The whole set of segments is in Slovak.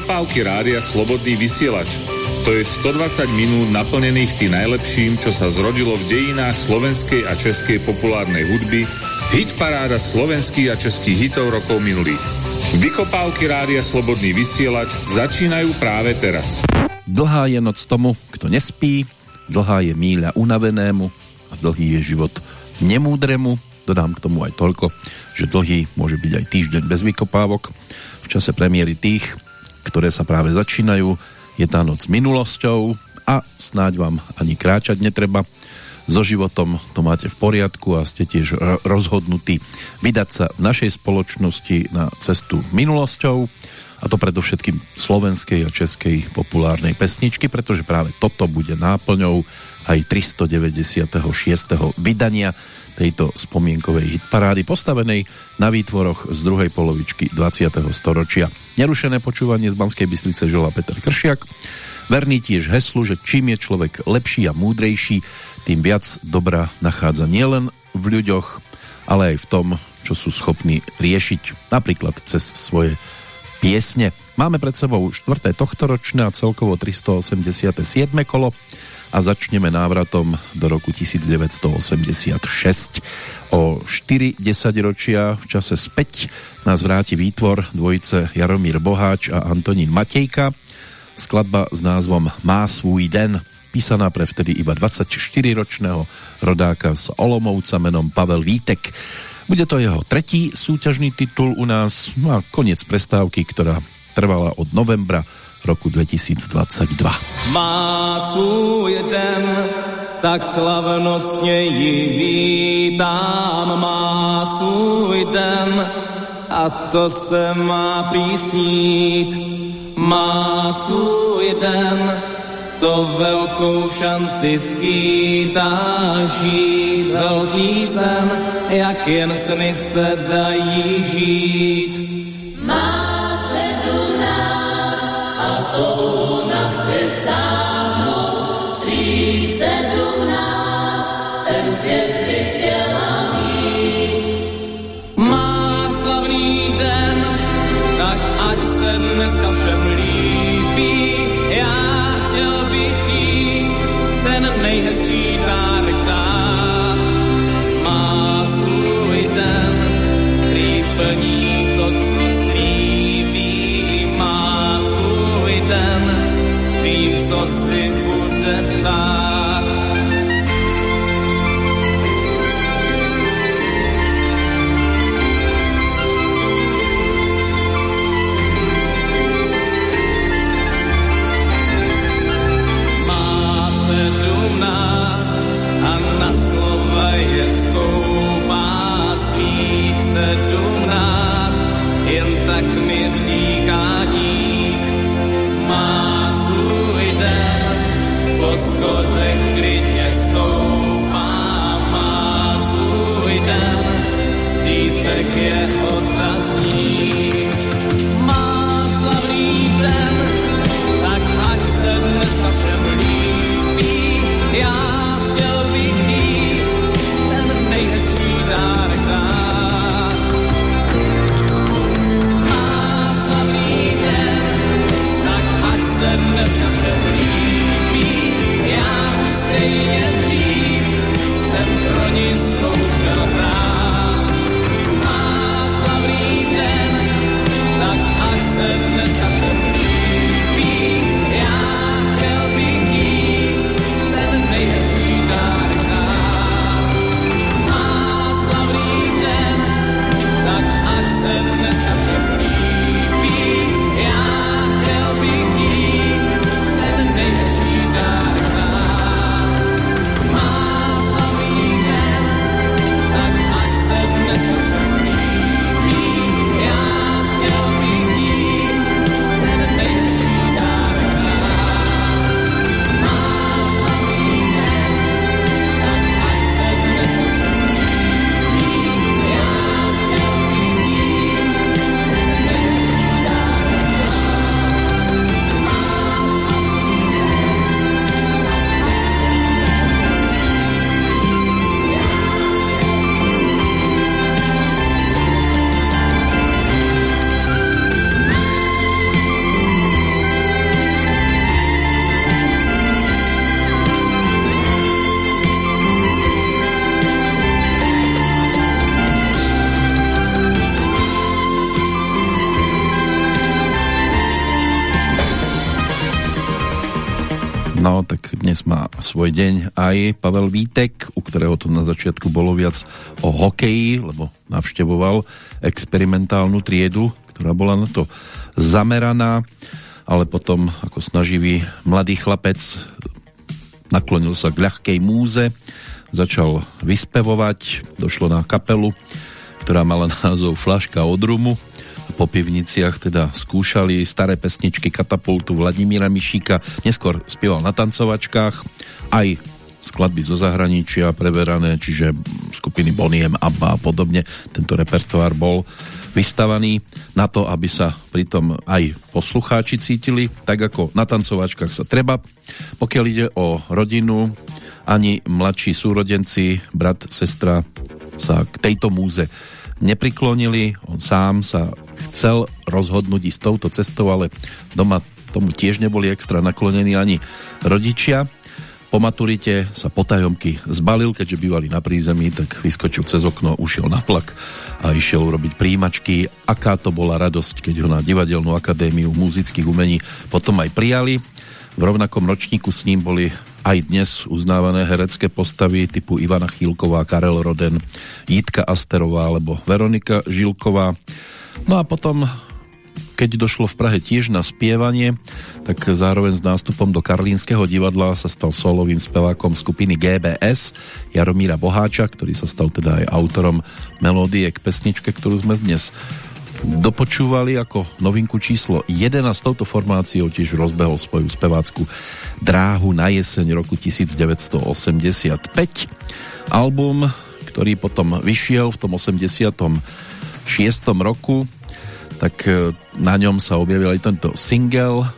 Vykopávky rádia Slobodný vysielač. To je 120 minút naplnených tým najlepším, čo sa zrodilo v dejinách slovenskej a českej populárnej hudby, hit paráda slovenských a českých hitov rokov minulých. Vykopávky rádia Slobodný vysielač začínajú práve teraz. Dlhá je noc tomu, kto nespí, dlhá je míľa unavenému a dlhý je život nemúdremu. Dodám k tomu aj toľko, že dlhý môže byť aj týždeň bez vykopávok. V čase premiéry tých, ktoré sa práve začínajú, je tá noc minulosťou a snáď vám ani kráčať netreba. So životom to máte v poriadku a ste tiež rozhodnutí vydať sa v našej spoločnosti na cestu minulosťou a to predovšetkým slovenskej a českej populárnej pesničky, pretože práve toto bude náplňou aj 396. vydania tejto spomienkovej hitparády postavenej na výtvoroch z druhej polovičky 20. storočia. Nerušené počúvanie z Banskej Bystrice žila Peter Kršiak. Verný tiež heslu, že čím je človek lepší a múdrejší, tým viac dobra nachádza nielen v ľuďoch, ale aj v tom, čo sú schopní riešiť napríklad cez svoje piesne. Máme pred sebou 4. tohtoročné a celkovo 387. kolo a začneme návratom do roku 1986. O 4 desaťročia v čase späť nás vráti výtvor dvojice Jaromír Boháč a Antonín Matejka. Skladba s názvom Má svůj den, písaná pre vtedy iba 24-ročného rodáka z Olomouca menom Pavel Vítek. Bude to jeho tretí súťažný titul u nás no a koniec prestávky, ktorá trvala od novembra roku 2022. Má svůj den, tak slavnostně ji vítám. Má svůj den, a to se má prísnít. Má svůj den, to velkou šanci skýtá žít velký sen, jak jen sny se dají žít. yeah. Svoj deň aj Pavel Vítek, u ktorého to na začiatku bolo viac o hokeji, lebo navštevoval experimentálnu triedu, ktorá bola na to zameraná, ale potom ako snaživý mladý chlapec naklonil sa k ľahkej múze, začal vyspevovať, došlo na kapelu, ktorá mala názov Flaška od rumu po pivniciach teda skúšali staré pesničky katapultu Vladimíra Mišíka, neskôr spieval na tancovačkách, aj skladby zo zahraničia preverané, čiže skupiny Boniem, Abba a podobne. Tento repertoár bol vystavaný na to, aby sa pritom aj poslucháči cítili, tak ako na tancovačkách sa treba. Pokiaľ ide o rodinu, ani mladší súrodenci, brat, sestra sa k tejto múze nepriklonili. On sám sa chcel rozhodnúť ísť touto cestou, ale doma tomu tiež neboli extra naklonení ani rodičia. Po maturite sa potajomky zbalil, keďže bývali na prízemí, tak vyskočil cez okno, ušiel na plak a išiel urobiť príjimačky. Aká to bola radosť, keď ho na Divadelnú akadémiu muzických umení potom aj prijali. V rovnakom ročníku s ním boli aj dnes uznávané herecké postavy typu Ivana Chýlková, Karel Roden, Jitka Asterová alebo Veronika Žilková. No a potom, keď došlo v Prahe tiež na spievanie, tak zároveň s nástupom do Karlínskeho divadla sa stal solovým spevákom skupiny GBS Jaromíra Boháča, ktorý sa stal teda aj autorom melódie k pesničke, ktorú sme dnes dopočúvali ako novinku číslo 11 s touto formáciou tiež rozbehol svoju spevácku dráhu na jeseň roku 1985 album, ktorý potom vyšiel v tom 86. roku tak e, na ňom sa objavil aj tento single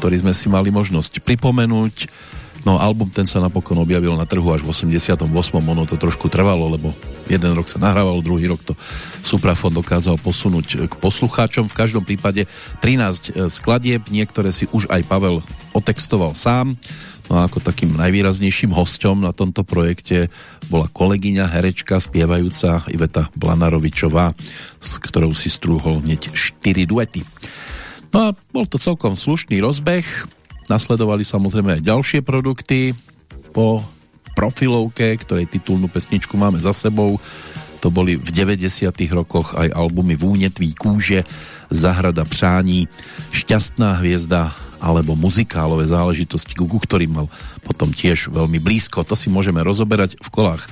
ktorý sme si mali možnosť pripomenúť No album ten sa napokon objavil na trhu až v 88. Ono to trošku trvalo, lebo jeden rok sa nahrával, druhý rok to Suprafon dokázal posunúť k poslucháčom. V každom prípade 13 e, skladieb, niektoré si už aj Pavel otextoval sám. No a ako takým najvýraznejším hostom na tomto projekte bola kolegyňa, herečka, spievajúca Iveta Blanarovičová, s ktorou si strúhol hneď 4 duety. No a bol to celkom slušný rozbeh, Nasledovali samozrejme aj ďalšie produkty po profilovke, ktorej titulnú pesničku máme za sebou. To boli v 90. rokoch aj albumy Vúnetví kúže, Zahrada přání, Šťastná hviezda alebo muzikálové záležitosti, ku ktorým mal potom tiež veľmi blízko. To si môžeme rozoberať v kolách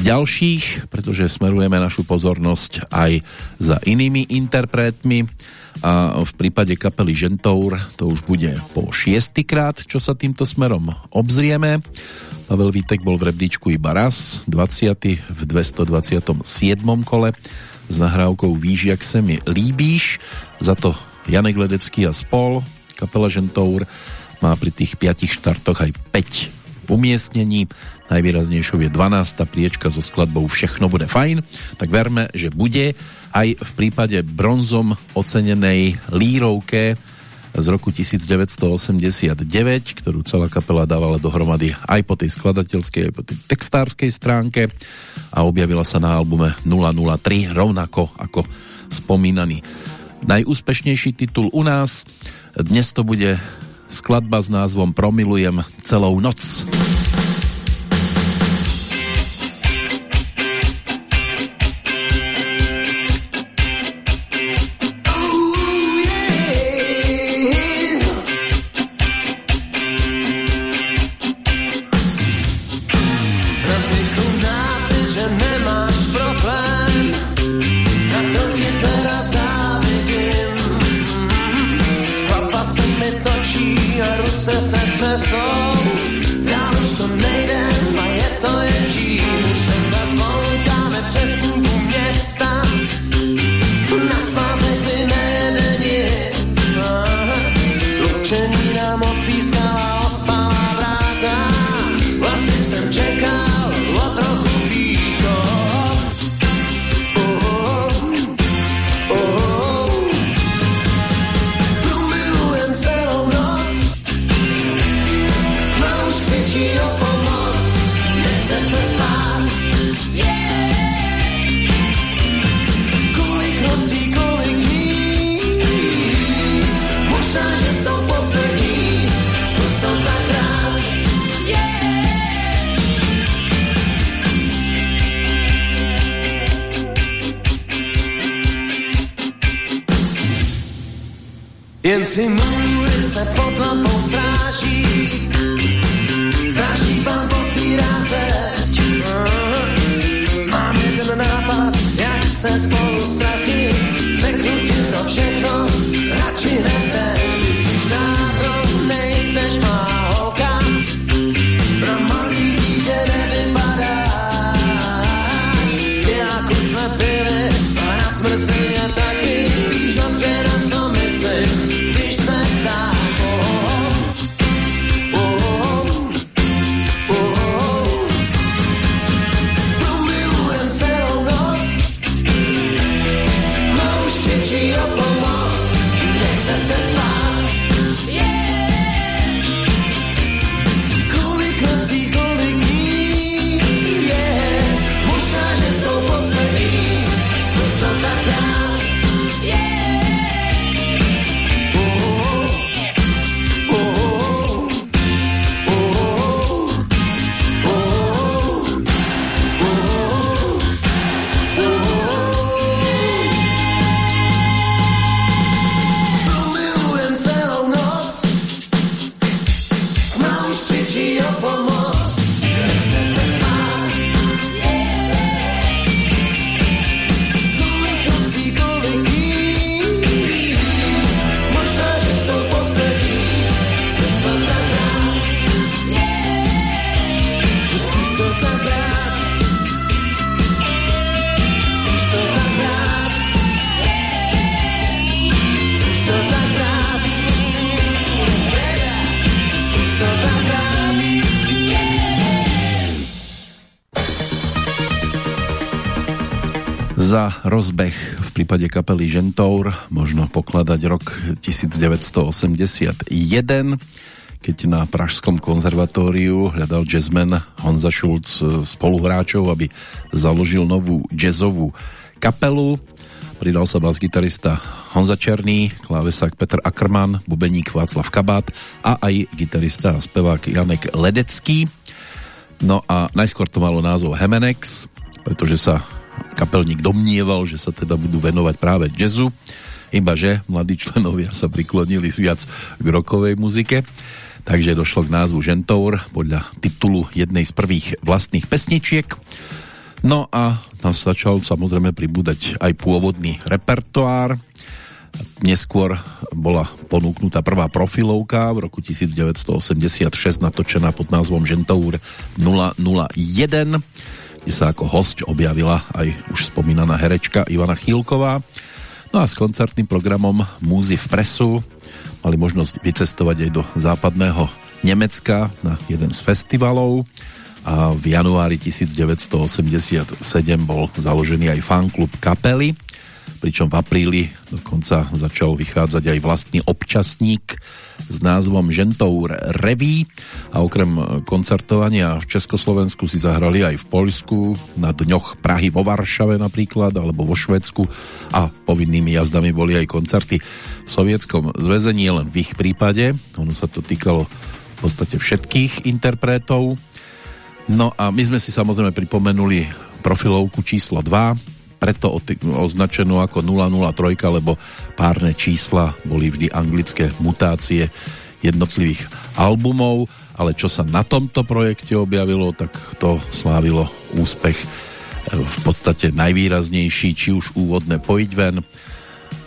ďalších, pretože smerujeme našu pozornosť aj za inými interpretmi a v prípade kapely Žentour to už bude po šiestýkrát, čo sa týmto smerom obzrieme. Pavel Vítek bol v rebríčku iba raz, 20. v 227. kole s nahrávkou Víš, jak se mi líbíš. Za to Janek Ledecký a spol. Kapela Žentour má pri tých piatich štartoch aj 5 umiestnení. Najvýraznejšou je 12. priečka so skladbou Všechno bude fajn. Tak verme, že bude aj v prípade bronzom ocenenej lírovke z roku 1989, ktorú celá kapela dávala dohromady aj po tej skladateľskej, aj po tej textárskej stránke a objavila sa na albume 003 rovnako ako spomínaný najúspešnejší titul u nás. Dnes to bude skladba s názvom Promilujem celou noc. si prípade kapely Žentour možno pokladať rok 1981, keď na Pražskom konzervatóriu hľadal jazzman Honza Schulz spoluhráčov, aby založil novú jazzovú kapelu. Pridal sa bas-gitarista Honza Černý, klávesák Petr Ackermann, bubeník Václav Kabát a aj gitarista a spevák Janek Ledecký. No a najskôr to malo názov Hemenex, pretože sa kapelník domnieval, že sa teda budú venovať práve jazzu, ibaže mladí členovia sa priklonili viac k rokovej muzike, takže došlo k názvu Žentour podľa titulu jednej z prvých vlastných pesničiek. No a tam začal samozrejme pribúdať aj pôvodný repertoár. Neskôr bola ponúknutá prvá profilovka v roku 1986 natočená pod názvom Žentour 001 kde sa ako host objavila aj už spomínaná herečka Ivana Chýlková. No a s koncertným programom Múzy v presu mali možnosť vycestovať aj do západného Nemecka na jeden z festivalov a v januári 1987 bol založený aj fanklub kapely, pričom v apríli dokonca začal vychádzať aj vlastný občasník s názvom Žentour Reví a okrem koncertovania v Československu si zahrali aj v Poľsku, na dňoch Prahy vo Varšave napríklad, alebo vo Švedsku a povinnými jazdami boli aj koncerty v Sovietskom zväzení, len v ich prípade. Ono sa to týkalo v podstate všetkých interpretov. No a my sme si samozrejme pripomenuli profilovku číslo 2, preto označenú ako 003, lebo párne čísla boli vždy anglické mutácie jednotlivých albumov, ale čo sa na tomto projekte objavilo, tak to slávilo úspech v podstate najvýraznejší, či už úvodné Pojď ven,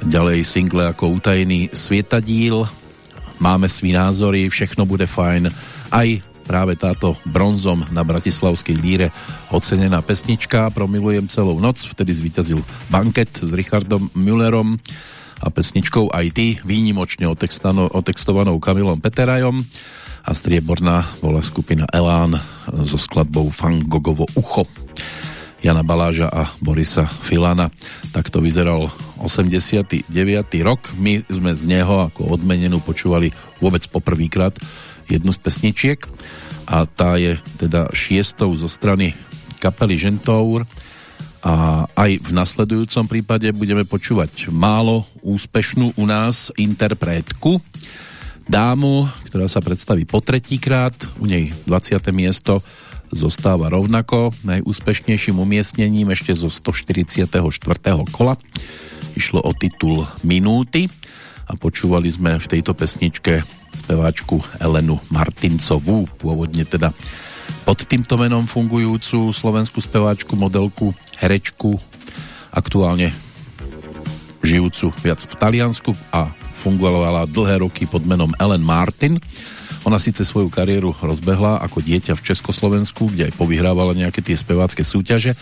ďalej single ako Utajený svietadíl, Máme svý názory, všechno bude fajn, aj práve táto bronzom na Bratislavskej líre ocenená pesnička Promilujem celou noc, vtedy zvíťazil banket s Richardom Müllerom a pesničkou aj ty, výnimočne otextovanou Kamilom Peterajom a strieborná bola skupina Elán so skladbou Fangogovo ucho Jana Baláža a Borisa Filana. Tak to vyzeral 89. rok. My sme z neho ako odmenenú počúvali vôbec poprvýkrát jednu z pesničiek a tá je teda šiestou zo strany kapely Žentour a aj v nasledujúcom prípade budeme počúvať málo úspešnú u nás interpretku dámu, ktorá sa predstaví po tretíkrát, u nej 20. miesto zostáva rovnako najúspešnejším umiestnením ešte zo 144. kola. Išlo o titul Minúty a počúvali sme v tejto pesničke speváčku Elenu Martincovú, pôvodne teda pod týmto menom fungujúcu slovenskú speváčku, modelku, herečku, aktuálne žijúcu viac v Taliansku a fungovala dlhé roky pod menom Ellen Martin. Ona síce svoju kariéru rozbehla ako dieťa v Československu, kde aj povyhrávala nejaké tie spevácké súťaže,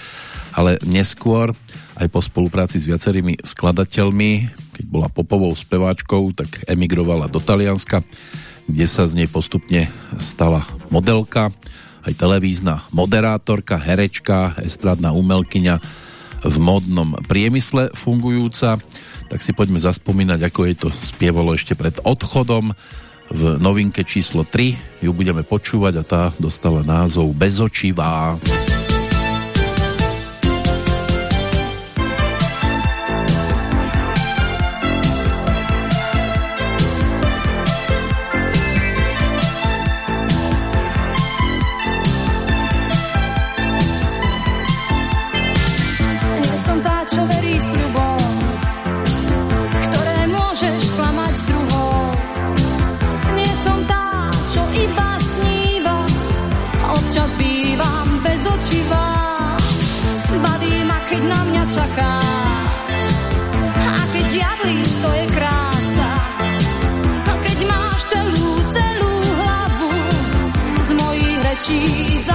ale neskôr aj po spolupráci s viacerými skladateľmi, keď bola popovou speváčkou, tak emigrovala do Talianska, kde sa z nej postupne stala modelka, aj televízna moderátorka, herečka, estrádna umelkyňa v modnom priemysle fungujúca. Tak si poďme zaspomínať, ako jej to spievalo ešte pred odchodom v novinke číslo 3 ju budeme počúvať a tá dostala názov Bezočivá. Bezočivá. she's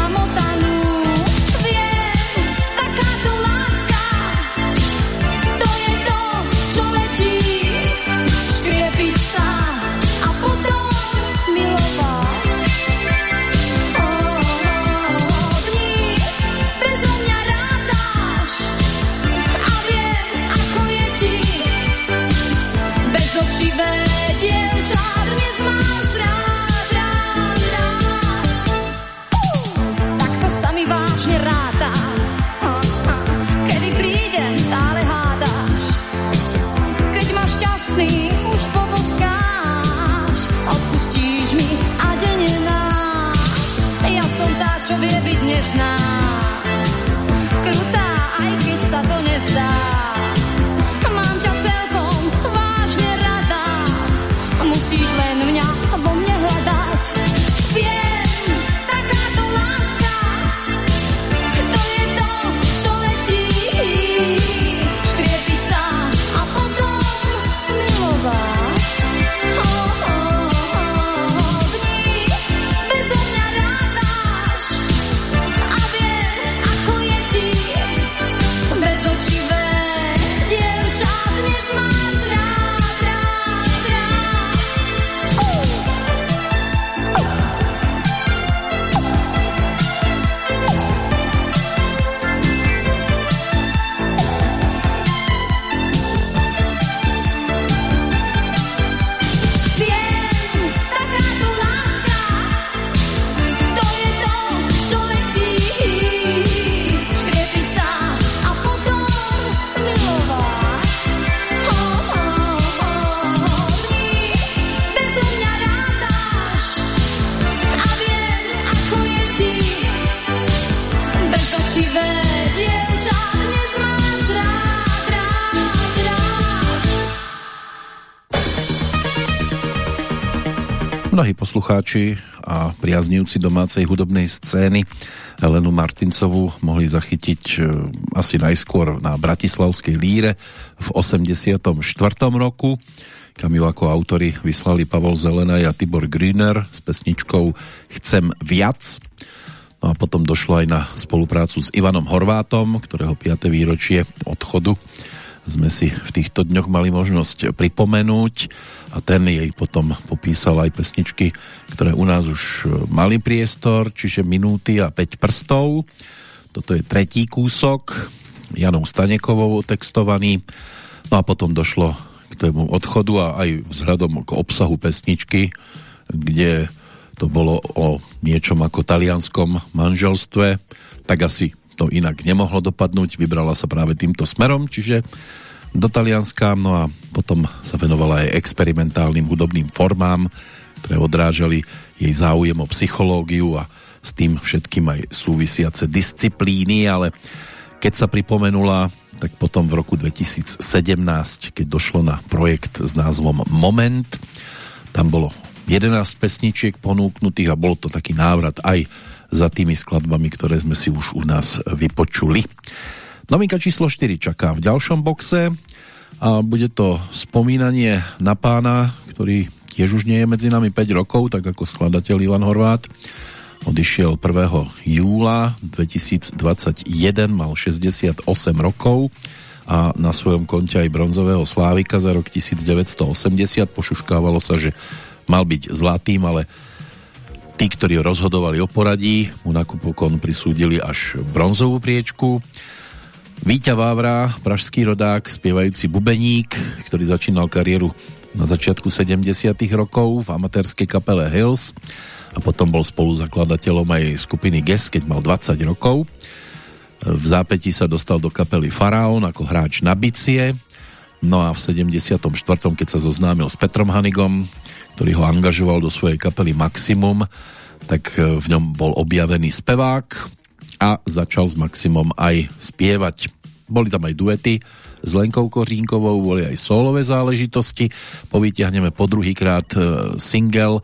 poslucháči a priaznivci domácej hudobnej scény Elenu Martincovú mohli zachytiť e, asi najskôr na Bratislavskej líre v 84. roku, kam ju ako autory vyslali Pavol Zelenaj a Tibor Grüner s pesničkou Chcem viac. No a potom došlo aj na spoluprácu s Ivanom Horvátom, ktorého 5. výročie odchodu sme si v týchto dňoch mali možnosť pripomenúť a ten jej potom popísal aj pesničky, ktoré u nás už mali priestor, čiže minúty a 5 prstov. Toto je tretí kúsok, Janou Stanekovou textovaný. No a potom došlo k tému odchodu a aj vzhľadom k obsahu pesničky, kde to bolo o niečom ako talianskom manželstve, tak asi to inak nemohlo dopadnúť, vybrala sa práve týmto smerom, čiže do Talianska, no a potom sa venovala aj experimentálnym hudobným formám, ktoré odrážali jej záujem o psychológiu a s tým všetkým aj súvisiace disciplíny, ale keď sa pripomenula tak potom v roku 2017, keď došlo na projekt s názvom Moment, tam bolo 11 pesničiek ponúknutých a bol to taký návrat aj za tými skladbami, ktoré sme si už u nás vypočuli. Novinka číslo 4 čaká v ďalšom boxe a bude to spomínanie na pána, ktorý tiež už nie je medzi nami 5 rokov, tak ako skladateľ Ivan Horvát. Odišiel 1. júla 2021, mal 68 rokov a na svojom konte aj bronzového slávika za rok 1980 pošuškávalo sa, že mal byť zlatým, ale tí, ktorí rozhodovali o poradí, mu nakupokon prisúdili až bronzovú priečku. Víťa Vávra, pražský rodák, spievajúci bubeník, ktorý začínal kariéru na začiatku 70 rokov v amatérskej kapele Hills a potom bol spoluzakladateľom aj skupiny GES, keď mal 20 rokov. V zápäti sa dostal do kapely Faraón ako hráč na bicie, no a v 74. keď sa zoznámil s Petrom Hanigom, ktorý ho angažoval do svojej kapely Maximum, tak v ňom bol objavený spevák a začal s Maximom aj spievať. Boli tam aj duety s Lenkou Kořínkovou, boli aj solové záležitosti. Povytiahneme po druhýkrát e, single, e,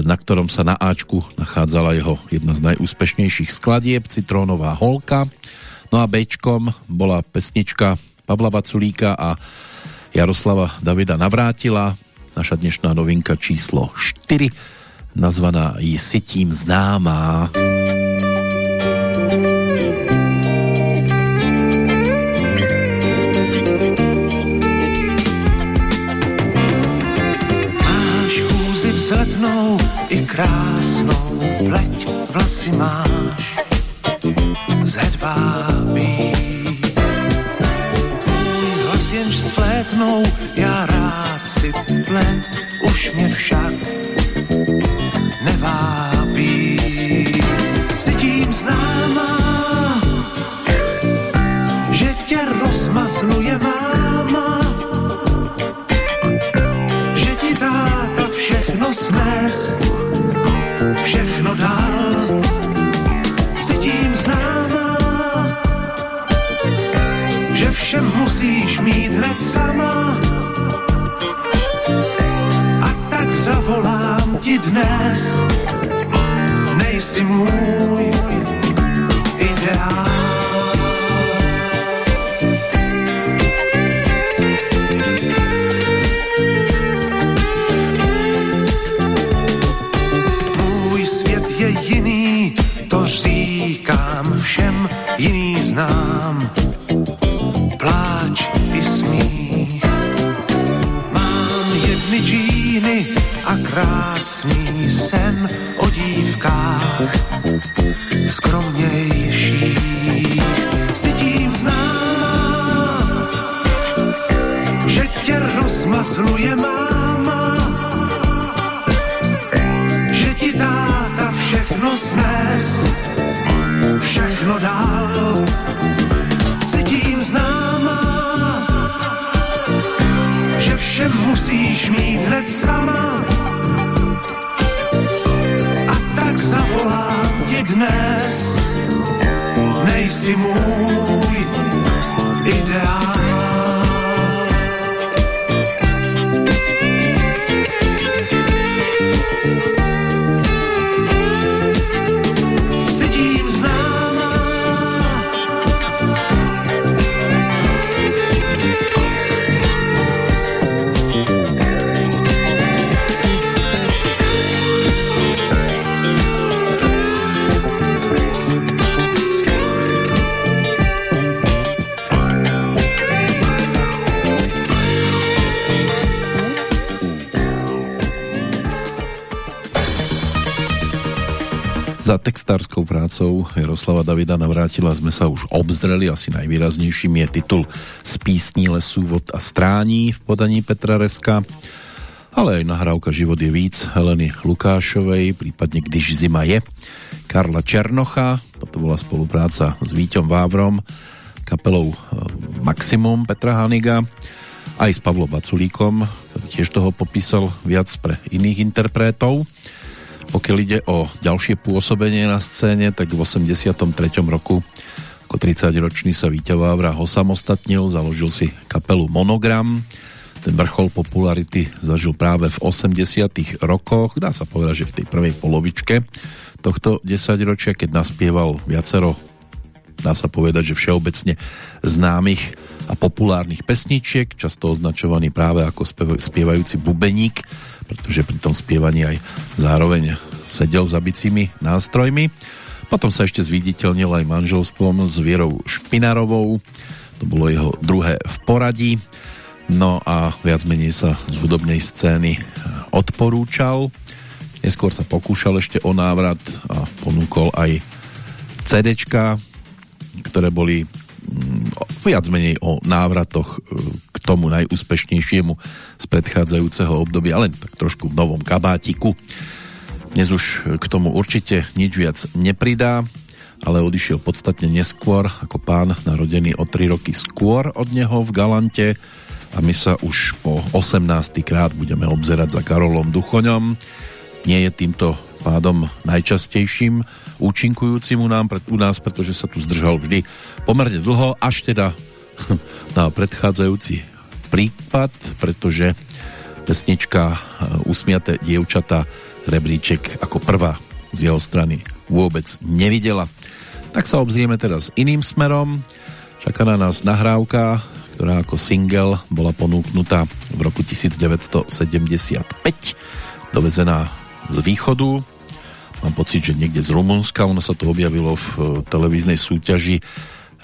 na ktorom sa na Ačku nachádzala jeho jedna z najúspešnejších skladieb, Citrónová holka. No a Bčkom bola pesnička Pavla Vaculíka a Jaroslava Davida Navrátila, naša dnešná novinka číslo 4, nazvaná Jsi tím známá. vzletnou i krásnou pleť vlasy máš z hedvábí. Svlétnou, já rád si plet, už mě však nevábí. Si tím známá, že tě rozmazluje máma, snes všechno že všem musíš mít hned sama. A tak zavolám ti dnes, nejsi můj ideál. Všechno dál. Si tím známá, že všem musíš mít hned sama. A tak zavolám ti dnes, nejsi můj ideál. Za textárskou prácou Jaroslava Davida navrátila sme sa už obzreli, asi najvýraznejším je titul Z písní lesů, vod a strání v podaní Petra Reska, ale aj nahrávka Život je víc Heleny Lukášovej, prípadne Když zima je, Karla Černocha, toto bola spolupráca s Víťom Vávrom, kapelou eh, Maximum Petra Haniga, aj s Pavlom Baculíkom, tiež toho popísal viac pre iných interpretov. Pokiaľ ide o ďalšie pôsobenie na scéne, tak v 83. roku Ako 30-ročný sa Víťa Vávra osamostatnil, založil si kapelu Monogram. Ten vrchol popularity zažil práve v 80 rokoch, dá sa povedať, že v tej prvej polovičke tohto 10 ročia, keď naspieval viacero, dá sa povedať, že všeobecne známych a populárnych pesničiek, často označovaný práve ako spievajúci bubeník, pretože pri tom spievaní aj zároveň sedel za bicími nástrojmi. Potom sa ešte zviditeľnil aj manželstvom s Vierou Špinarovou. To bolo jeho druhé v poradí. No a viac menej sa z hudobnej scény odporúčal. Neskôr sa pokúšal ešte o návrat a ponúkol aj CDčka, ktoré boli viac menej o návratoch e, k tomu najúspešnejšiemu z predchádzajúceho obdobia, ale tak trošku v novom kabátiku. Dnes už k tomu určite nič viac nepridá, ale odišiel podstatne neskôr ako pán narodený o 3 roky skôr od neho v Galante a my sa už po 18. krát budeme obzerať za Karolom Duchoňom. Nie je týmto pádom najčastejším účinkujúcim u, nám, u nás, pretože sa tu zdržal vždy pomerne dlho, až teda na predchádzajúci prípad, pretože pesnička Usmiaté dievčata rebríček ako prvá z jeho strany vôbec nevidela. Tak sa obzrieme teraz iným smerom. Čaká na nás nahrávka, ktorá ako single bola ponúknutá v roku 1975, dovezená z východu. Mám pocit, že niekde z Rumunska, ono sa to objavilo v eh, televíznej súťaži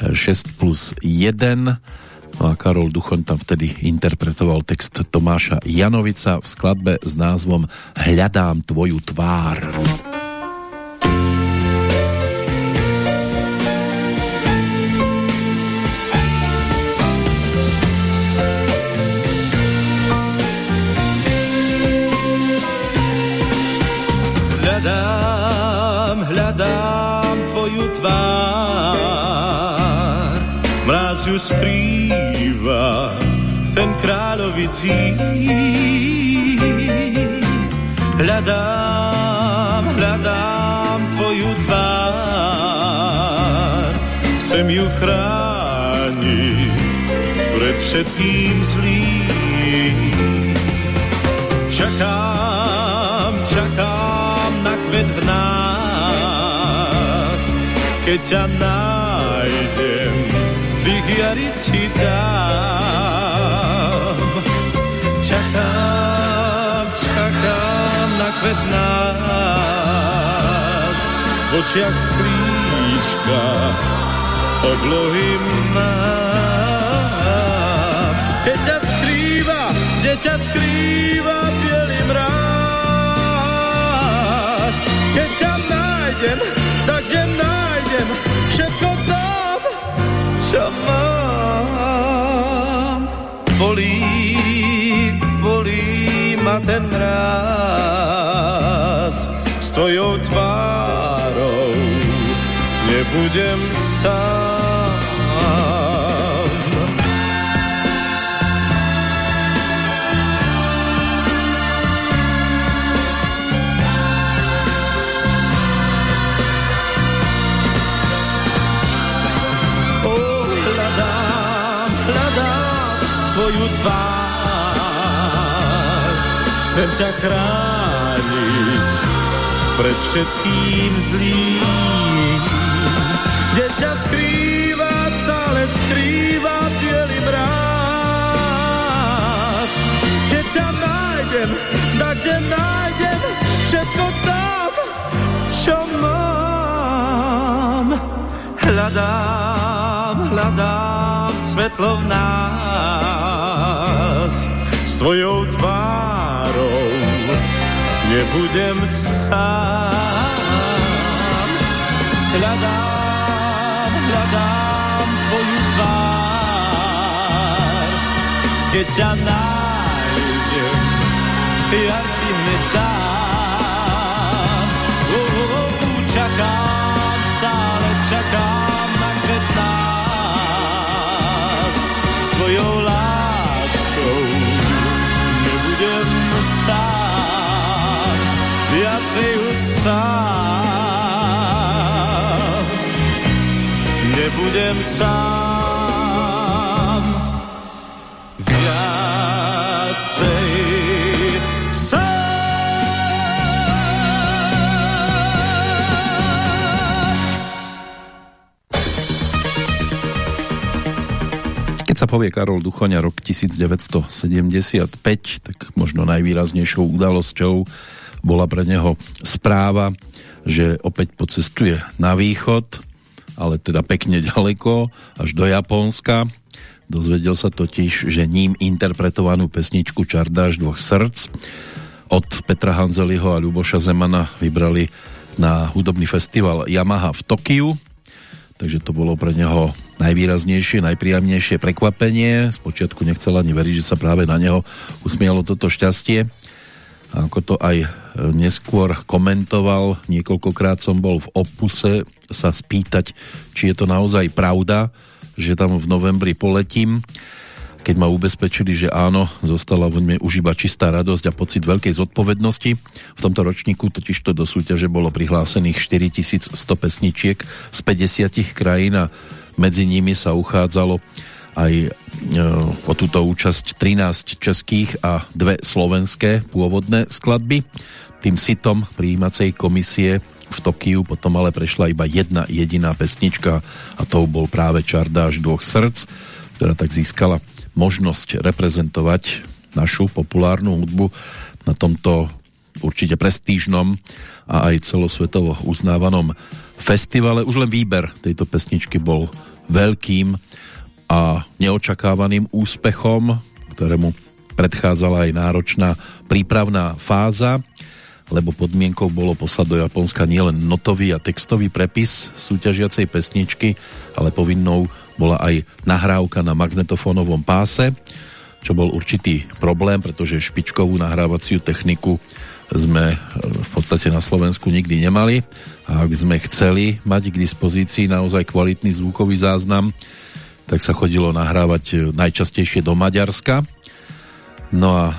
6 eh, plus 1 No a Karol Duchoň tam vtedy interpretoval text Tomáša Janovica v skladbe s názvom Hľadám tvoju tvár. Hľadám, hľadám tvoju tvár, mráz ju skrýva ten kráľovicí. Hľadám, hľadám tvoju tvár, chcem ju chrániť pred všetkým zlým. Čakám, keď ťa nájdem vyhiariť si dám. Čakám, čakám na kvet nás, v očiach sklíčka oblohy mám. Keď ťa skrýva, kde ťa skrýva bielý mráz, keď ťa nájdem, čo mám. Bolí, bolí ma ten mráz s tvojou tvárou. Nebudem sám. Ťa chrániť pred všetkým zlým. Kde ťa skrýva, stále skrýva bielý mráz. Keď nájdem, tak kde nájdem všetko tam, čo mám. Hľadám, hľadám svetlo v nás s tvojou tvárou nebudem sám. Hľadám, hľadám tvoju tvár, keď ťa nájdem, nebudem sám. Viacej Keď sa povie Karol Duchoňa rok 1975, tak možno najvýraznejšou udalosťou bola pre neho správa, že opäť pocestuje na východ, ale teda pekne ďaleko, až do Japonska. Dozvedel sa totiž, že ním interpretovanú pesničku Čardáš dvoch srdc od Petra Hanzeliho a Ľuboša Zemana vybrali na hudobný festival Yamaha v Tokiu takže to bolo pre neho najvýraznejšie, najpríjemnejšie prekvapenie. Spočiatku nechcel ani veriť, že sa práve na neho usmialo toto šťastie. Ako to aj neskôr komentoval, niekoľkokrát som bol v opuse sa spýtať, či je to naozaj pravda, že tam v novembri poletím keď ma ubezpečili, že áno, zostala vo mne už iba čistá radosť a pocit veľkej zodpovednosti. V tomto ročníku totiž to do súťaže bolo prihlásených 4100 pesničiek z 50 krajín a medzi nimi sa uchádzalo aj e, o túto účasť 13 českých a dve slovenské pôvodné skladby. Tým sitom príjímacej komisie v Tokiu potom ale prešla iba jedna jediná pesnička a to bol práve Čardáš dvoch srdc, ktorá tak získala možnosť reprezentovať našu populárnu hudbu na tomto určite prestížnom a aj celosvetovo uznávanom festivale. Už len výber tejto pesničky bol veľkým a neočakávaným úspechom, ktorému predchádzala aj náročná prípravná fáza, lebo podmienkou bolo poslať do Japonska nielen notový a textový prepis súťažiacej pesničky, ale povinnou bola aj nahrávka na magnetofónovom páse, čo bol určitý problém, pretože špičkovú nahrávaciu techniku sme e, v podstate na Slovensku nikdy nemali. A ak sme chceli mať k dispozícii naozaj kvalitný zvukový záznam, tak sa chodilo nahrávať e, najčastejšie do Maďarska. No a e,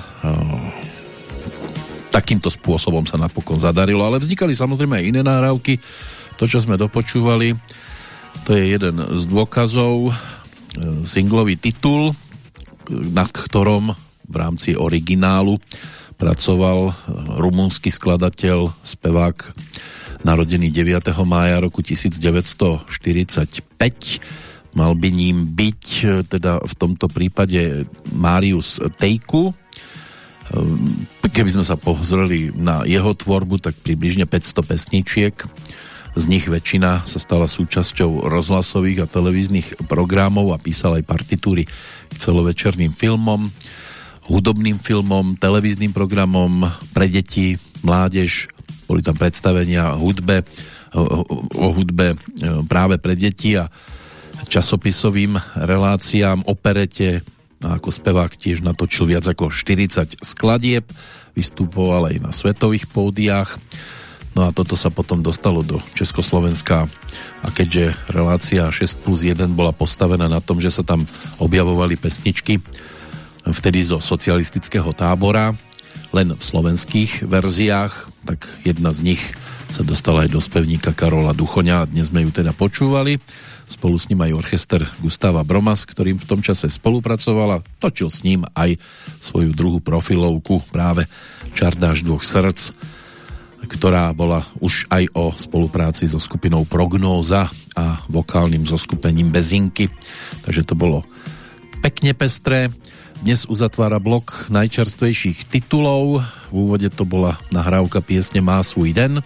takýmto spôsobom sa napokon zadarilo, ale vznikali samozrejme aj iné nahrávky. To, čo sme dopočúvali, to je jeden z dôkazov, e, singlový titul, na ktorom v rámci originálu pracoval rumunský skladateľ, spevák narodený 9. mája roku 1945. Mal by ním byť e, teda v tomto prípade Marius Tejku. E, keby sme sa pozreli na jeho tvorbu, tak približne 500 pesničiek z nich väčšina sa stala súčasťou rozhlasových a televíznych programov a písal aj partitúry k celovečerným filmom, hudobným filmom, televíznym programom pre deti, mládež, boli tam predstavenia hudbe, o hudbe e, práve pre deti a časopisovým reláciám, operete a ako spevák tiež natočil viac ako 40 skladieb, vystupoval aj na svetových pódiách No a toto sa potom dostalo do Československa a keďže relácia 6 plus 1 bola postavená na tom, že sa tam objavovali pesničky vtedy zo socialistického tábora, len v slovenských verziách, tak jedna z nich sa dostala aj do spevníka Karola Duchoňa a dnes sme ju teda počúvali. Spolu s ním aj orchester Gustava Bromas, ktorým v tom čase spolupracoval a točil s ním aj svoju druhú profilovku práve Čardáš dvoch srdc ktorá bola už aj o spolupráci so skupinou Prognóza a vokálnym zoskupením Bezinky. Takže to bolo pekne pestré. Dnes uzatvára blok najčerstvejších titulov. V úvode to bola nahrávka piesne Má svůj den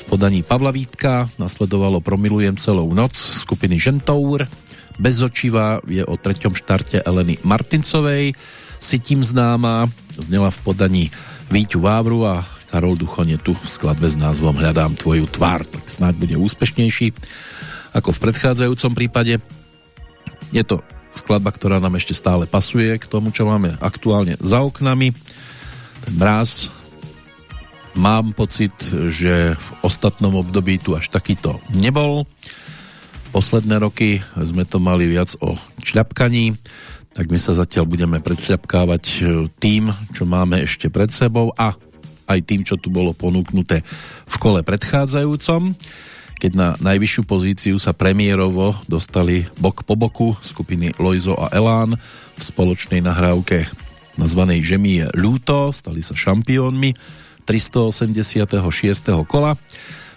v podaní Pavla Vítka. Nasledovalo Promilujem celou noc skupiny Žentour. Bezočivá je o treťom štarte Eleny Martincovej. Si tím známa, znela v podaní Víťu Vávru a Karol Duchon je tu v skladbe s názvom Hľadám tvoju tvár, tak snáď bude úspešnejší ako v predchádzajúcom prípade. Je to skladba, ktorá nám ešte stále pasuje k tomu, čo máme aktuálne za oknami. Ten mráz mám pocit, že v ostatnom období tu až takýto nebol. Posledné roky sme to mali viac o čľapkaní, tak my sa zatiaľ budeme predšľapkávať tým, čo máme ešte pred sebou a aj tým, čo tu bolo ponúknuté v kole predchádzajúcom. keď na najvyššiu pozíciu sa premiérovo dostali bok po boku skupiny Loizo a Elán v spoločnej nahrávke nazvanej Žemi je stali sa šampiónmi 386. kola.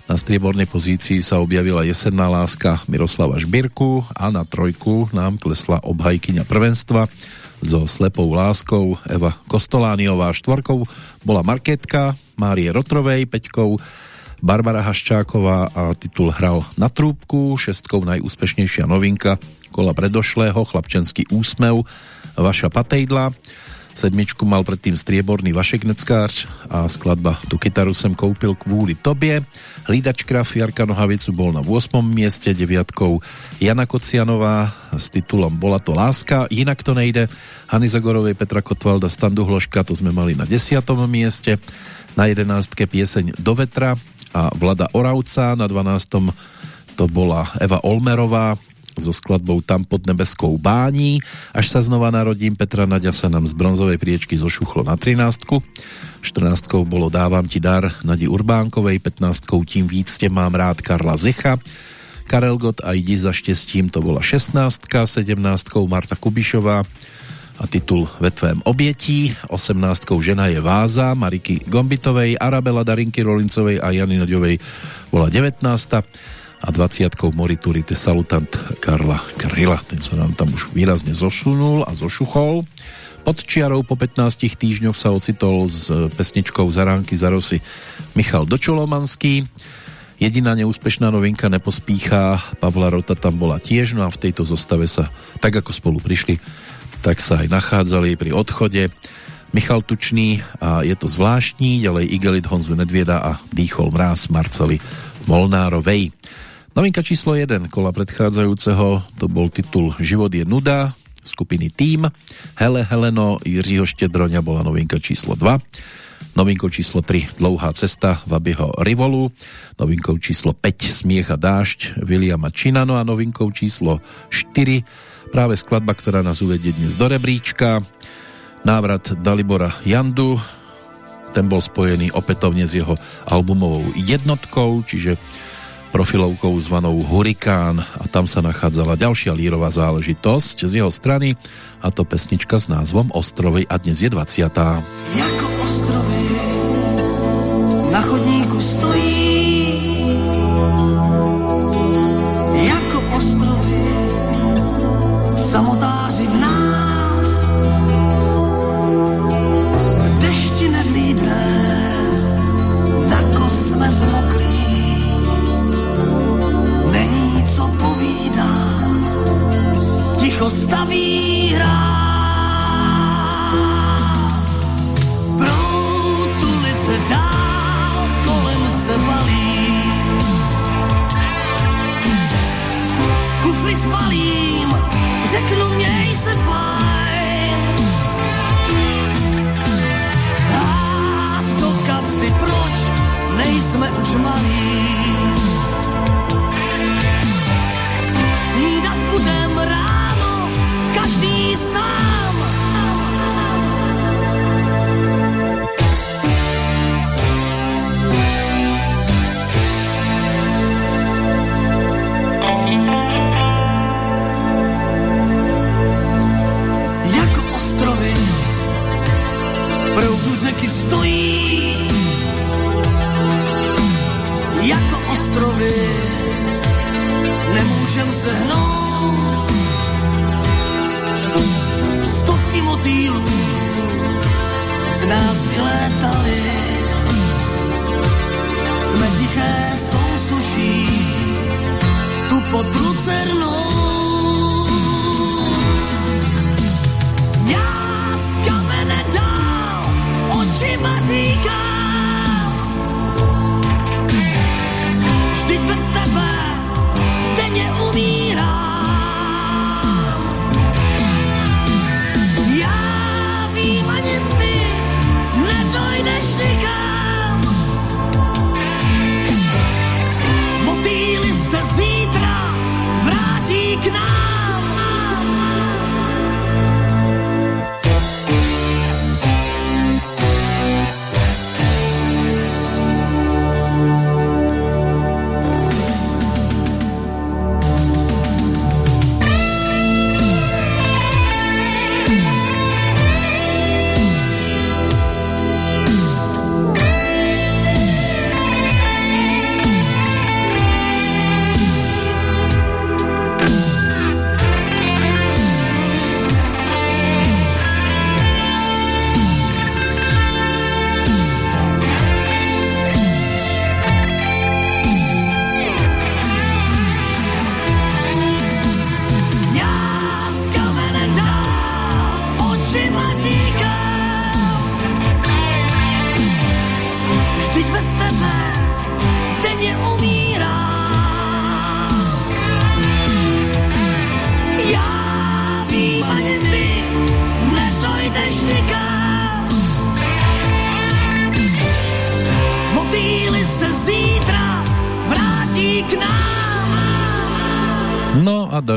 Na striebornej pozícii sa objavila jesenná láska Miroslava Žbírku a na trojku nám klesla obhajkyňa prvenstva so slepou láskou Eva Kostolániová. Štvorkou bola Marketka Márie Rotrovej, peťkou Barbara Haščáková a titul hral na trúbku, šestkou najúspešnejšia novinka kola predošlého, chlapčenský úsmev Vaša Patejdla, Sedmičku mal predtým strieborný Vašek Neckář a skladba Tu kytaru sem koupil kvôli tobie. Hlídač Kraf Jarka Nohavicu bol na 8. mieste, deviatkou Jana Kocianová s titulom Bola to láska, inak to nejde. Hany Zagorovej, Petra Kotvalda, Standu Hloška, to sme mali na 10. mieste. Na 11. pieseň Do vetra a Vlada Oravca, na 12. to bola Eva Olmerová, so skladbou Tam pod nebeskou bání. Až sa znova narodím, Petra Nadia sa nám z bronzovej priečky zošuchlo na 13. 14. bolo Dávam ti dar Nadi Urbánkovej, 15. Tím víc tě mám rád Karla Zecha, Karel Gott a Jdi za štěstím to bola 16. 17. Marta Kubišová a titul Ve tvém obětí, 18. Žena je váza Mariky Gombitovej, Arabela Darinky Rolincovej a Jany Naďovej bola 19 a 20 Moriturite Salutant Karla Kryla. Ten sa nám tam už výrazne zosunul a zošuchol. Pod čiarou po 15 týždňoch sa ocitol s pesničkou Zaránky za rosy Michal Dočolomanský. Jediná neúspešná novinka Nepospíchá Pavla Rota tam bola tiež, no a v tejto zostave sa, tak ako spolu prišli, tak sa aj nachádzali pri odchode. Michal Tučný a je to zvláštní, ďalej Igelit Honzu Nedvieda a Dýchol mráz Marceli Molnárovej. Novinka číslo 1 kola predchádzajúceho to bol titul Život je nuda skupiny Tým. Hele Heleno Jiřího Štedroňa bola novinka číslo 2. Novinkou číslo 3 Dlouhá cesta Vabyho Rivolu. Novinkou číslo 5 Smiech a dážď Williama Činano a novinkou číslo 4 práve skladba, ktorá nás uvedie dnes do rebríčka. Návrat Dalibora Jandu ten bol spojený opätovne s jeho albumovou jednotkou, čiže profilovkou zvanou Hurikán a tam sa nachádzala ďalšia lírová záležitosť z jeho strany a to pesnička s názvom Ostrovy a dnes je 20. Jako ostrovy na chodníku stojí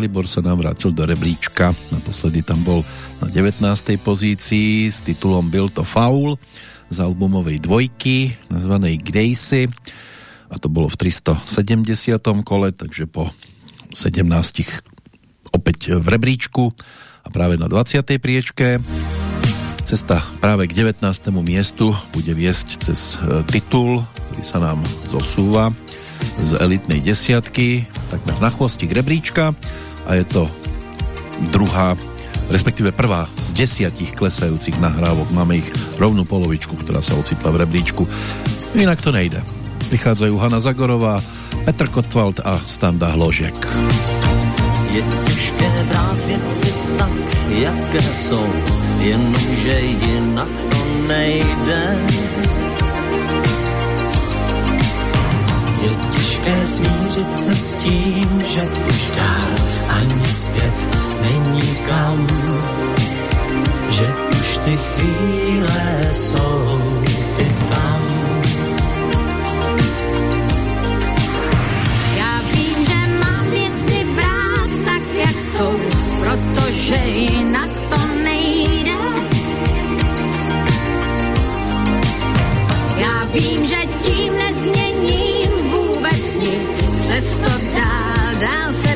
Dalibor sa nám vrátil do rebríčka. Naposledy tam bol na 19. pozícii s titulom Byl to faul z albumovej dvojky nazvanej Gracie a to bolo v 370. kole, takže po 17 opäť v rebríčku a práve na 20. priečke cesta práve k 19. miestu bude viesť cez e, titul, ktorý sa nám zosúva z elitnej desiatky takmer na chvostík rebríčka a je to druhá respektíve prvá z desiatich klesajúcich nahrávok. Máme ich rovnú polovičku, ktorá sa ocitla v rebríčku. Inak to nejde. Prichádzajú Hanna Zagorová, Petr Kotwald a Standa Hložek. Je těžké brát věci tak, jaké jsou, jenomže jinak to nejde. Je těžké smířit se s tím, že už dál ani zpět není kam, že už ty chvíle jsou i tam. Já vím, že mám věci brát tak, jak jsou, protože jinak to nejde. Já vím, že tím nezměním vůbec nic, přesto dál, dál se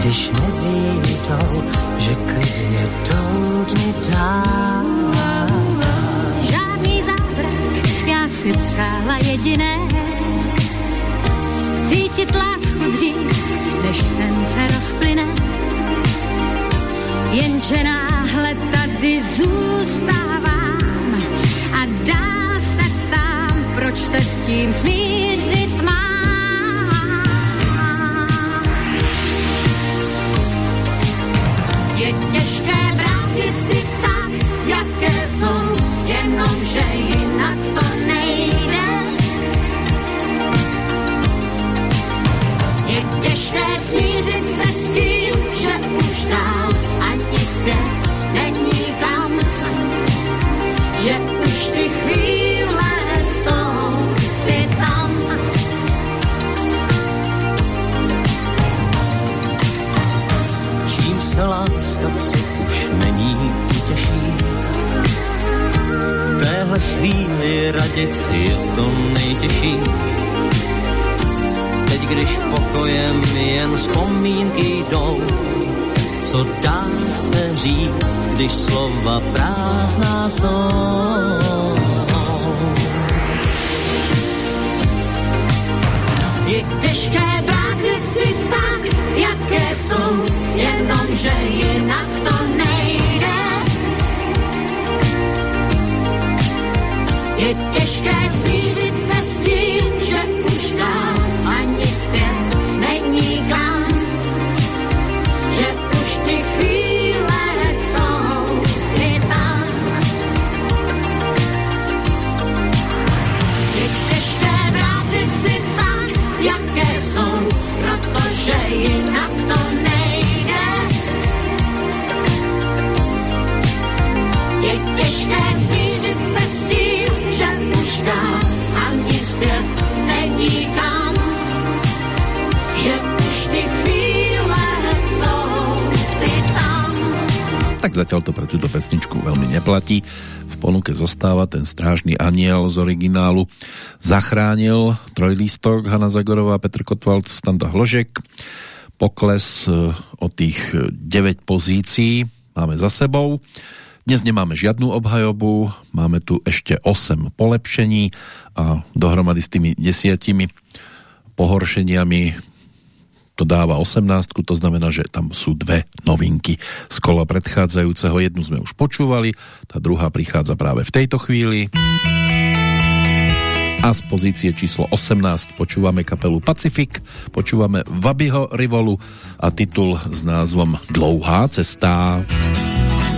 když nevídou, že klidně jdou dny dál. Žádný zázrak, já si přála jediné. Cítit lásku dřív, než ten se rozplyne. Jenže náhle tady zůstávám a dál se tam, proč se s tím smířit mám. Je těžké brát věci tak, jaké jsou, jenomže jinak to nejde. Je těžké smířit se s tím, že už dál ani zpět není kam, že už ty chvíle jsou se láskat si už není těžší. V téhle chvíli radit je to nejtěžší. Teď, když pokojem jen vzpomínky jdou, co dá se říct, když slova prázdná jsou. Je těžké jaké jsou, jenomže jinak to nejde. Je těžké smířit se s tím, že už dál ani zpět Tak zatiaľ to pre túto pesničku veľmi neplatí. V ponuke zostáva ten strážny aniel z originálu. Zachránil trojlístok Hanna Zagorová, Petr Kotwald, Standa Hložek. Pokles e, o tých 9 pozícií máme za sebou. Dnes nemáme žiadnu obhajobu, máme tu ešte 8 polepšení a dohromady s tými desiatimi pohoršeniami to dáva 18, to znamená, že tam sú dve novinky z kola predchádzajúceho. Jednu sme už počúvali, tá druhá prichádza práve v tejto chvíli. a z pozície číslo 18 počúvame kapelu Pacific, počúvame Vabyho Rivolu a titul s názvom Dlouhá cesta.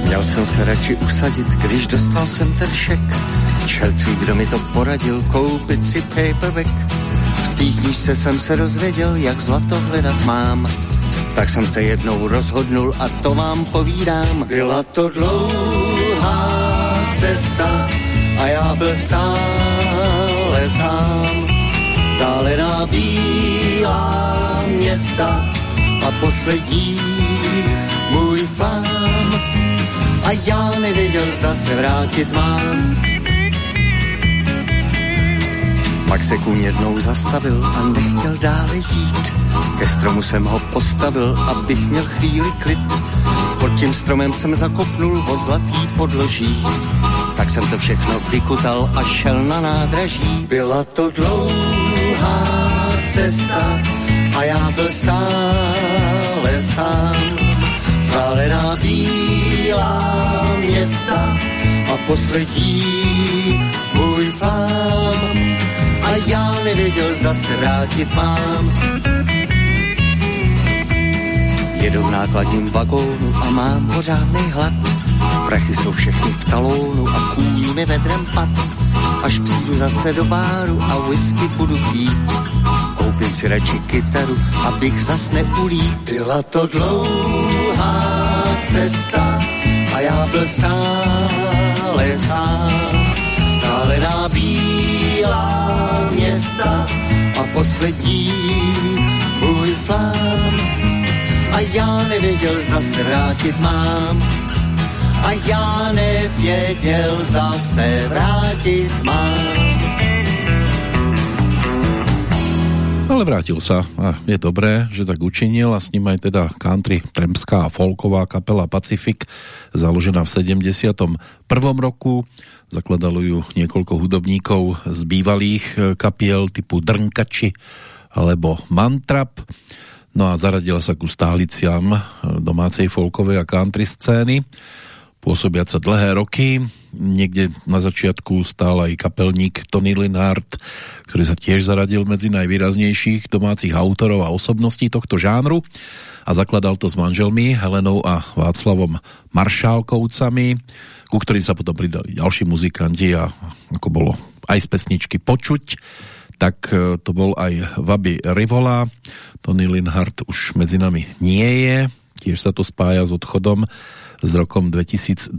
Měl jsem se radši usadit, když dostal jsem ten šek. Čertví, kdo mi to poradil, koupit si paperback. V té knížce jsem se dozvěděl, jak zlato hledat mám. Tak jsem se jednou rozhodnul a to vám povídám. Byla to dlouhá cesta a já byl stále sám. Vzdálená bílá města a poslední můj flám. A já nevěděl, zda se vrátit mám. Pak se kůň jednou zastavil a nechtěl dále jít. Ke stromu jsem ho postavil, abych měl chvíli klid. Pod tím stromem jsem zakopnul ho zlatý podloží. Tak jsem to všechno vykutal a šel na nádraží. Byla to dlouhá cesta a já byl stále sám. Zálená bílá města a poslední já nevěděl, zda se vrátit mám. Jedu v nákladním vagónu a mám pořádný hlad. Prachy jsou všechny v talónu a kůň mi vedrem pad. Až přijdu zase do báru a whisky budu pít. Koupím si radši kytaru, abych zas neulít. Byla to dlouhá cesta a já byl stále sám. Stále bílá města a poslední můj flám. A já nevěděl, zda se vrátit mám. A já nevěděl, zda se vrátit mám. Ale vrátil sa a je dobré, že tak učinil a s ním aj teda country trampská a folková kapela Pacific založená v 71. roku. Zakladalo ju niekoľko hudobníkov z bývalých e, kapiel typu Drnkači alebo Mantrap. No a zaradila sa ku stáliciam e, domácej folkovej a country scény pôsobiaca dlhé roky. Niekde na začiatku stál aj kapelník Tony Linhart, ktorý sa tiež zaradil medzi najvýraznejších domácich autorov a osobností tohto žánru a zakladal to s manželmi Helenou a Václavom Maršálkovcami, ku ktorým sa potom pridali ďalší muzikanti a ako bolo aj z pesničky počuť, tak e, to bol aj Vaby Rivola. Tony Linhart už medzi nami nie je, tiež sa to spája s odchodom s rokom 2021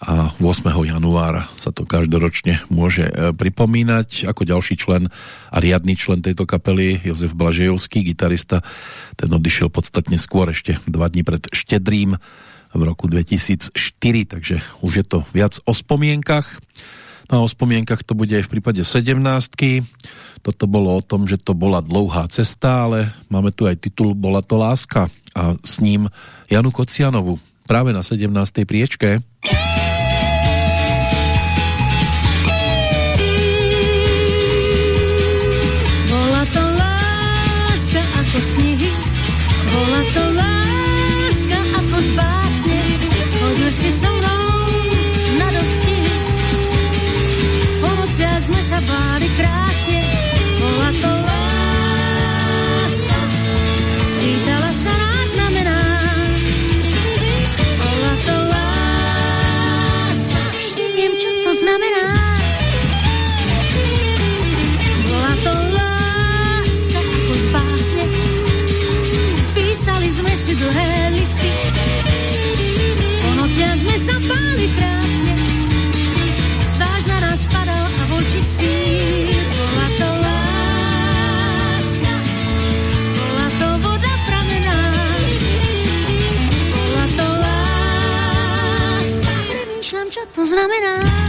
a 8. januára sa to každoročne môže e, pripomínať. Ako ďalší člen a riadny člen tejto kapely Jozef Blažejovský, gitarista, ten odišiel podstatne skôr, ešte dva dní pred Štedrým v roku 2004, takže už je to viac o spomienkach. No a o spomienkach to bude aj v prípade 17. Toto bolo o tom, že to bola dlouhá cesta, ale máme tu aj titul Bola to láska a s ním Janu Kocianovu práve na 17. priečke. Bola láska ako dlhé listy, po nociach sme sa báli krásne, dáž na nás padal a bol čistý. Bola to láska, bola to voda pramená, bola to láska, premýšľam, čo to znamená.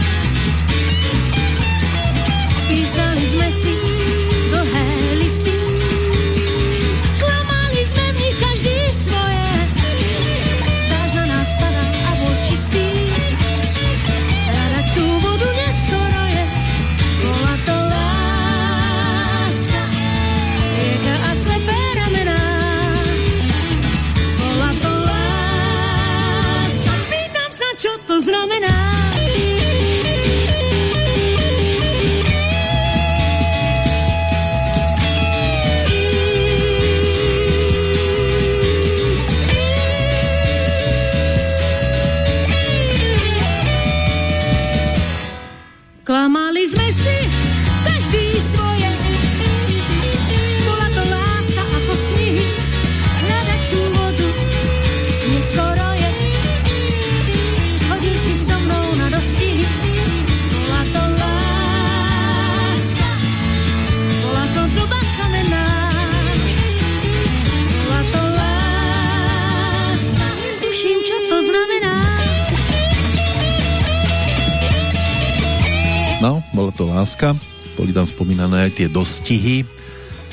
Láska. Boli tam spomínané aj tie dostihy.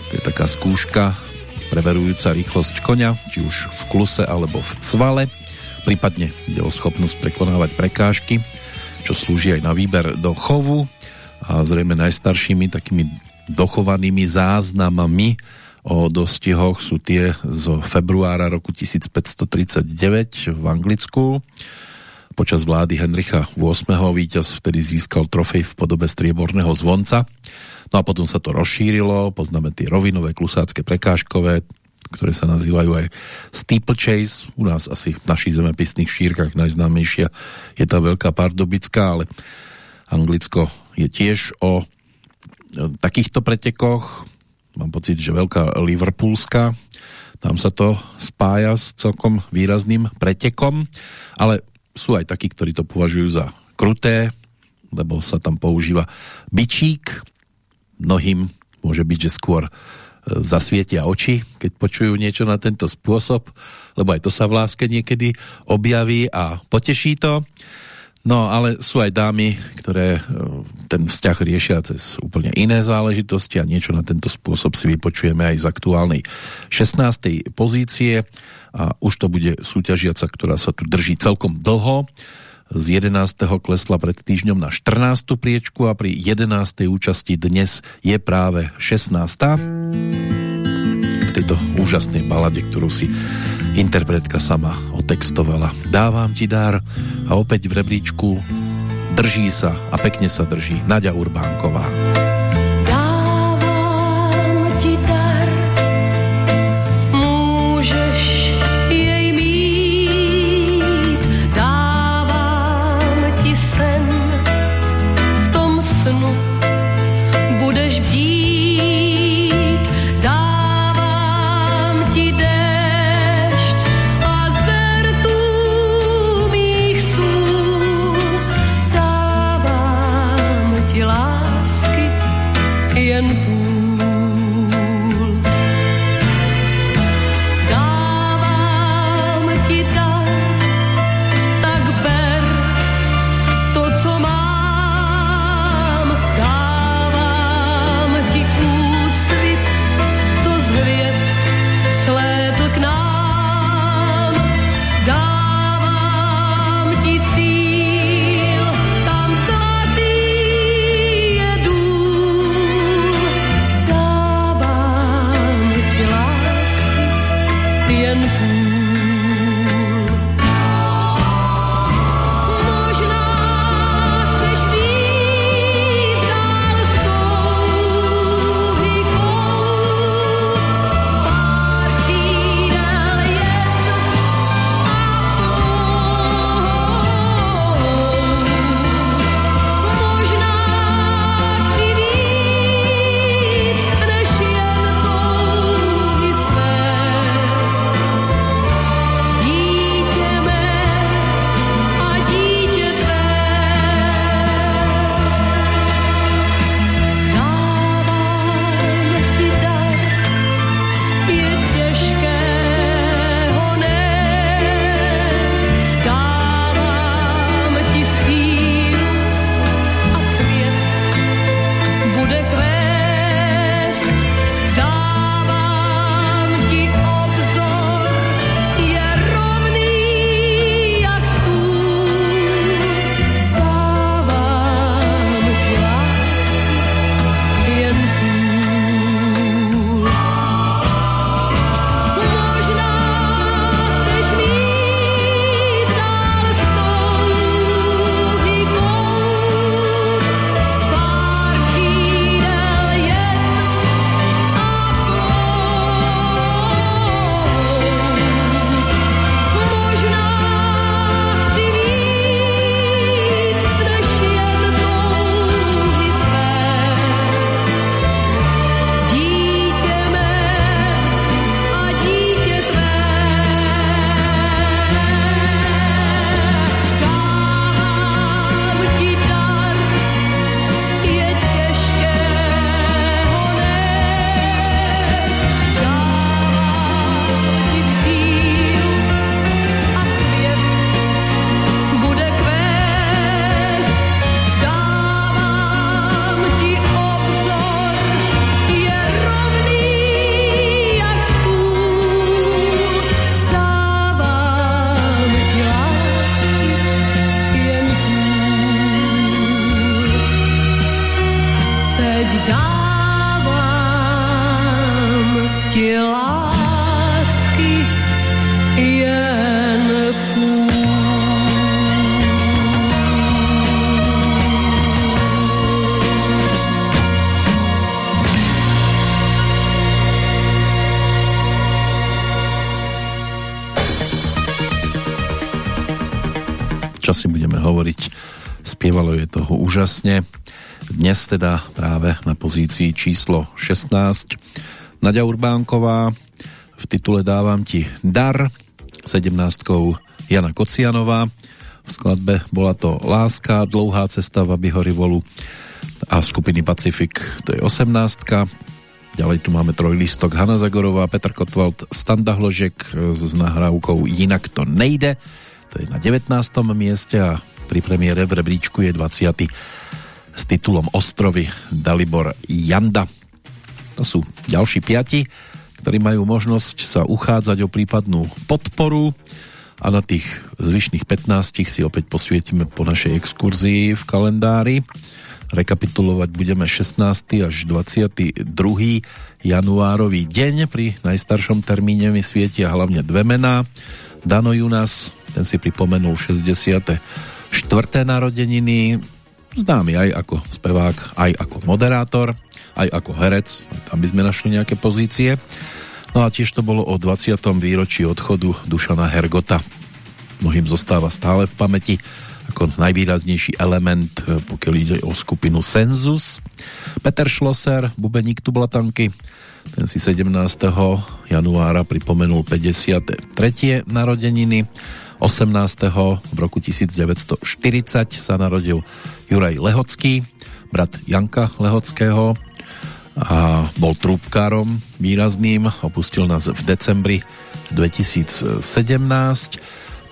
To je taká skúška preverujúca rýchlosť konia, či už v kluse alebo v cvale. Prípadne ide o schopnosť prekonávať prekážky, čo slúži aj na výber do chovu a zrejme najstaršími takými dochovanými záznamami o dostihoch sú tie zo februára roku 1539 v Anglicku. Počas vlády Henricha VIII. víťaz vtedy získal trofej v podobe strieborného zvonca. No a potom sa to rozšírilo, poznáme tie rovinové, klusácké, prekážkové, ktoré sa nazývajú aj steeplechase. U nás asi v našich zemepisných šírkach najznámejšia je tá veľká pardobická, ale Anglicko je tiež o takýchto pretekoch. Mám pocit, že veľká Liverpoolska, tam sa to spája s celkom výrazným pretekom, ale sú aj takí, ktorí to považujú za kruté, lebo sa tam používa bičík. Mnohým môže byť, že skôr e, zasvietia oči, keď počujú niečo na tento spôsob, lebo aj to sa v láske niekedy objaví a poteší to. No, ale sú aj dámy, ktoré e, ten vzťah riešia cez úplne iné záležitosti a niečo na tento spôsob si vypočujeme aj z aktuálnej 16. pozície a už to bude súťažiaca, ktorá sa tu drží celkom dlho. Z 11. klesla pred týždňom na 14. priečku a pri 11. účasti dnes je práve 16 v tejto úžasnej balade, ktorú si interpretka sama otextovala. Dávam ti dar a opäť v rebríčku drží sa a pekne sa drží Nadia Urbánková. Toho úžasne. Dnes teda práve na pozícii číslo 16 Nadia Urbánková v titule Dávam ti dar 17 Jana Kocianová v skladbe bola to Láska, dlouhá cesta v Abihorivolu a skupiny Pacifik to je 18 Ďalej tu máme trojlistok Hanna Zagorová, Petr Kotwald, Standa Hložek s nahrávkou Jinak to nejde to je na 19. mieste a pri premiére v rebríčku je 20. s titulom Ostrovy Dalibor Janda to sú ďalší piati, ktorí majú možnosť sa uchádzať o prípadnú podporu a na tých zvyšných 15 si opäť posvietime po našej exkurzii v kalendári. Rekapitulovať budeme 16. až 22. januárový deň. Pri najstaršom termíne mi svietia hlavne dve mená. Dano Junas, ten si pripomenul 64. narodeniny, známy aj ako spevák, aj ako moderátor aj ako herec, tam by sme našli nejaké pozície. No a tiež to bolo o 20. výročí odchodu Dušana Hergota. Mnohým zostáva stále v pamäti ako najvýraznejší element, e, pokiaľ ide o skupinu Senzus. Peter Schlosser, bubeník Tublatanky, ten si 17. januára pripomenul 53. narodeniny. 18. v roku 1940 sa narodil Juraj Lehocký, brat Janka Lehockého, a bol trúbkárom výrazným, opustil nás v decembri 2017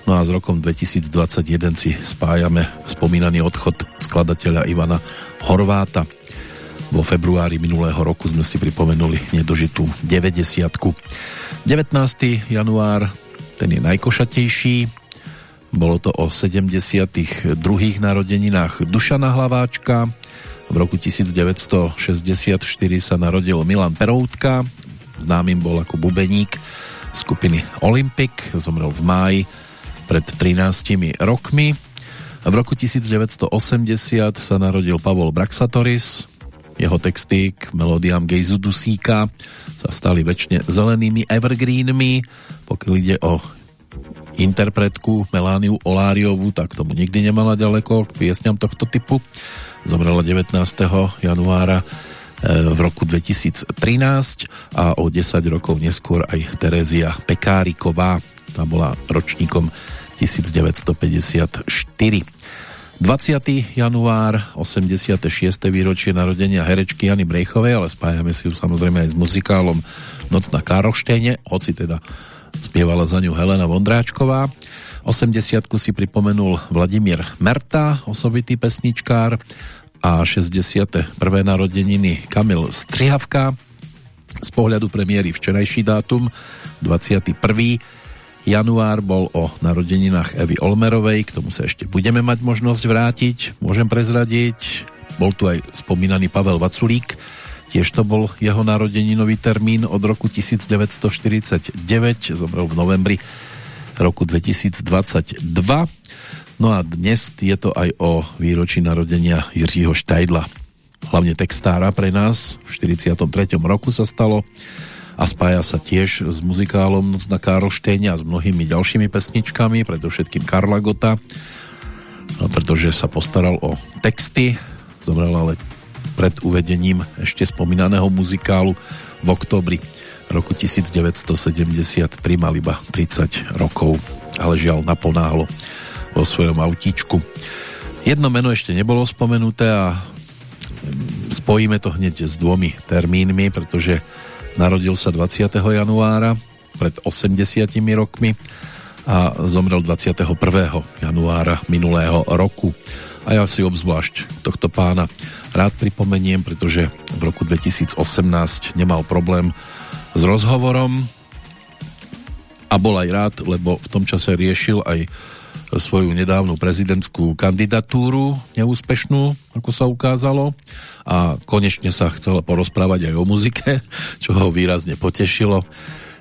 no a s rokom 2021 si spájame spomínaný odchod skladateľa Ivana Horváta vo februári minulého roku sme si pripomenuli nedožitú 90 19. január ten je najkošatejší bolo to o 72. narodeninách Dušana Hlaváčka v roku 1964 sa narodil Milan Peroutka, známym bol ako bubeník skupiny Olympic, zomrel v máji pred 13 rokmi. V roku 1980 sa narodil Pavol Braxatoris, jeho texty k melódiám Gejzu Dusíka sa stali väčšine zelenými evergreenmi. Pokiaľ ide o interpretku Melániu Oláriovú, tak tomu nikdy nemala ďaleko k piesňam tohto typu zomrela 19. januára e, v roku 2013 a o 10 rokov neskôr aj Terézia Pekáriková, tá bola ročníkom 1954. 20. január, 86. výročie narodenia herečky Jany Brejchovej, ale spájame si ju samozrejme aj s muzikálom Noc na Károštejne, hoci teda spievala za ňu Helena Vondráčková. 80 si pripomenul Vladimír Merta, osobitý pesničkár a 61. narodeniny Kamil Strihavka. Z pohľadu premiéry včerajší dátum 21. január bol o narodeninách Evy Olmerovej, k tomu sa ešte budeme mať možnosť vrátiť, môžem prezradiť. Bol tu aj spomínaný Pavel Vaculík, tiež to bol jeho narodeninový termín od roku 1949, zomrel v novembri roku 2022. No a dnes je to aj o výročí narodenia Jiřího Štajdla. Hlavne textára pre nás, v 43. roku sa stalo a spája sa tiež s muzikálom Noc na Karlštejne a s mnohými ďalšími pesničkami, predovšetkým Karla Gota, no, pretože sa postaral o texty, zomrel ale pred uvedením ešte spomínaného muzikálu v oktobri roku 1973 mal iba 30 rokov, ale žiaľ naponáhlo vo svojom autíčku. Jedno meno ešte nebolo spomenuté a spojíme to hneď s dvomi termínmi, pretože narodil sa 20. januára pred 80 rokmi a zomrel 21. januára minulého roku. A ja si obzvlášť tohto pána rád pripomeniem, pretože v roku 2018 nemal problém s rozhovorom a bol aj rád, lebo v tom čase riešil aj svoju nedávnu prezidentskú kandidatúru, neúspešnú, ako sa ukázalo. A konečne sa chcel porozprávať aj o muzike, čo ho výrazne potešilo.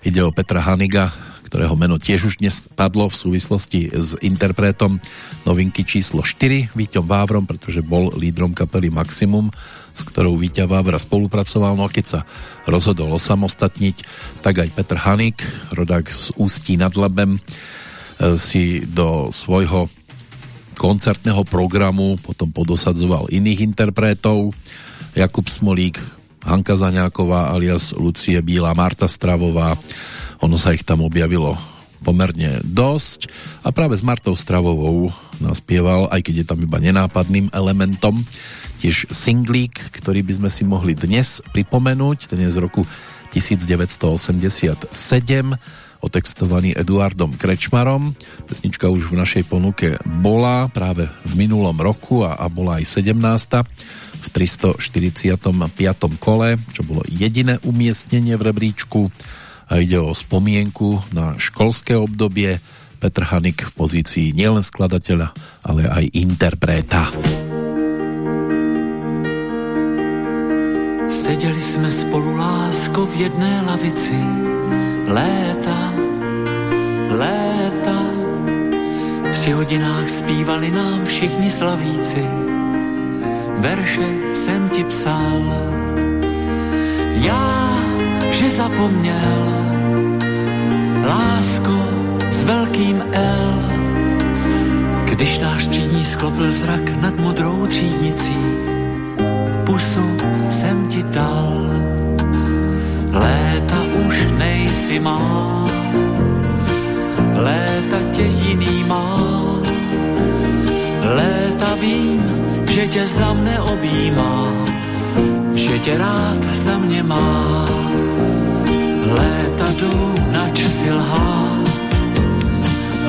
Ide o Petra Haniga, ktorého meno tiež už dnes padlo v súvislosti s interpretom novinky číslo 4, Víťom Vávrom, pretože bol lídrom kapely Maximum, s ktorou Víťa Vávra spolupracoval. No a keď sa rozhodol osamostatniť, tak aj Petr Hanik, rodák z Ústí nad Labem, si do svojho koncertného programu potom podosadzoval iných interpretov. Jakub Smolík, Hanka Zaňáková alias Lucie Bílá, Marta Stravová. Ono sa ich tam objavilo pomerne dosť. A práve s Martou Stravovou naspieval, aj keď je tam iba nenápadným elementom, tiež singlík, ktorý by sme si mohli dnes pripomenúť, ten je z roku 1987 otextovaný Eduardom Krečmarom. Pesnička už v našej ponuke bola práve v minulom roku a, a bola aj 17. v 345. kole, čo bolo jediné umiestnenie v rebríčku a ide o spomienku na školské obdobie Petr Hanik v pozícii nielen skladateľa, ale aj interpreta. Seděli jsme spolu lásko v jedné lavici léta, léta. Při hodinách zpívali nám všichni slavíci, verše jsem ti psal. Já, že zapomněl, lásko s velkým L, když náš třídní sklopil zrak nad modrou třídnicí, pusu jsem ti dal. Léta už nejsi má, léta tě jiný má. Léta vím, že tě za mne objímá, že tě rád za mě má. Léta jdou, nač si lhát,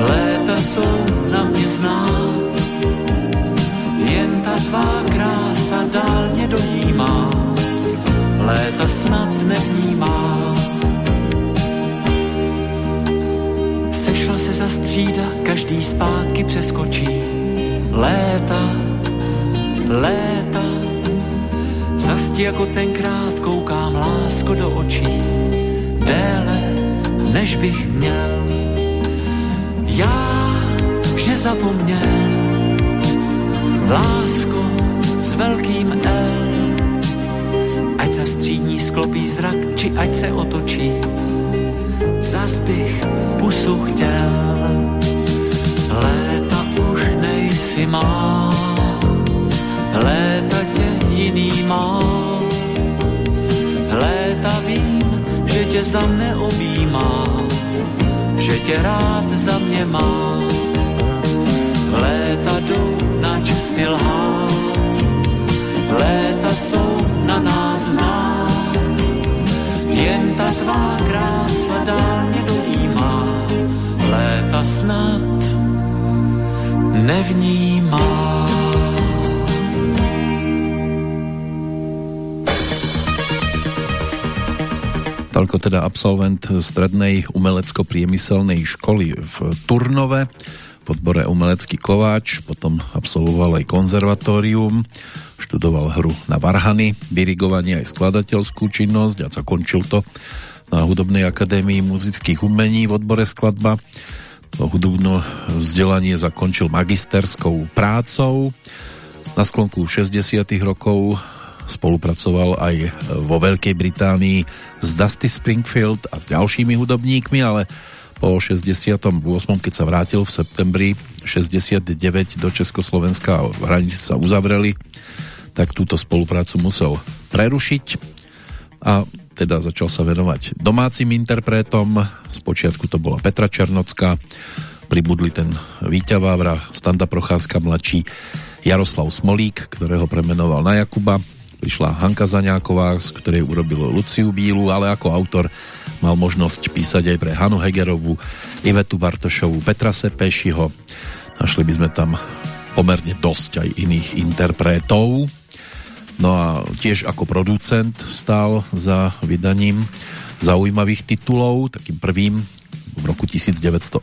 léta jsou na mě znát. Jen ta tvá krása dál mě dojímá, léta snad nevnímá. Sešla se za střída, každý zpátky přeskočí. Léta, léta, zasti jako tenkrát koukám lásko do očí. Déle, než bych měl. Já, že zapomněl, lásko s velkým L ať sa střídní sklopí zrak, či ať se otočí. Zas bych pusu chtěl, léta už nejsi má, léta tě jiný má. Léta vím, že tě za mne objímá, že tě rád za mě má. Léta jdu, nač si lhát, léta jsou na nás znát. Jen ta tvá krása dál mě dojímá, léta snad nevnímá. Toľko teda absolvent strednej umelecko-priemyselnej školy v Turnove v odbore umelecký kováč, potom absolvoval aj konzervatórium študoval hru na varhany, dirigovanie aj skladateľskú činnosť a zakončil to na Hudobnej akadémii muzických umení v odbore skladba. To hudobné vzdelanie zakončil magisterskou prácou. Na sklonku 60 rokov spolupracoval aj vo Veľkej Británii s Dusty Springfield a s ďalšími hudobníkmi, ale po 68. keď sa vrátil v septembri 69 do Československa a hranice sa uzavreli, tak túto spoluprácu musel prerušiť a teda začal sa venovať domácim interpretom. Spočiatku to bola Petra Černocká, pribudli ten Víťa Standa Procházka mladší, Jaroslav Smolík, ktorého premenoval na Jakuba, prišla Hanka Zaňáková, z ktorej urobil Luciu Bílu, ale ako autor mal možnosť písať aj pre Hanu Hegerovú, Ivetu Bartošovú, Petra Sepešiho. Našli by sme tam pomerne dosť aj iných interpretov. No a tiež ako producent stál za vydaním zaujímavých titulov. Takým prvým v roku 1970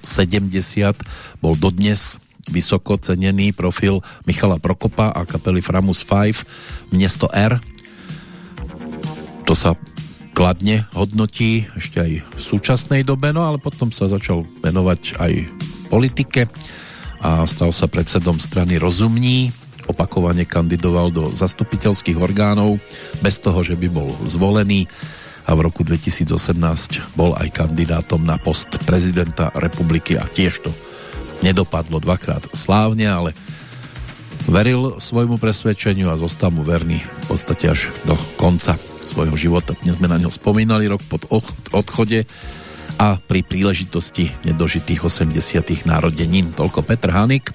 bol dodnes vysoko cenený profil Michala Prokopa a kapely Framus 5 Miesto R. To sa kladne hodnotí ešte aj v súčasnej dobe, no ale potom sa začal venovať aj politike a stal sa predsedom strany Rozumní, opakovane kandidoval do zastupiteľských orgánov bez toho, že by bol zvolený a v roku 2018 bol aj kandidátom na post prezidenta republiky a tiež to nedopadlo dvakrát slávne, ale veril svojmu presvedčeniu a zostal mu verný v podstate až do konca svojho života. Dnes sme na ňo spomínali rok pod odchode a pri príležitosti nedožitých 80. narodenín. Toľko Petr Hanik.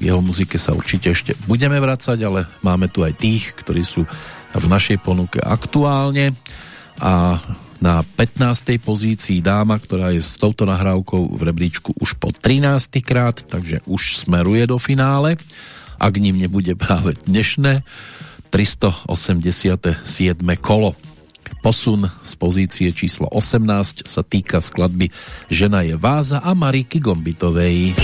Jeho muzike sa určite ešte budeme vracať, ale máme tu aj tých, ktorí sú v našej ponuke aktuálne a na 15. pozícii dáma, ktorá je s touto nahrávkou v rebríčku už po 13. krát, takže už smeruje do finále. Ak ním nebude práve dnešné 387. kolo. Posun z pozície číslo 18 sa týka skladby Žena je váza a Mariky Gombitovej.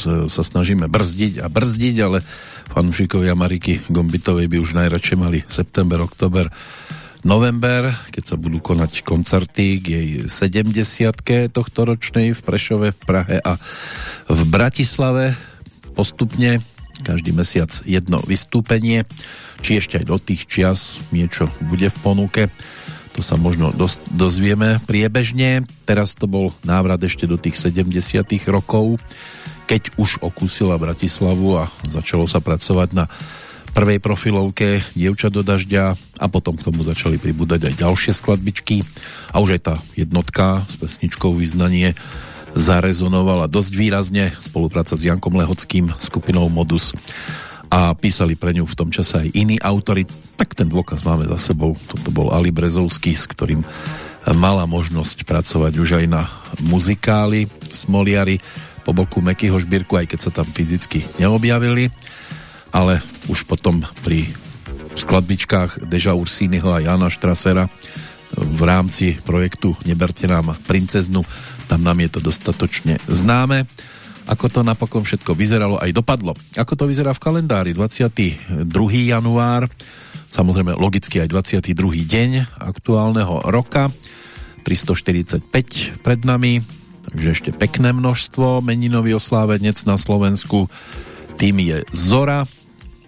Čas e, sa snažíme brzdiť a brzdiť, ale fanúšikovia Mariky Gombitovej by už najradšej mali september, oktober, november, keď sa budú konať koncerty k jej 70 tohto ročnej v Prešove, v Prahe a v Bratislave. Postupne každý mesiac jedno vystúpenie, či ešte aj do tých čias niečo bude v ponuke. To sa možno dozvieme priebežne. Teraz to bol návrat ešte do tých 70 rokov keď už okúsila Bratislavu a začalo sa pracovať na prvej profilovke Dievča do dažďa a potom k tomu začali pribúdať aj ďalšie skladbičky a už aj tá jednotka s pesničkou Význanie zarezonovala dosť výrazne. Spolupráca s Jankom Lehockým skupinou Modus a písali pre ňu v tom čase aj iní autory, tak ten dôkaz máme za sebou. Toto bol Ali Brezovský, s ktorým mala možnosť pracovať už aj na muzikáli Smoliari po boku Mekyho Šbírku, aj keď sa tam fyzicky neobjavili. ale už potom pri skladbičkách Deža Ursínyho a Jana Štrasera v rámci projektu Neberte nám princeznu, tam nám je to dostatočne známe. Ako to napokon všetko vyzeralo aj dopadlo. Ako to vyzerá v kalendári 22. január, samozrejme logicky aj 22. deň aktuálneho roka, 345 pred nami, takže ešte pekné množstvo. Meninový oslávenec na Slovensku, tým je Zora,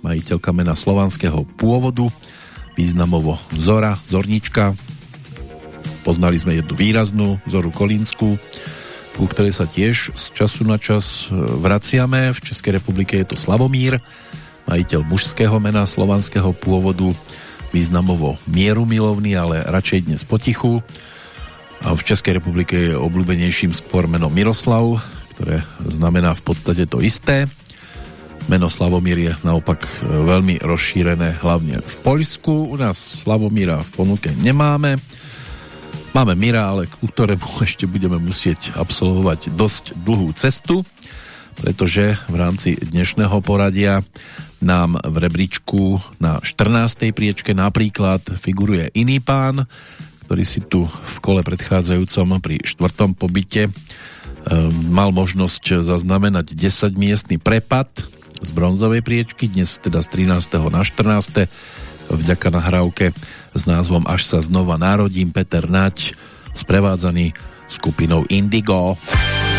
majiteľka mena slovanského pôvodu, významovo Zora, Zornička. Poznali sme jednu výraznú, Zoru Kolínsku, ku ktorej sa tiež z času na čas e, vraciame. V Českej republike je to Slavomír, majiteľ mužského mena slovanského pôvodu, významovo mierumilovný, ale radšej dnes potichu. V Českej republike je obľúbenejším skôr meno Miroslav, ktoré znamená v podstate to isté. Meno Slavomír je naopak e, veľmi rozšírené hlavne v Poľsku. U nás Slavomíra v ponuke nemáme. Máme Mira, ale ku ktorému ešte budeme musieť absolvovať dosť dlhú cestu, pretože v rámci dnešného poradia nám v rebríčku na 14. priečke napríklad figuruje iný pán, ktorý si tu v kole predchádzajúcom pri štvrtom pobyte e, mal možnosť zaznamenať 10 miestny prepad z bronzovej priečky, dnes teda z 13. na 14. vďaka nahrávke s názvom Až sa znova narodím Peter Nať, sprevádzaný skupinou Indigo. Indigo.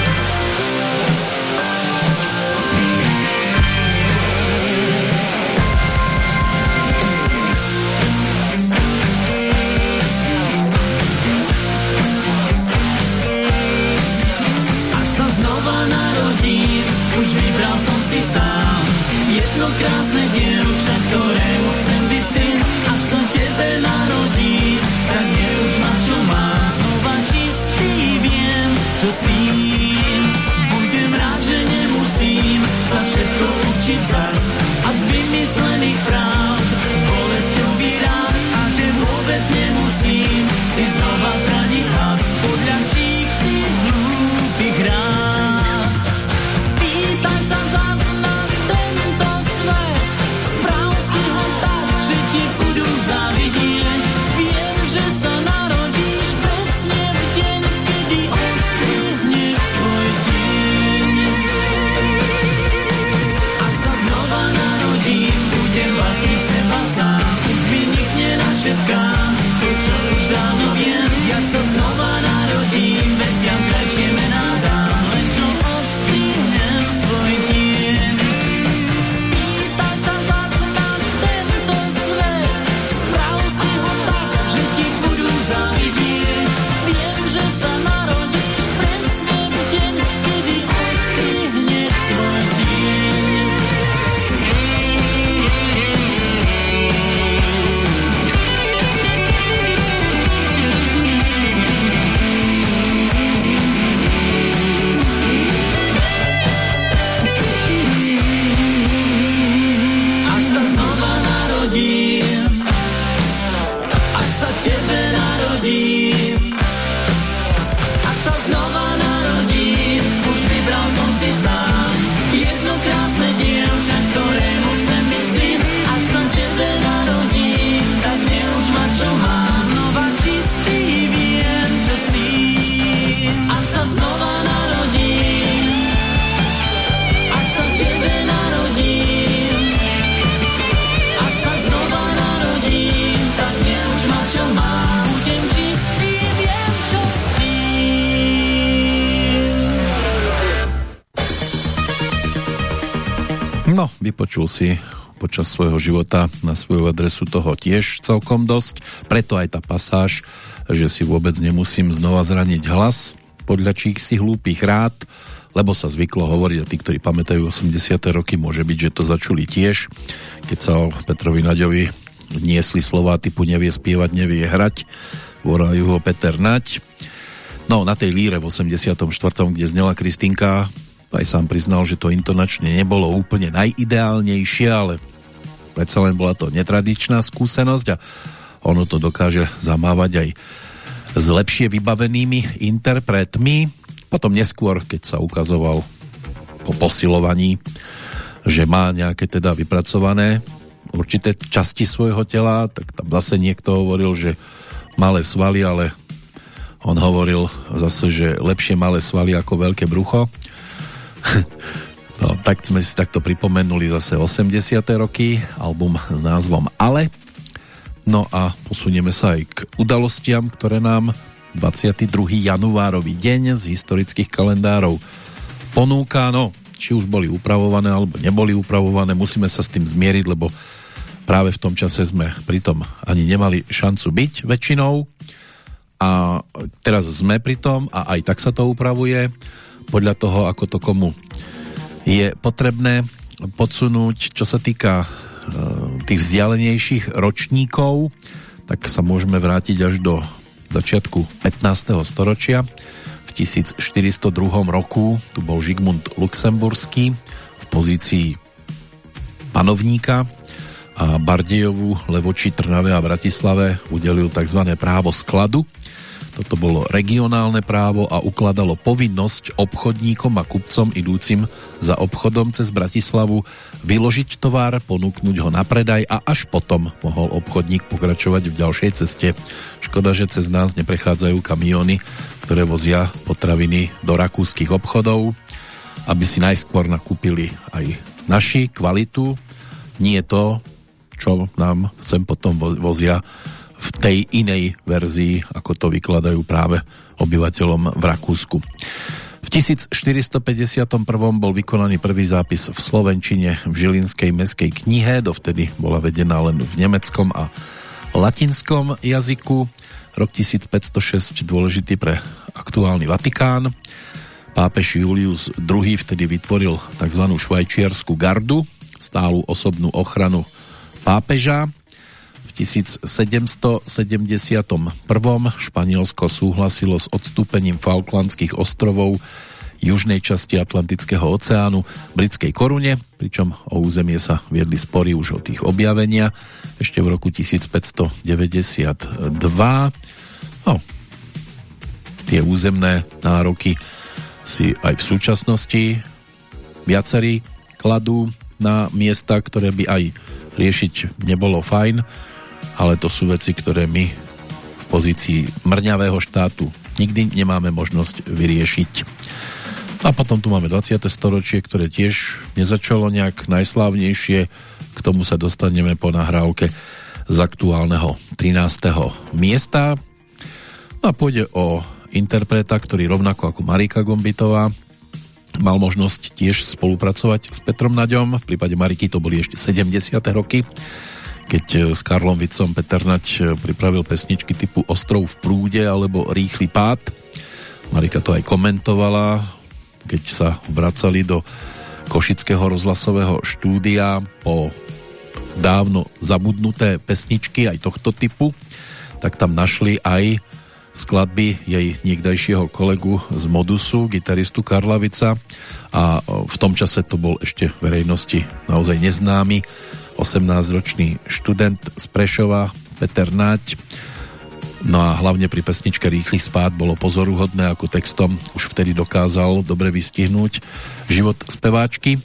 sa tebe narodím. Až sa znova vypočul si počas svojho života na svoju adresu toho tiež celkom dosť. Preto aj tá pasáž, že si vôbec nemusím znova zraniť hlas podľa čích si hlúpých rád, lebo sa zvyklo hovoriť, a tí, ktorí pamätajú 80. roky, môže byť, že to začuli tiež, keď sa o Petrovi Naďovi niesli slova typu nevie spievať, nevie hrať, volajú ho Peter Naď. No, na tej líre v 84., kde znela Kristinka, aj sám priznal, že to intonačne nebolo úplne najideálnejšie, ale predsa len bola to netradičná skúsenosť a ono to dokáže zamávať aj s lepšie vybavenými interpretmi. Potom neskôr, keď sa ukazoval po posilovaní že má nejaké teda vypracované určité časti svojho tela, tak tam zase niekto hovoril, že malé svaly, ale on hovoril zase, že lepšie malé svaly ako veľké brucho. no, tak sme si takto pripomenuli zase 80. roky, album s názvom Ale. No a posunieme sa aj k udalostiam, ktoré nám 22. januárový deň z historických kalendárov ponúka. No, či už boli upravované alebo neboli upravované, musíme sa s tým zmieriť, lebo práve v tom čase sme pritom ani nemali šancu byť väčšinou a teraz sme pri tom a aj tak sa to upravuje podľa toho, ako to komu je potrebné podsunúť, čo sa týka e, tých vzdialenejších ročníkov, tak sa môžeme vrátiť až do začiatku 15. storočia. V 1402 roku tu bol Žigmund Luxemburský v pozícii panovníka a Bardejovú, Levoči, Trnave a Bratislave udelil tzv. právo skladu. Toto bolo regionálne právo a ukladalo povinnosť obchodníkom a kupcom idúcim za obchodom cez Bratislavu vyložiť tovar, ponúknuť ho na predaj a až potom mohol obchodník pokračovať v ďalšej ceste. Škoda, že cez nás neprechádzajú kamiony, ktoré vozia potraviny do rakúskych obchodov, aby si najskôr nakúpili aj naši kvalitu, nie to, čo nám sem potom vozia v tej inej verzii, ako to vykladajú práve obyvateľom v Rakúsku. V 1451. bol vykonaný prvý zápis v Slovenčine v Žilinskej meskej knihe, dovtedy bola vedená len v nemeckom a latinskom jazyku. Rok 1506 dôležitý pre aktuálny Vatikán. Pápež Julius II vtedy vytvoril tzv. švajčiarsku gardu, stálu osobnú ochranu pápeža. V 1771. Španielsko súhlasilo s odstúpením Falklandských ostrovov južnej časti Atlantického oceánu britskej korune, pričom o územie sa viedli spory už o tých objavenia ešte v roku 1592. No, tie územné nároky si aj v súčasnosti viacerí kladú na miesta, ktoré by aj riešiť nebolo fajn, ale to sú veci, ktoré my v pozícii mrňavého štátu nikdy nemáme možnosť vyriešiť. A potom tu máme 20. storočie, ktoré tiež nezačalo nejak najslávnejšie. K tomu sa dostaneme po nahrávke z aktuálneho 13. miesta. No a pôjde o interpreta, ktorý rovnako ako Marika Gombitová mal možnosť tiež spolupracovať s Petrom Naďom. V prípade Mariky to boli ešte 70. roky, keď eh, s Karlom Vicom Peter Naď eh, pripravil pesničky typu Ostrov v prúde alebo Rýchly pád. Marika to aj komentovala, keď sa vracali do Košického rozhlasového štúdia po dávno zabudnuté pesničky aj tohto typu, tak tam našli aj skladby jej niekdajšieho kolegu z Modusu, gitaristu Karlavica a v tom čase to bol ešte verejnosti naozaj neznámy 18-ročný študent z Prešova Peter Naď no a hlavne pri pesničke Rýchly spát bolo pozoruhodné ako textom už vtedy dokázal dobre vystihnúť život speváčky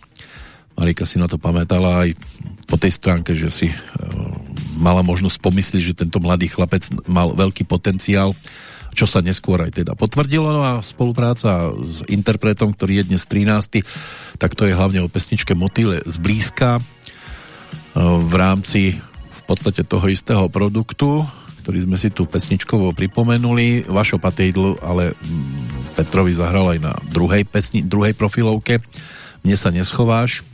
Marika si na to pamätala aj po tej stránke, že si mala možnosť pomyslieť, že tento mladý chlapec mal veľký potenciál, čo sa neskôr aj teda potvrdilo. No a spolupráca s interpretom, ktorý je dnes 13. tak to je hlavne o pesničke Motýle zblízka e, v rámci v podstate toho istého produktu, ktorý sme si tu pesničkovo pripomenuli. Vašo Patejdl ale mm, Petrovi zahral aj na druhej, pesni, druhej profilovke. Mne sa neschováš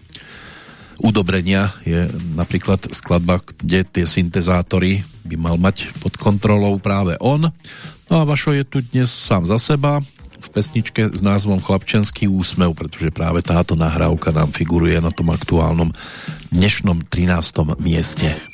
udobrenia je napríklad skladba, kde tie syntezátory by mal mať pod kontrolou práve on. No a Vašo je tu dnes sám za seba v pesničke s názvom Chlapčenský úsmev, pretože práve táto nahrávka nám figuruje na tom aktuálnom dnešnom 13. mieste.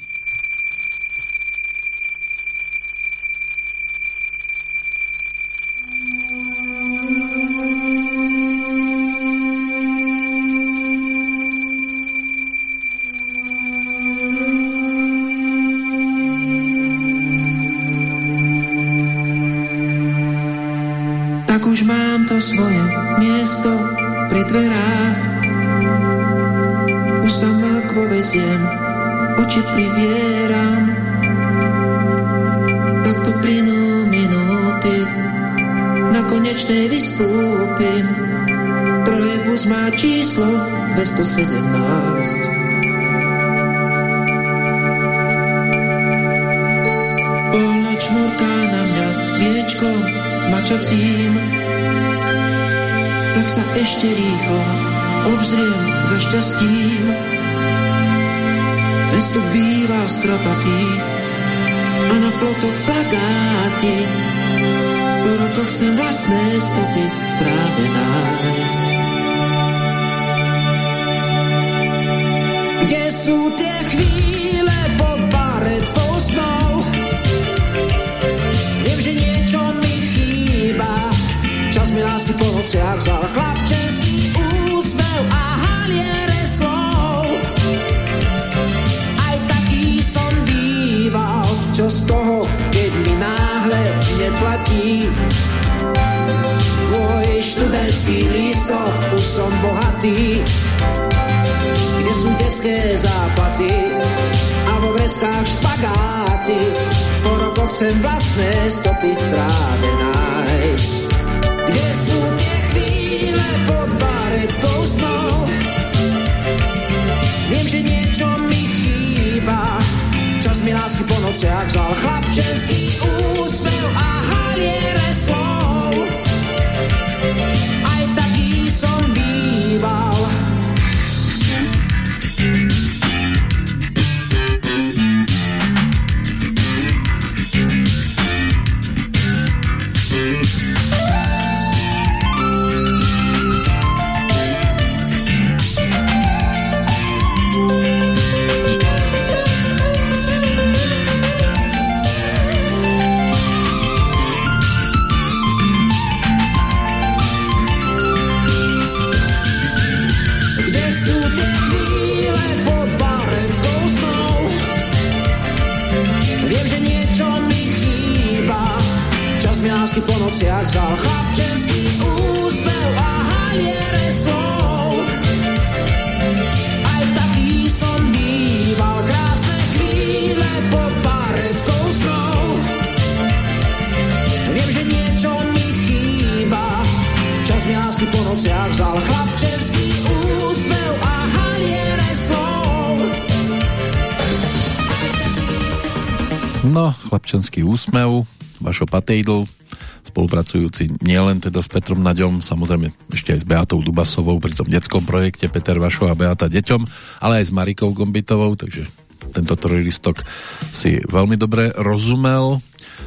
Spolupracujúci nielen teda s Petrom Naďom, samozrejme ešte aj s Beatou Dubasovou pri tom detskom projekte Peter Vašo a Beata deťom, ale aj s Marikou Gombitovou, takže tento trojlistok si veľmi dobre rozumel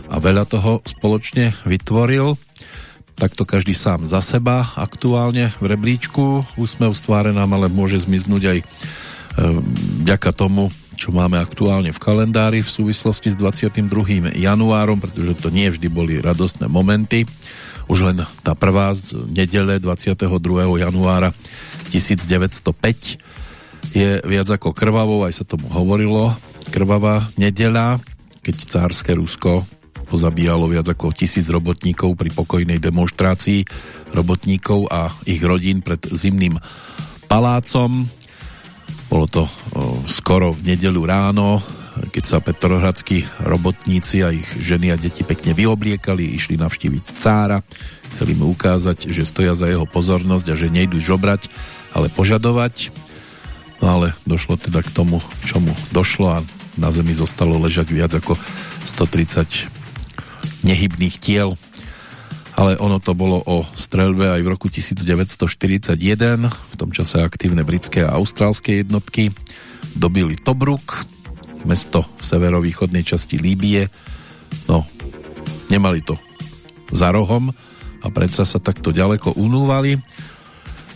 a veľa toho spoločne vytvoril. Takto každý sám za seba aktuálne v rebríčku. Úsmev stváre nám ale môže zmiznúť aj e, vďaka tomu, čo máme aktuálne v kalendári v súvislosti s 22. januárom, pretože to nie vždy boli radostné momenty. Už len tá prvá z nedele 22. januára 1905 je viac ako krvavou, aj sa tomu hovorilo, krvavá nedela, keď cárske Rusko pozabíjalo viac ako tisíc robotníkov pri pokojnej demonstrácii robotníkov a ich rodín pred zimným palácom. Bolo to o, skoro v nedelu ráno, keď sa petrohradskí robotníci a ich ženy a deti pekne vyobliekali, išli navštíviť cára, chceli mu ukázať, že stoja za jeho pozornosť a že nejdu žobrať, ale požadovať. No ale došlo teda k tomu, čomu došlo a na zemi zostalo ležať viac ako 130 nehybných tiel. Ale ono to bolo o streľbe aj v roku 1941, v tom čase aktívne britské a austrálske jednotky dobili Tobruk, mesto v severovýchodnej časti Líbie. No, nemali to za rohom a predsa sa takto ďaleko unúvali.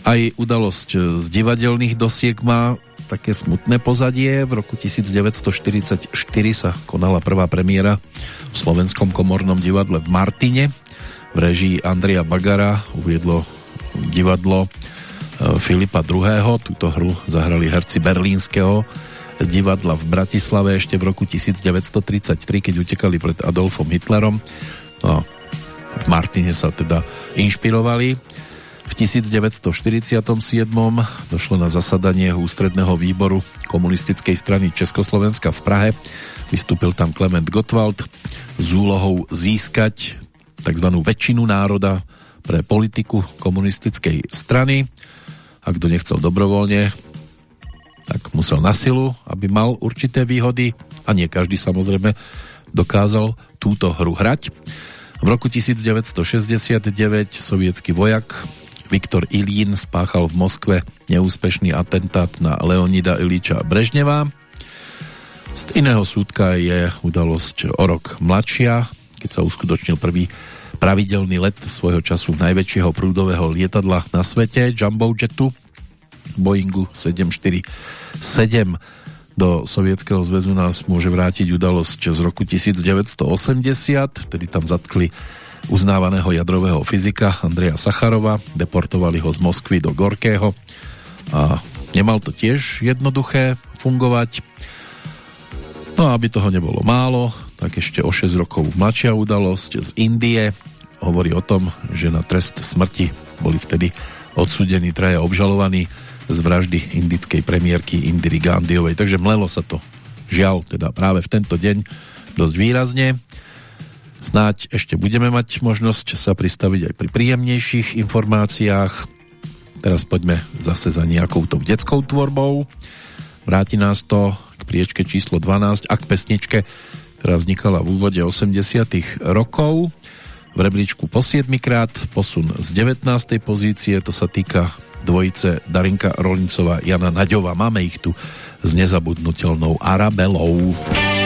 Aj udalosť z divadelných dosiek má také smutné pozadie. V roku 1944 sa konala prvá premiéra v Slovenskom komornom divadle v Martine. V režii Andrea Bagara uviedlo divadlo e, Filipa II. Túto hru zahrali herci berlínskeho divadla v Bratislave ešte v roku 1933, keď utekali pred Adolfom Hitlerom. No, v Martine sa teda inšpirovali V 1947 došlo na zasadanie ústredného výboru komunistickej strany Československa v Prahe. Vystúpil tam Klement Gottwald s úlohou získať tzv. väčšinu národa pre politiku komunistickej strany. A kto nechcel dobrovoľne, tak musel na silu, aby mal určité výhody a nie každý samozrejme dokázal túto hru hrať. V roku 1969 sovietský vojak Viktor Ilín spáchal v Moskve neúspešný atentát na Leonida Iliča Brežneva. Z iného súdka je udalosť o rok mladšia, keď sa uskutočnil prvý pravidelný let svojho času najväčšieho prúdového lietadla na svete, Jumbo Jetu, Boeingu 747. Do Sovietskeho zväzu nás môže vrátiť udalosť z roku 1980, vtedy tam zatkli uznávaného jadrového fyzika Andreja Sacharova, deportovali ho z Moskvy do Gorkého a nemal to tiež jednoduché fungovať. No a aby toho nebolo málo, tak ešte o 6 rokov mladšia udalosť z Indie hovorí o tom, že na trest smrti boli vtedy odsudení traja obžalovaní z vraždy indickej premiérky Indiry Gandhiovej. Takže mlelo sa to žiaľ teda práve v tento deň dosť výrazne. Snáď ešte budeme mať možnosť sa pristaviť aj pri príjemnejších informáciách. Teraz poďme zase za nejakou tou detskou tvorbou. Vráti nás to k priečke číslo 12 a k pesničke, ktorá vznikala v úvode 80 rokov. V rebríčku po 7 krát, posun z 19. pozície, to sa týka dvojice Darinka Rolnicová, Jana Naďová. Máme ich tu s nezabudnutelnou Arabelou. Arabelou.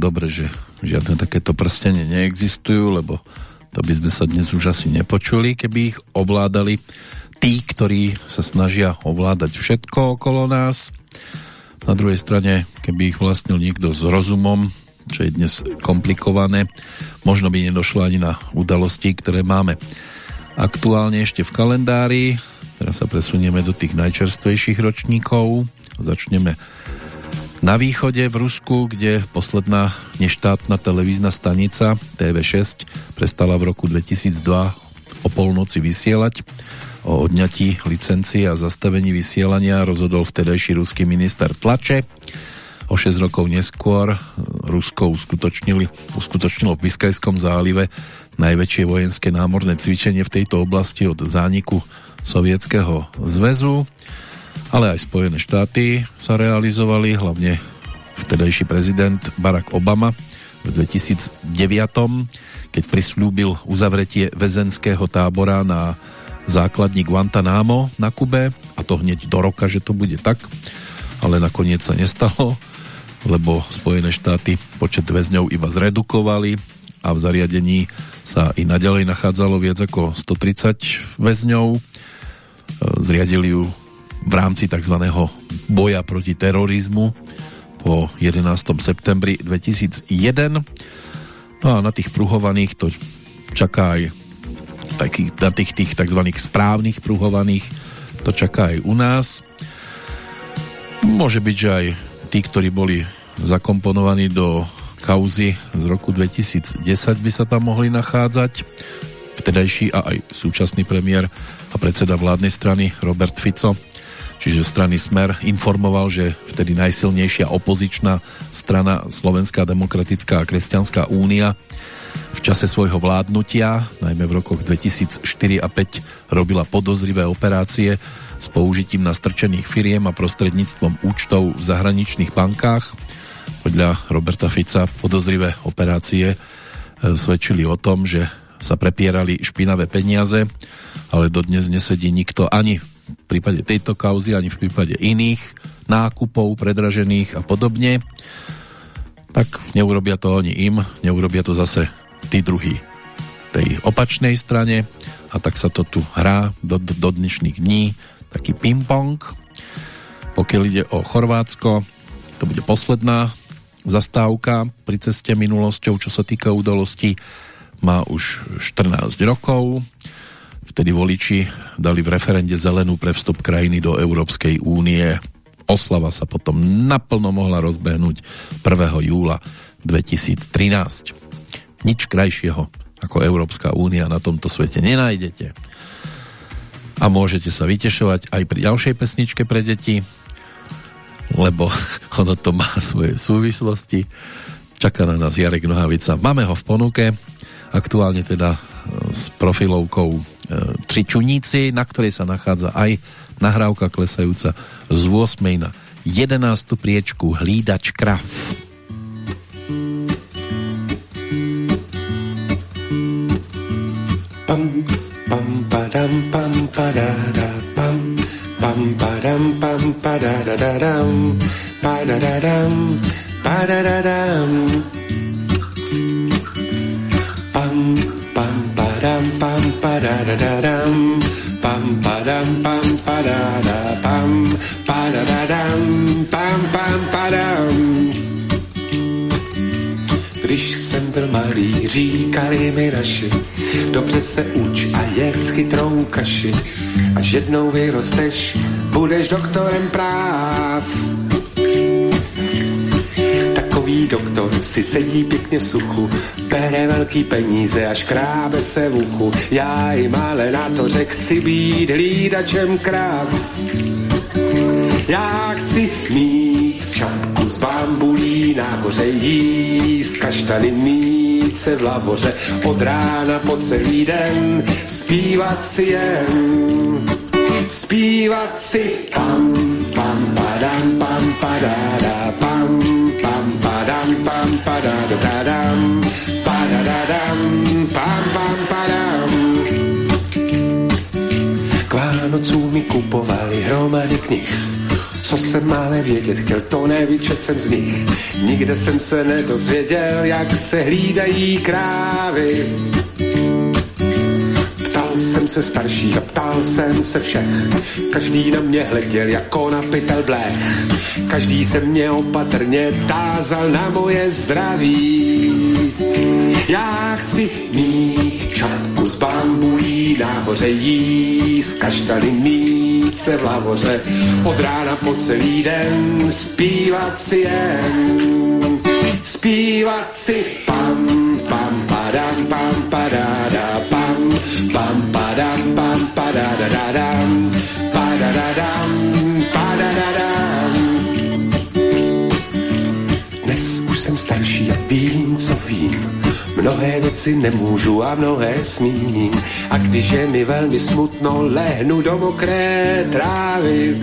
Dobre, že žiadne takéto prstenie neexistujú, lebo to by sme sa dnes už asi nepočuli, keby ich ovládali tí, ktorí sa snažia ovládať všetko okolo nás. Na druhej strane, keby ich vlastnil niekto s rozumom, čo je dnes komplikované, možno by nedošlo ani na udalosti, ktoré máme aktuálne ešte v kalendári. Teraz sa presunieme do tých najčerstvejších ročníkov. Začneme na východe v Rusku, kde posledná neštátna televízna stanica TV6 prestala v roku 2002 o polnoci vysielať. O odňatí licencie a zastavení vysielania rozhodol vtedajší ruský minister tlače. O 6 rokov neskôr Rusko uskutočnilo v Biskajskom zálive najväčšie vojenské námorné cvičenie v tejto oblasti od zániku Sovietskeho zväzu ale aj Spojené štáty sa realizovali, hlavne vtedajší prezident Barack Obama v 2009, keď prislúbil uzavretie väzenského tábora na základní Guantanamo na Kube a to hneď do roka, že to bude tak, ale nakoniec sa nestalo, lebo Spojené štáty počet väzňov iba zredukovali a v zariadení sa i naďalej nachádzalo viac ako 130 väzňov. Zriadili ju v rámci tzv. boja proti terorizmu po 11. septembri 2001. No a na tých pruhovaných to čaká aj taký, na tých, tých tzv. správnych pruhovaných to čaká aj u nás. Môže byť, že aj tí, ktorí boli zakomponovaní do kauzy z roku 2010 by sa tam mohli nachádzať. Vtedajší a aj súčasný premiér a predseda vládnej strany Robert Fico čiže strany Smer informoval, že vtedy najsilnejšia opozičná strana Slovenská demokratická a kresťanská únia v čase svojho vládnutia, najmä v rokoch 2004 a 5 robila podozrivé operácie s použitím nastrčených firiem a prostredníctvom účtov v zahraničných bankách. Podľa Roberta Fica podozrivé operácie e, svedčili o tom, že sa prepierali špinavé peniaze, ale dodnes nesedí nikto ani v prípade tejto kauzy, ani v prípade iných nákupov predražených a podobne, tak neurobia to oni im, neurobia to zase tí druhí tej opačnej strane. A tak sa to tu hrá do, do dnešných dní, taký ping-pong. Pokiaľ ide o Chorvátsko, to bude posledná zastávka pri ceste minulosťou, čo sa týka udalostí, má už 14 rokov Vtedy voliči dali v referende zelenú pre vstup krajiny do Európskej únie. Oslava sa potom naplno mohla rozbehnúť 1. júla 2013. Nič krajšieho ako Európska únia na tomto svete nenájdete. A môžete sa vytešovať aj pri ďalšej pesničke pre deti, lebo ono to má svoje súvislosti. Čaká na nás Jarek Nohavica. Máme ho v ponuke, aktuálne teda s profilovkou Tri čuníci, na ktorej sa nachádza aj nahrávka klesajúca z 8. na 11. priečku Hlídač krav. Pam pam padam pam padada pam pam padam pam padadadam padadadam padadadam pam pam padadadam pam padam pam padada pam padadadam pam pam padam když jsem byl malý, říkali mi naši, dobře se uč a je s chytrou kaši. Až jednou vyrosteš, budeš doktorem práv. Takový doktor si sedí pěkně v suchu, bere velký peníze a škrábe se v uchu. Já jim ale na to řek, chci být hlídačem kráv. Já chci mít čapku z bambulí nahoře, jíst kaštany, mít se v lavoře, od rána po celý den, zpívat si jen, zpívat si pam, pam, padam, pam, padada, pam, padam, pam, padadadam, padadadam, pam, pam, padam. K Vánocům mi kupovali hromady knih, co jsem ale vědět chtěl, to nevyčet jsem z nich. Nikde jsem se nedozvěděl, jak se hlídají krávy. Jsem se starších a ptal jsem se všech. Každý na mě hleděl jako na pytel blech. Každý se mě opatrně tázal na moje zdraví. Já chci mít čapku z bambulí, nahoře jíst kaštany mít se v lavoře, od rána po celý den zpívat si jen. Zpívat si pam, pam, padam, pam, padada, pam, pam, padam, pam, padadadam, padadadam, padadadam. Dnes už jsem starší a vím, co vím. Mnohé věci nemůžu a mnohé smím. A když je mi velmi smutno, lehnu do mokré trávy.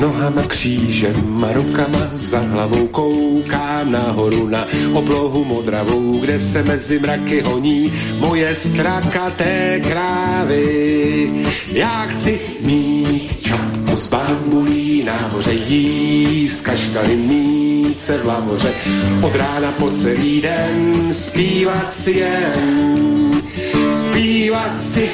Nohama křížem a rukama za hlavou koukám nahoru na oblohu modravou, kde se mezi mraky honí moje strakaté krávy. Já chci mít čapku z bambulí, nahoře jíst kaštany mít se v lavoře, od rána po celý den zpívat si jen, zpívat si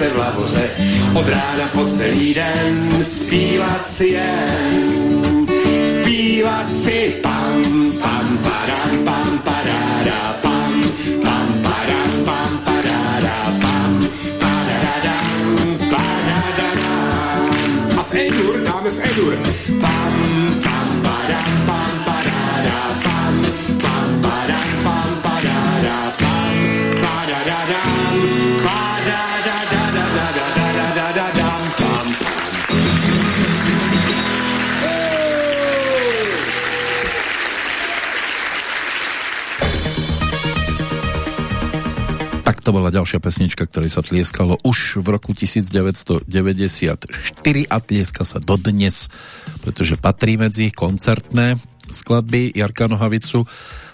se v lavoře, od rána po celý den. Zpívat si jen, zpívat si. Pam, pam, padam, pam, padáda, pam, pam, To bola ďalšia pesnička, ktorej sa tlieskalo už v roku 1994 a tlieska sa dodnes, pretože patrí medzi koncertné skladby Jarka Nohavicu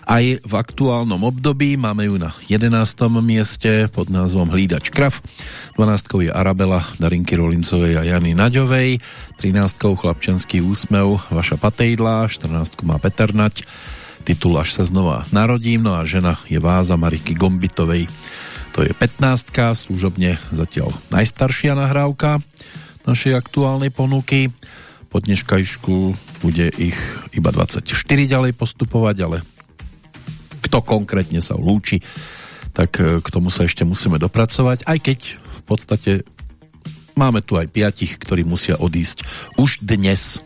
aj v aktuálnom období. Máme ju na 11. mieste pod názvom Hlídač krav. 12. je Arabela Darinky Rolincovej a Jany Naďovej. 13. Chlapčenský úsmev Vaša Patejdla. 14. má Peter Nať. Titul Až sa znova narodím. No a žena je Váza Mariky Gombitovej. To je 15. Služobne zatiaľ najstaršia nahrávka našej aktuálnej ponuky. Po dneškajšku bude ich iba 24 ďalej postupovať, ale kto konkrétne sa lúči, tak e, k tomu sa ešte musíme dopracovať, aj keď v podstate máme tu aj piatich, ktorí musia odísť už dnes.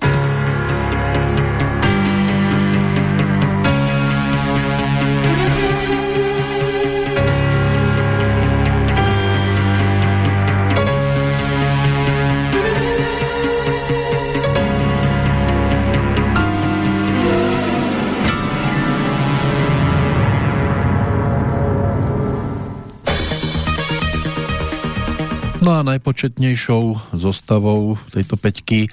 No a najpočetnejšou zostavou tejto peťky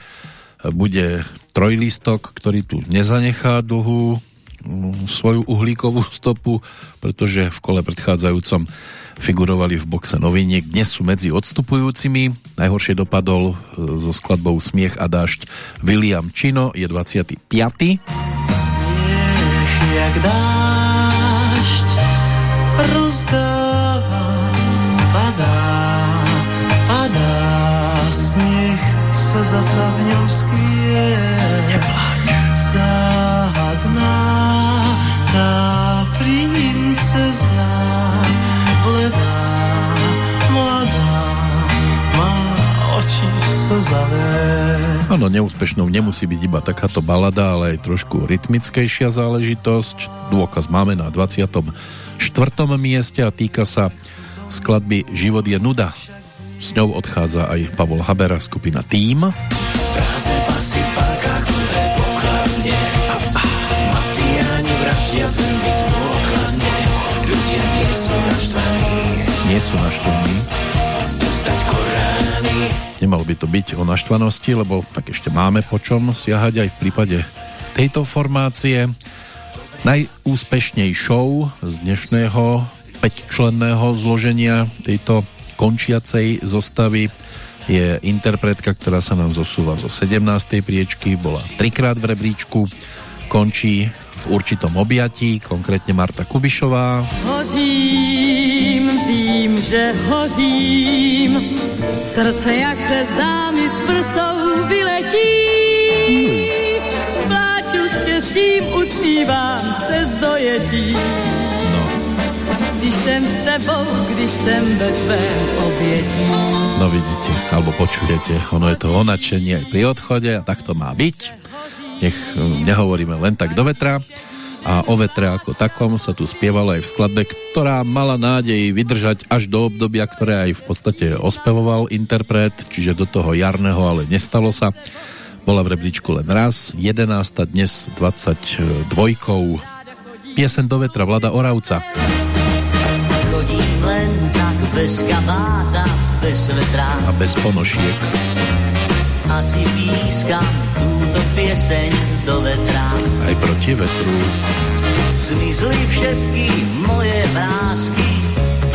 bude trojlistok, ktorý tu nezanechá dlhú mm, svoju uhlíkovú stopu, pretože v kole predchádzajúcom figurovali v boxe noviniek, dnes sú medzi odstupujúcimi. Najhoršie dopadol e, so skladbou Smiech a dážď William Čino, je 25. Smiech jak dážď rozdáva, zasa v ňom skvie. Záhadná tá princezná bledá, mladá, má oči slzavé. Áno, neúspešnou nemusí byť iba takáto balada, ale aj trošku rytmickejšia záležitosť. Dôkaz máme na 24. mieste a týka sa skladby Život je nuda. S ňou odchádza aj Pavol Habera, skupina Tým. Prázdne pasy v parkách, plné pokladne. Mafiáni vraždia veľmi dôkladne. Ľudia nie sú naštvaní, Nie sú naštvaní. dostať korány. Nemalo by to byť o naštvanosti, lebo tak ešte máme po čom siahať aj v prípade tejto formácie. Najúspešnejšou z dnešného 5-členného zloženia tejto končiacej zostavy je interpretka, ktorá sa nám zosúva zo 17. priečky, bola trikrát v rebríčku, končí v určitom objatí, konkrétne Marta Kubišová. Hořím, vím, že hořím, srdce jak se zdá mi z prstou vyletí. Pláču štěstím, usmívám se z dojetí. Když jsem s tebou, když jsem ve tvém obětí. No vidíte, alebo počujete, ono je to o nadšení aj pri odchode a tak to má byť. Nech hm, nehovoríme len tak do vetra. A o vetre ako takom sa tu spievalo aj v skladbe, ktorá mala nádej vydržať až do obdobia, ktoré aj v podstate ospevoval interpret, čiže do toho jarného, ale nestalo sa. Bola v rebríčku len raz, 11. dnes 22. Piesen do vetra Vlada Oravca. Chodím len tak bez kabáta, bez vetra. A bez ponošiek. Asi pískam túto pieseň do vetra. Aj proti vetru. Zmizli všetky moje vrázky.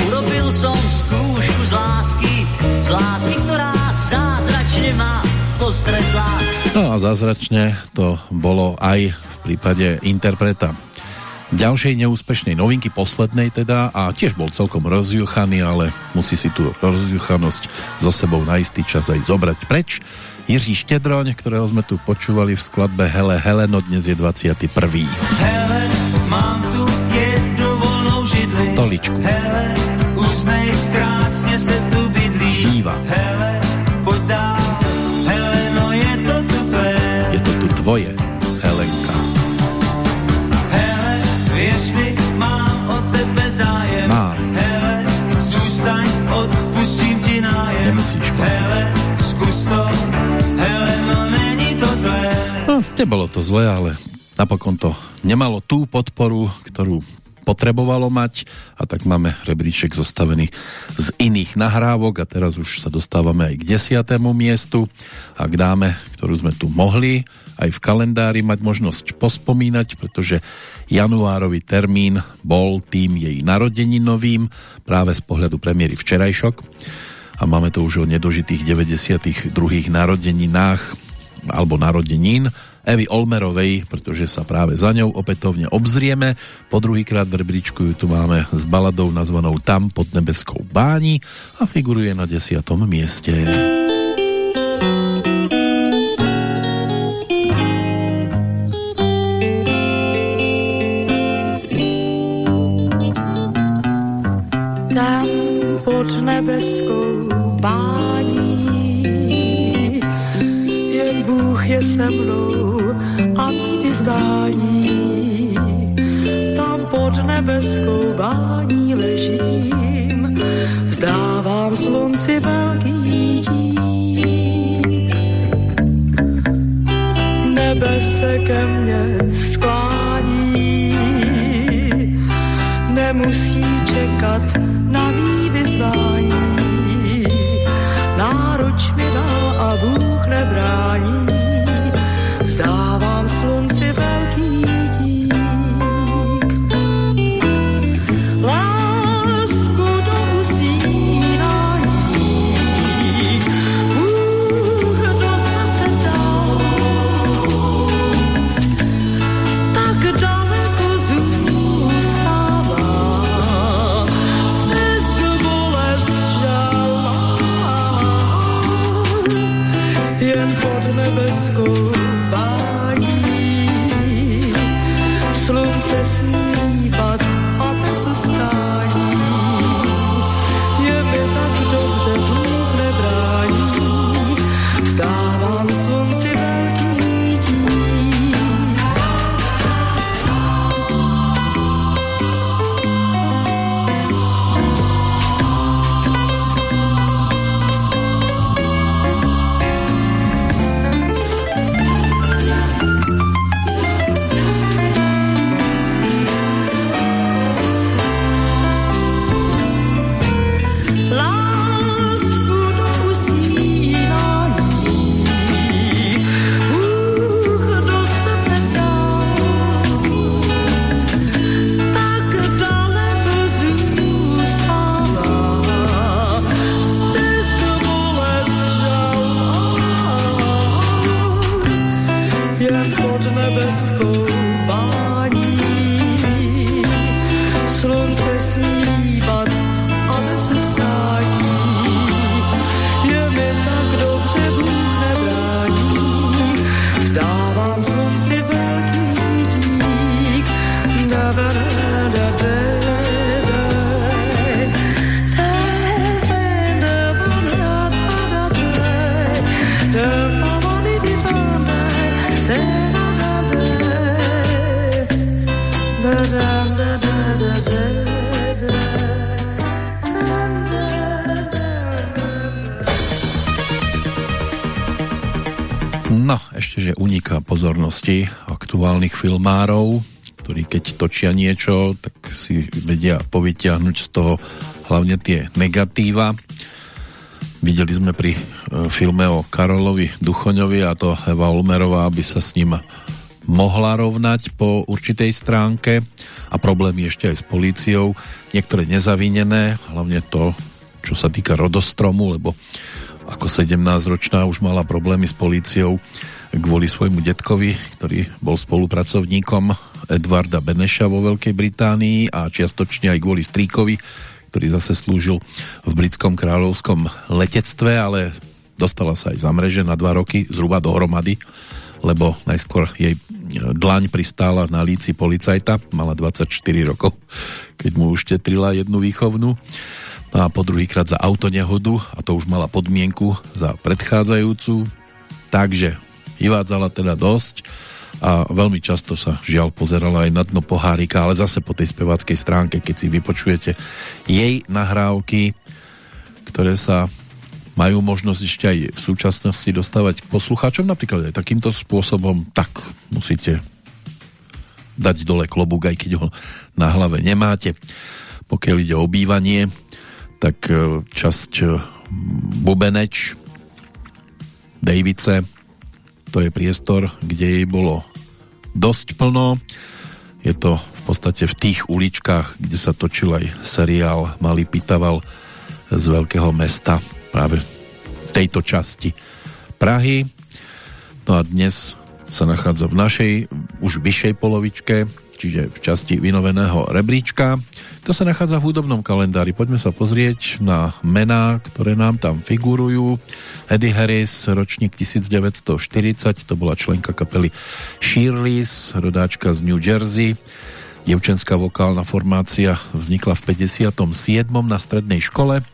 Urobil som skúšku z lásky, z lásky, ktorá zázračne ma postretla. No a zázračne to bolo aj v prípade interpreta ďalšej neúspešnej novinky, poslednej teda, a tiež bol celkom rozjuchaný, ale musí si tú rozjuchanosť so sebou na istý čas aj zobrať preč. Jiří Štedroň, ktorého sme tu počúvali v skladbe Hele Heleno, dnes je 21. Hele, mám tu jednu voľnou židli. Stoličku. Hele, uznej, krásne se tu bydlí. Býva. Hele, nebolo to zlé, ale napokon to nemalo tú podporu, ktorú potrebovalo mať. A tak máme rebríček zostavený z iných nahrávok a teraz už sa dostávame aj k desiatému miestu. A k dáme, ktorú sme tu mohli aj v kalendári mať možnosť pospomínať, pretože januárový termín bol tým jej narodeninovým práve z pohľadu premiéry včerajšok a máme to už o nedožitých 92. narodeninách alebo narodenín Evy Olmerovej, pretože sa práve za ňou opätovne obzrieme. Po druhýkrát v rebríčku ju tu máme s baladou nazvanou Tam pod nebeskou báni a figuruje na desiatom mieste. Pod nebeskou bání jen Bůh je se mnou vyzvání. Tam pod nebeskou bání ležím, vzdávám slunci velký dík. Nebe se ke mně sklání, nemusí čekat na mý vyzvání. náruč mi dá a Bůh nebrání. Pozornosti aktuálnych filmárov, ktorí keď točia niečo, tak si vedia povytiahnuť z toho hlavne tie negatíva. Videli sme pri e, filme o Karolovi Duchoňovi a to Eva Olmerová by sa s ním mohla rovnať po určitej stránke a problémy ešte aj s políciou. Niektoré nezavinené, hlavne to, čo sa týka rodostromu, lebo ako 17-ročná už mala problémy s políciou kvôli svojmu detkovi, ktorý bol spolupracovníkom Edvarda Beneša vo Veľkej Británii a čiastočne aj kvôli stríkovi, ktorý zase slúžil v britskom kráľovskom letectve, ale dostala sa aj za mreže na dva roky, zhruba dohromady, lebo najskôr jej dlaň pristála na líci policajta, mala 24 rokov, keď mu uštetrila jednu výchovnú. A po druhýkrát za autonehodu a to už mala podmienku za predchádzajúcu. Takže vyvádzala teda dosť a veľmi často sa žiaľ pozerala aj na dno pohárika ale zase po tej speváckej stránke keď si vypočujete jej nahrávky ktoré sa majú možnosť ešte aj v súčasnosti dostávať k poslucháčom napríklad aj takýmto spôsobom tak musíte dať dole klobúk aj keď ho na hlave nemáte. Pokiaľ ide o obývanie tak e, časť e, Bubeneč Davice to je priestor, kde jej bolo dosť plno. Je to v podstate v tých uličkách, kde sa točil aj seriál Malý Pitaval z veľkého mesta práve v tejto časti Prahy. No a dnes sa nachádza v našej už vyššej polovičke čiže v časti vynoveného rebríčka. To sa nachádza v hudobnom kalendári. Poďme sa pozrieť na mená, ktoré nám tam figurujú. Eddie Harris, ročník 1940, to bola členka kapely Shirley's, rodáčka z New Jersey. Devčenská vokálna formácia vznikla v 57. na strednej škole.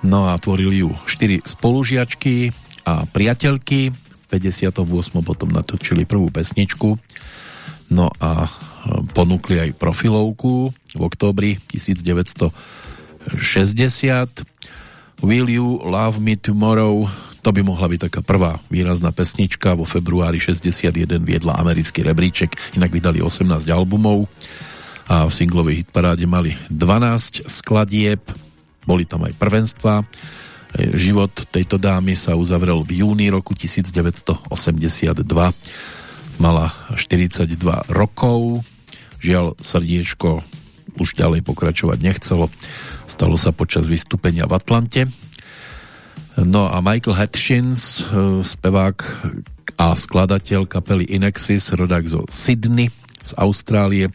No a tvorili ju 4 spolužiačky a priateľky. V 58. potom natočili prvú pesničku. No a ponúkli aj profilovku v októbri 1960 Will You Love Me Tomorrow to by mohla byť taká prvá výrazná pesnička vo februári 61 viedla americký rebríček inak vydali 18 albumov a v singlovej hitparáde mali 12 skladieb boli tam aj prvenstva Život tejto dámy sa uzavrel v júni roku 1982. Mala 42 rokov. Žiaľ, srdiečko už ďalej pokračovať nechcelo. Stalo sa počas vystúpenia v Atlante. No a Michael Hutchins, e, spevák a skladateľ kapely Inexis, rodák zo Sydney z Austrálie,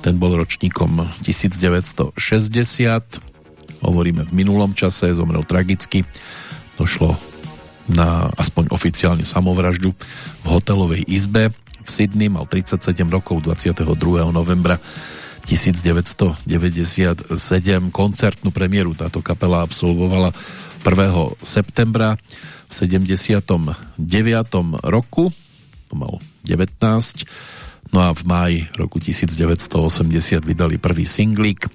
ten bol ročníkom 1960 hovoríme v minulom čase, zomrel tragicky. Došlo na aspoň oficiálne samovraždu v hotelovej izbe v Sydney, mal 37 rokov 22. novembra 1997 koncertnú premiéru táto kapela absolvovala 1. septembra v 79. roku to mal 19 no a v máji roku 1980 vydali prvý singlík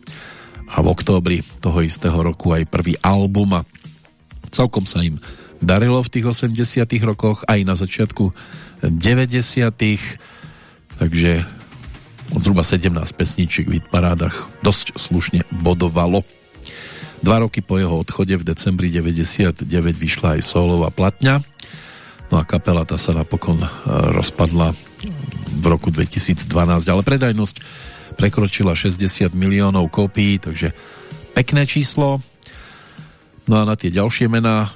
a v októbri toho istého roku aj prvý album a celkom sa im darilo v tých 80 rokoch aj na začiatku 90 takže zhruba 17 pesničiek v parádach dosť slušne bodovalo. Dva roky po jeho odchode v decembri 99 vyšla aj solová platňa no a kapela tá sa napokon e, rozpadla v roku 2012, ale predajnosť prekročila 60 miliónov kópií, takže pekné číslo. No a na tie ďalšie mená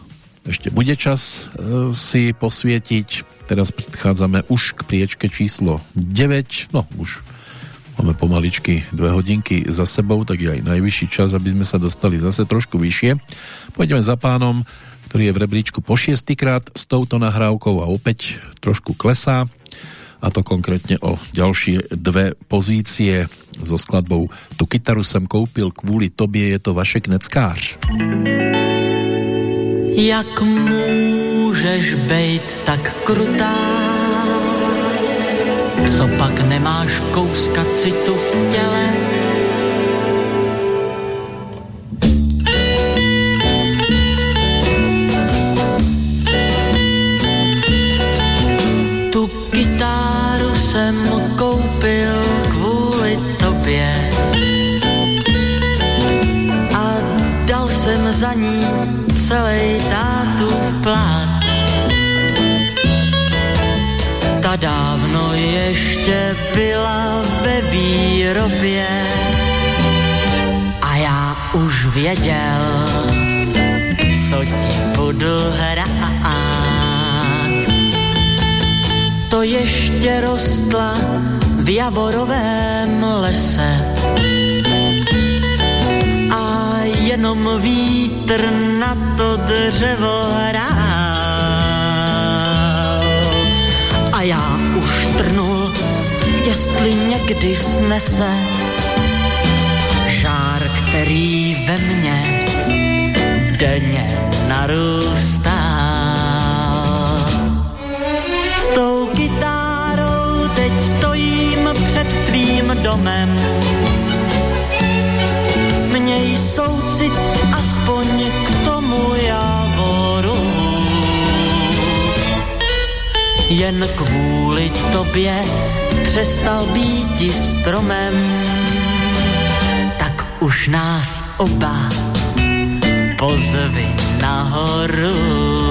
ešte bude čas e, si posvietiť. Teraz predchádzame už k priečke číslo 9. No už máme pomaličky dve hodinky za sebou, tak je aj najvyšší čas, aby sme sa dostali zase trošku vyššie. Pôjdeme za pánom, ktorý je v rebríčku po šiestýkrát s touto nahrávkou a opäť trošku klesá a to konkrétne o ďalšie dve pozície so skladbou Tu kytaru som koupil kvůli tobě, je to Vašek Neckář. Jak můžeš bejt tak krutá? Co pak nemáš kouska citu v těle? jsem koupil kvůli tobě a dal jsem za ní celý plát. Ta dávno ještě byla ve výrobě a já už věděl, co ti budu hrát to ještě rostla v javorovém lese. Jenom vítr na to dřevo hrál. A já už trnul, jestli někdy snese žár, který ve mně denně narůstá. S tou kytárou teď stojím před tvým domem. Měj soucit aspoň k tomu javoru. Jen kvůli tobě přestal být stromem, tak už nás oba pozvi nahoru.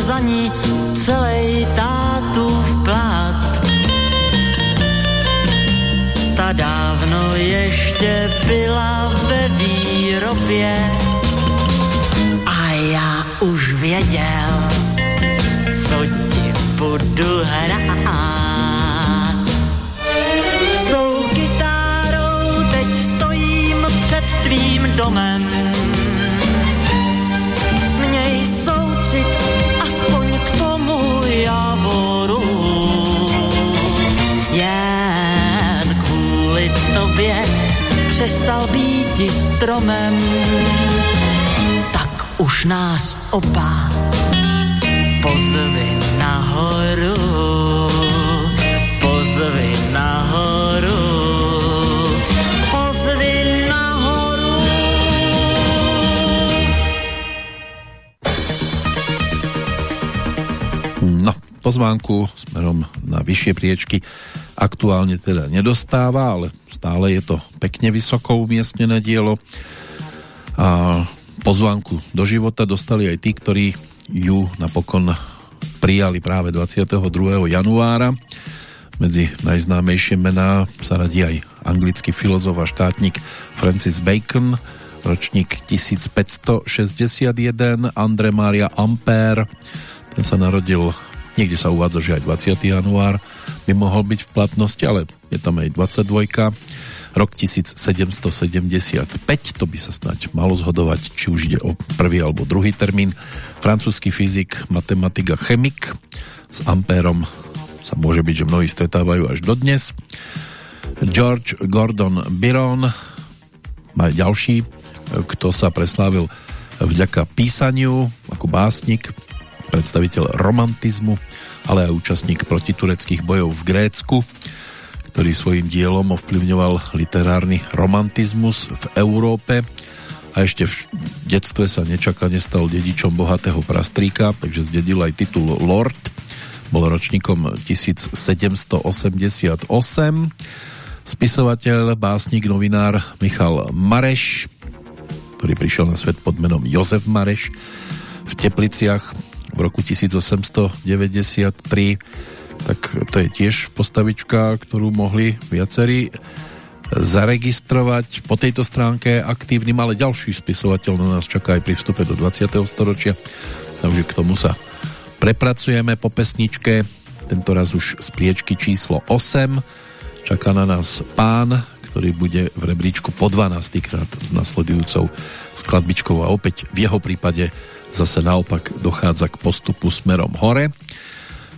Za ní celý tátův plát. Ta dávno ještě byla ve výrobě a já už věděl, co ti budu hrát. S tou kytárou teď stojím před tvým domem přestal být stromem, tak už nás oba pozvi nahoru, pozvi nahoru, pozvi nahoru. No, pozvánku smerom na vyššie priečky aktuálne teda nedostáva, ale stále je to pekne vysoko umiestnené dielo a pozvánku do života dostali aj tí, ktorí ju napokon prijali práve 22. januára. Medzi najznámejšie mená sa radí aj anglický filozof a štátnik Francis Bacon, ročník 1561, André Maria Ampère, ten sa narodil, niekde sa uvádza, že aj 20. január by mohol byť v platnosti, ale je tam aj 22. Rok 1775, to by sa snať malo zhodovať, či už ide o prvý alebo druhý termín. Francúzsky fyzik, matematik a chemik s Ampérom sa môže byť, že mnohí stretávajú až dodnes. George Gordon Byron má ďalší, kto sa preslávil vďaka písaniu ako básnik, predstaviteľ romantizmu, ale aj účastník protitureckých bojov v Grécku, ktorý svojim dielom ovplyvňoval literárny romantizmus v Európe a ešte v detstve sa nečakane stal dedičom bohatého prastríka, takže zdedil aj titul Lord. Bol ročníkom 1788. Spisovateľ, básnik, novinár Michal Mareš, ktorý prišiel na svet pod menom Jozef Mareš v Tepliciach v roku 1893 tak to je tiež postavička, ktorú mohli viacerí zaregistrovať po tejto stránke aktívnym, ale ďalší spisovateľ na nás čaká aj pri vstupe do 20. storočia, takže k tomu sa prepracujeme po pesničke, tento raz už z priečky číslo 8, čaká na nás pán, ktorý bude v rebríčku po 12 krát s nasledujúcou skladbičkou a opäť v jeho prípade zase naopak dochádza k postupu smerom hore.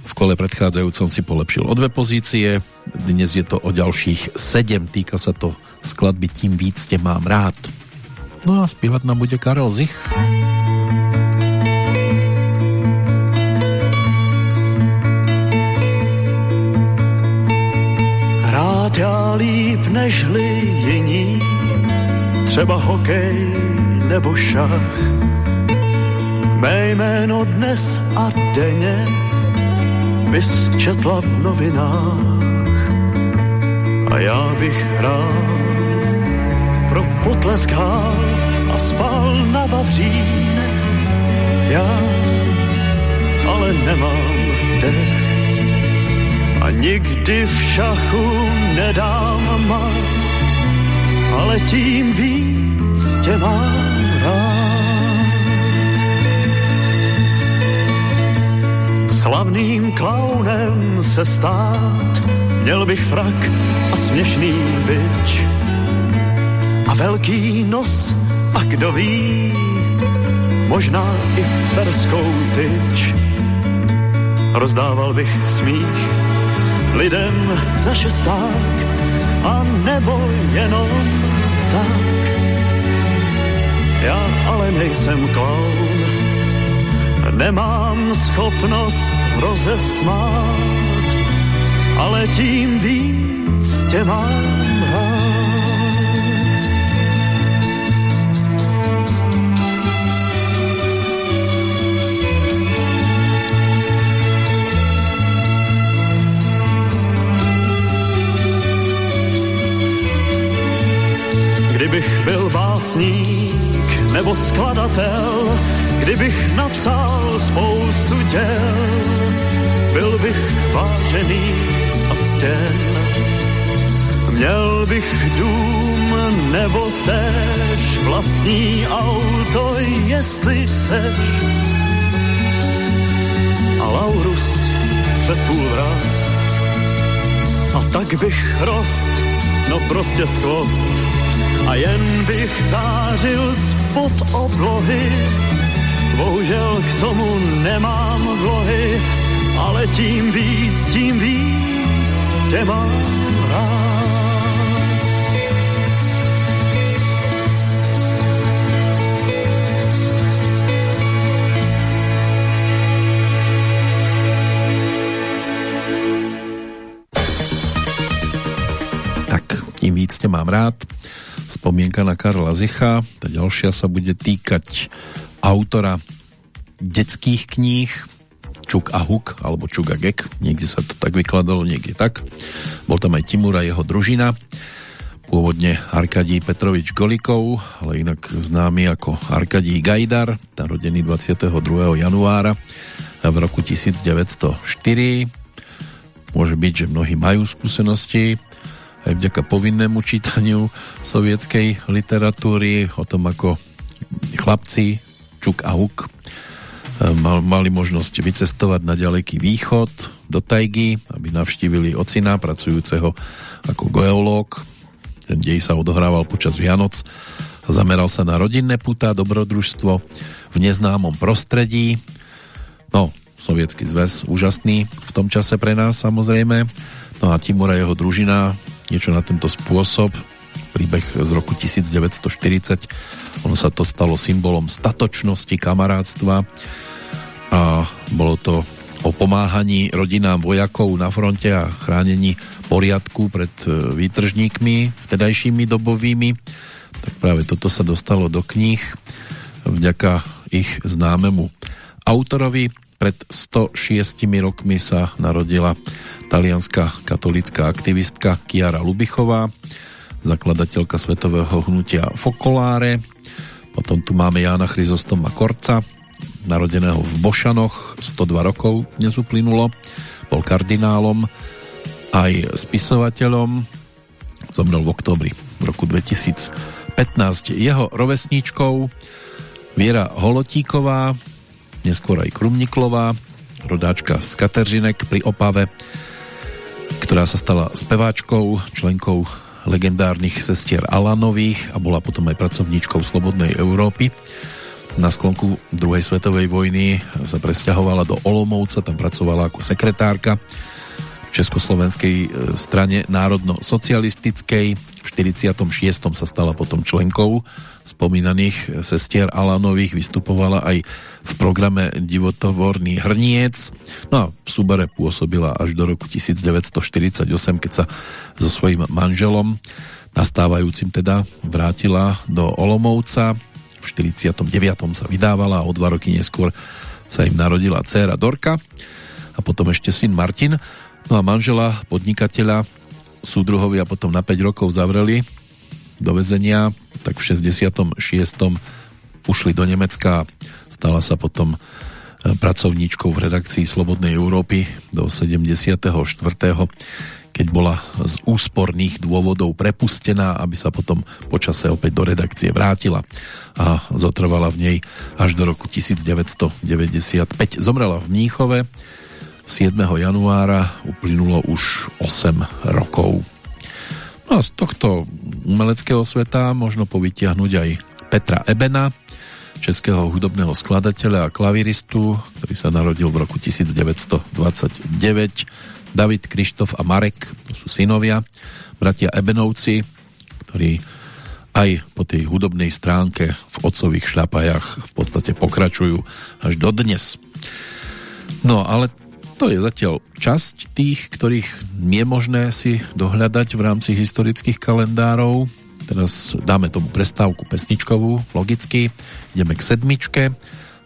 V kole predchádzajúcom si polepšil o dve pozície, dnes je to o ďalších sedem, týka sa to skladby Tím víc te mám rád. No a spievať nám bude Karel Zich. Rád já líp nežli jiní, třeba hokej nebo šach Mé jméno dnes a denně bys četla v novinách a já bych hrál pro potlesk hál a spal na Vavřínech. Já ale nemám dech a nikdy v šachu nedám mat, ale tím víc tě mám rád. Slavným klaunem se stát, měl bych frak a směšný byč. A velký nos, a kdo ví, možná i perskou tyč. Rozdával bych smích lidem za šesták, a nebo jenom tak. Já ale nejsem klaun, nemám schopnost rozesmát, ale tím víc tě mám. Kdybych byl básník nebo skladatel, Kdybych napsal spoustu děl, byl bych vážený a ctěn. Měl bych dům nebo též vlastní auto, jestli chceš. A Laurus přes půl vrát. A tak bych rost, no prostě skvost. A jen bych zářil spod oblohy Bohužel k tomu nemám vlohy, ale tím víc, tím víc tě mám tím víc mám rád. Spomienka na Karla Zicha, ta ďalšia sa bude týkať autora detských kníh Čuk a Huk, alebo Čuk a Gek. Niekde sa to tak vykladalo, niekde tak. Bol tam aj Timur a jeho družina. Pôvodne Arkadí Petrovič Golikov, ale inak známy ako Arkadí Gajdar, narodený 22. januára v roku 1904 Môže byť, že mnohí majú skúsenosti aj vďaka povinnému čítaniu sovietskej literatúry o tom, ako chlapci Čuk a Huk eh, mali možnosť vycestovať na ďaleký východ do Tajgy, aby navštívili ocina pracujúceho ako geológ. Ten dej sa odohrával počas Vianoc a zameral sa na rodinné putá, dobrodružstvo v neznámom prostredí. No, Sovietský zväz úžasný v tom čase pre nás samozrejme. No a Timur a jeho družina niečo na tento spôsob príbeh z roku 1940 ono sa to stalo symbolom statočnosti, kamarátstva. A bolo to o pomáhaní rodinám vojakov na fronte a chránení poriadku pred e, výtržníkmi vtedajšími dobovými. Tak práve toto sa dostalo do kníh vďaka ich známemu autorovi. Pred 106 rokmi sa narodila talianská katolická aktivistka Kiara Lubichová, zakladateľka svetového hnutia Fokoláre. Potom tu máme Jána Chryzostoma Korca, narodeného v Bošanoch, 102 rokov dnes uplynulo. Bol kardinálom, aj spisovateľom. Zomrel v oktobri roku 2015. Jeho rovesníčkou Viera Holotíková, neskôr aj Krumniklová, rodáčka z Kateržinek pri Opave, ktorá sa stala speváčkou, členkou legendárnych sestier Alanových a bola potom aj pracovníčkou Slobodnej Európy. Na sklonku druhej svetovej vojny sa presťahovala do Olomouca, tam pracovala ako sekretárka Československej e, strane národno-socialistickej. V 46. sa stala potom členkou spomínaných sestier Alanových, vystupovala aj v programe Divotovorný hrniec. No a v súbere pôsobila až do roku 1948, keď sa so svojím manželom nastávajúcim teda vrátila do Olomouca. V 49. sa vydávala a o dva roky neskôr sa im narodila dcéra Dorka a potom ešte syn Martin. No a manžela, podnikateľa, súdruhovia potom na 5 rokov zavreli do vezenia, tak v 66. ušli do Nemecka, stala sa potom e, pracovníčkou v redakcii Slobodnej Európy do 74. keď bola z úsporných dôvodov prepustená, aby sa potom počase opäť do redakcie vrátila a zotrvala v nej až do roku 1995. Zomrela v Mníchove 7. januára uplynulo už 8 rokov. No a z tohto umeleckého sveta možno povytiahnuť aj Petra Ebena, českého hudobného skladateľa a klaviristu, ktorý sa narodil v roku 1929. David, Krištof a Marek, to sú synovia, bratia Ebenovci, ktorí aj po tej hudobnej stránke v otcových šľapajach v podstate pokračujú až do dnes. No ale to je zatiaľ časť tých, ktorých je možné si dohľadať v rámci historických kalendárov. Teraz dáme tomu prestávku pesničkovú, logicky. Ideme k sedmičke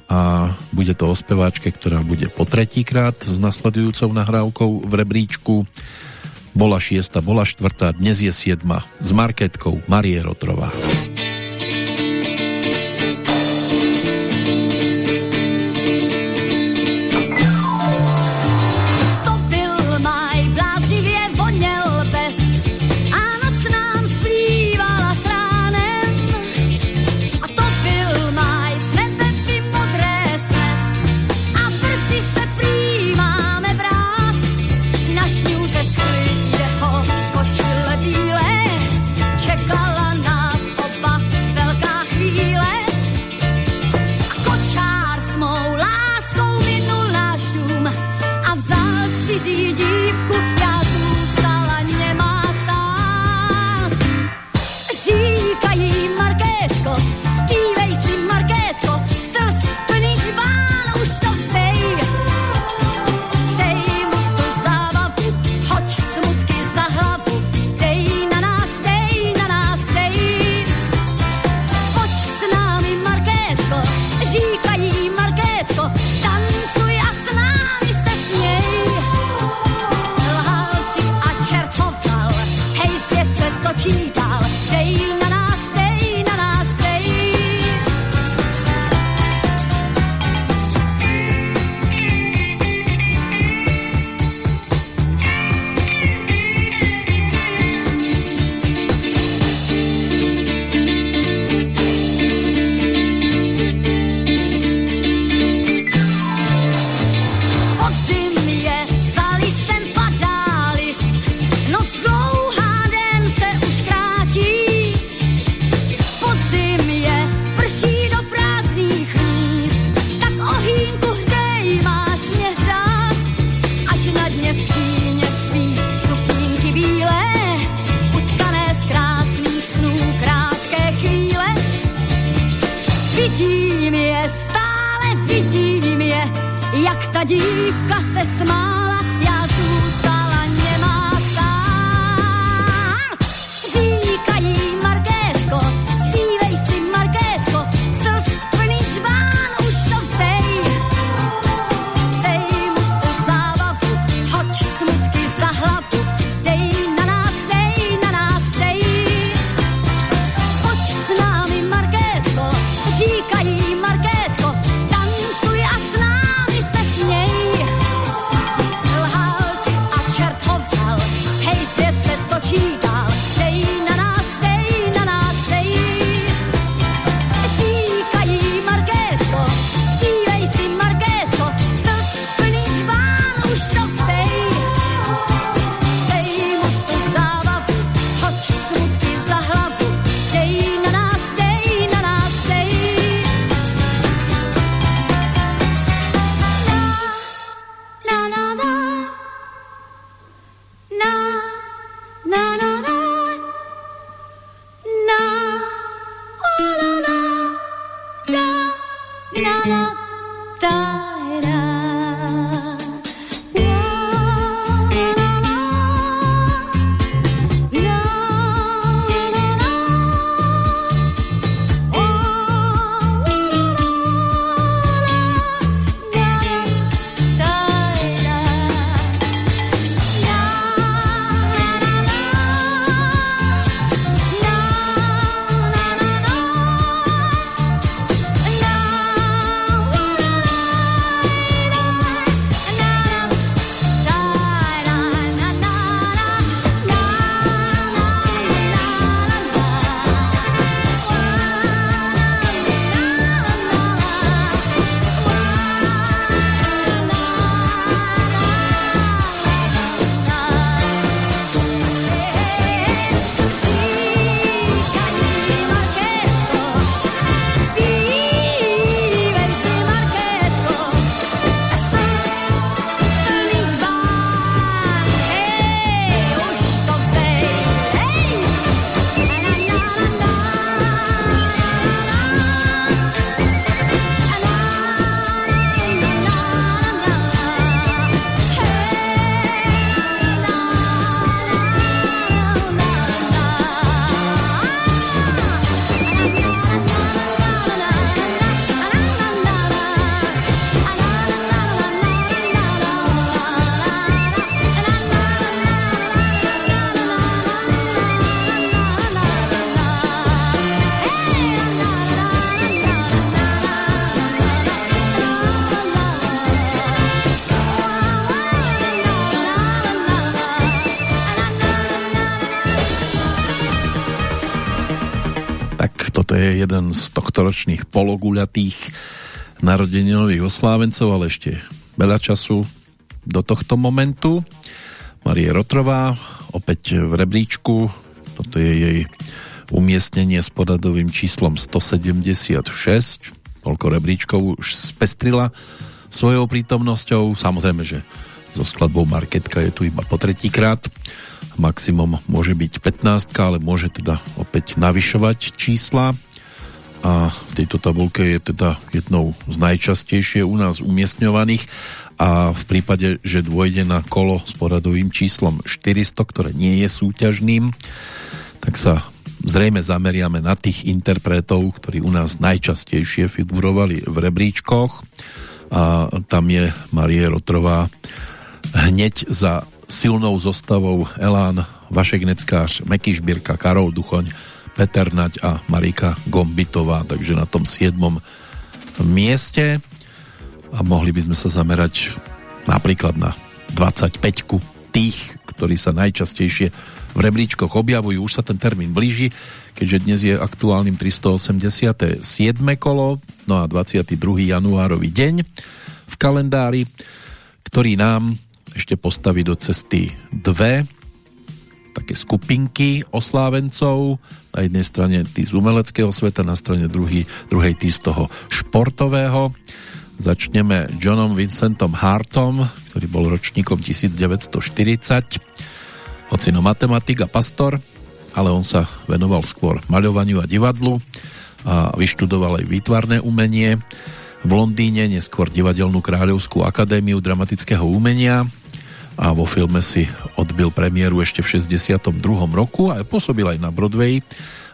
a bude to o speváčke, ktorá bude po tretíkrát s nasledujúcou nahrávkou v rebríčku. Bola šiesta, bola štvrtá, dnes je siedma s marketkou Marie Rotrová. Se smála, jeden z tohtoročných pologuľatých narodeninových oslávencov, ale ešte veľa času do tohto momentu. Marie Rotrová, opäť v rebríčku, toto je jej umiestnenie s podadovým číslom 176, toľko rebríčkov už spestrila svojou prítomnosťou, samozrejme, že so skladbou Marketka je tu iba po tretíkrát, maximum môže byť 15, ale môže teda opäť navyšovať čísla a v tejto tabulke je teda jednou z najčastejšie u nás umiestňovaných. A v prípade, že dôjde na kolo s poradovým číslom 400, ktoré nie je súťažným, tak sa zrejme zameriame na tých interpretov, ktorí u nás najčastejšie figurovali v rebríčkoch. A tam je Marie Rotrová hneď za silnou zostavou Elán, Vašek Neckář, Meky Žbírka, Karol Duchoň, Peter Naď a Marika Gombitová, takže na tom 7. mieste a mohli by sme sa zamerať napríklad na 25 tých, ktorí sa najčastejšie v rebríčkoch objavujú. Už sa ten termín blíži, keďže dnes je aktuálnym 387. kolo, no a 22. januárový deň v kalendári, ktorý nám ešte postaví do cesty dve také skupinky oslávencov. Na jednej strane tí z umeleckého sveta, na strane druhý, druhej tí z toho športového. Začneme Johnom Vincentom Hartom, ktorý bol ročníkom 1940. Ocino matematik a pastor, ale on sa venoval skôr maľovaniu a divadlu a vyštudoval aj výtvarné umenie. V Londýne neskôr divadelnú kráľovskú akadémiu dramatického umenia a vo filme si odbil premiéru ešte v 62. roku a pôsobil aj na Broadway,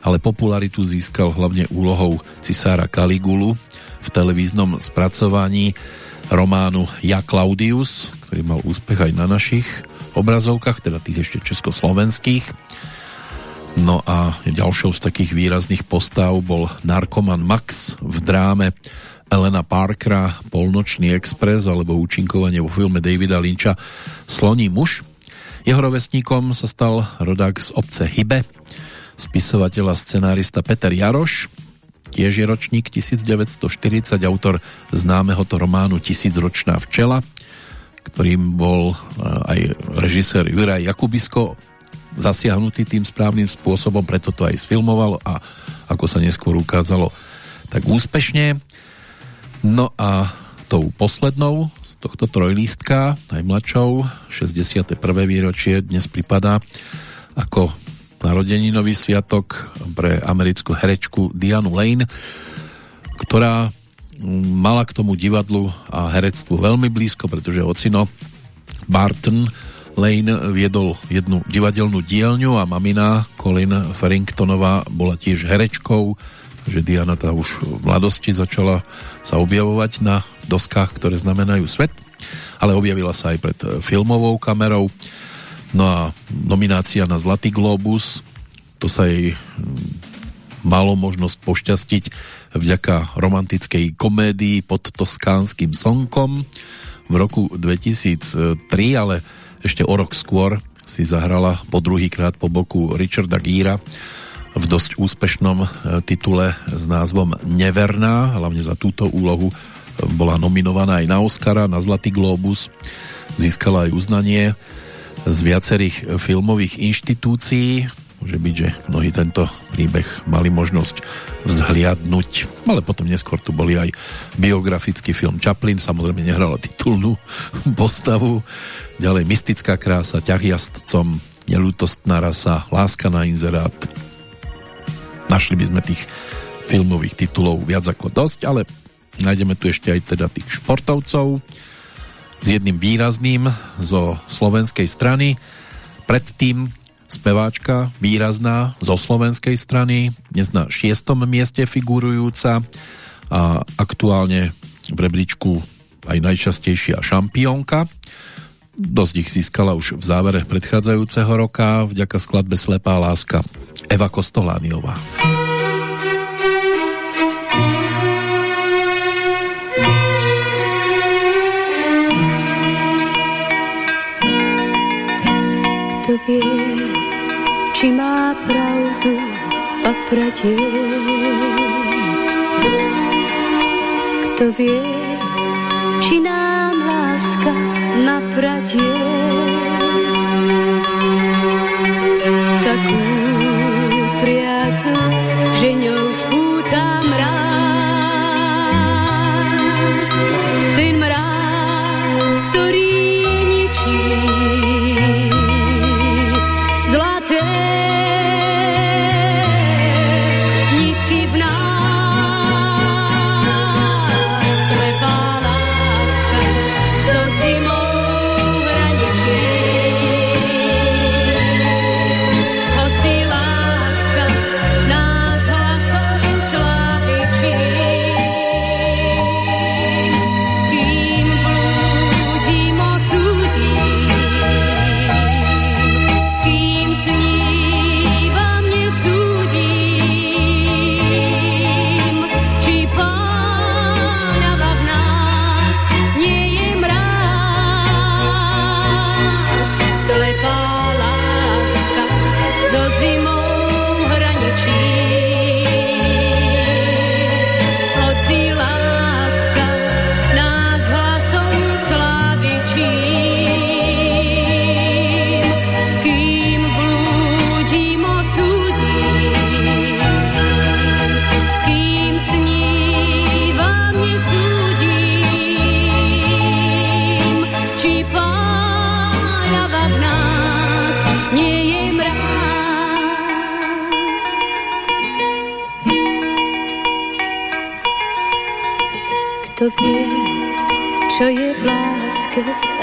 ale popularitu získal hlavne úlohou cisára Caligulu v televíznom spracovaní románu Ja Claudius, ktorý mal úspech aj na našich obrazovkách, teda tých ešte československých. No a ďalšou z takých výrazných postav bol narkoman Max v dráme Elena Parkera Polnočný expres alebo účinkovanie vo filme Davida Lynča Sloní muž. Jeho rovesníkom sa stal rodák z obce Hybe, spisovateľ scenárista Peter Jaroš, tiež je ročník 1940, autor známeho to románu Tisícročná včela, ktorým bol eh, aj režisér Juraj Jakubisko zasiahnutý tým správnym spôsobom, preto to aj sfilmoval a ako sa neskôr ukázalo, tak úspešne. No a tou poslednou z tohto trojlístka, najmladšou, 61. výročie dnes pripadá ako narodeninový sviatok pre americkú herečku Dianu Lane, ktorá mala k tomu divadlu a herectvu veľmi blízko, pretože ocino Barton Lane viedol jednu divadelnú dielňu a mamina Colin Farringtonová bola tiež herečkou že Diana tá už v mladosti začala sa objavovať na doskách, ktoré znamenajú svet, ale objavila sa aj pred e, filmovou kamerou. No a nominácia na Zlatý Globus, to sa jej malo možnosť pošťastiť vďaka romantickej komédii pod toskánskym slnkom v roku 2003, ale ešte o rok skôr si zahrala po druhýkrát po boku Richarda Gíra v dosť úspešnom e, titule s názvom Neverná, hlavne za túto úlohu e, bola nominovaná aj na Oscara, na Zlatý Globus, získala aj uznanie z viacerých filmových inštitúcií. Môže byť, že mnohí tento príbeh mali možnosť vzhliadnúť, ale potom neskôr tu boli aj biografický film Chaplin, samozrejme nehrala titulnú postavu, ďalej Mystická krása, ťah jazdcom, Nelútostná rasa, Láska na inzerát, Našli by sme tých filmových titulov viac ako dosť, ale nájdeme tu ešte aj teda tých športovcov s jedným výrazným zo slovenskej strany. Predtým speváčka výrazná zo slovenskej strany, dnes na šiestom mieste figurujúca a aktuálne v rebríčku aj najčastejšia šampiónka. Dosť ich získala už v závere predchádzajúceho roka vďaka skladbe Slepá láska Eva Kostolániová. Kto vie, či má pravdu papratie? Kto vie, či nám láska napradie? Takú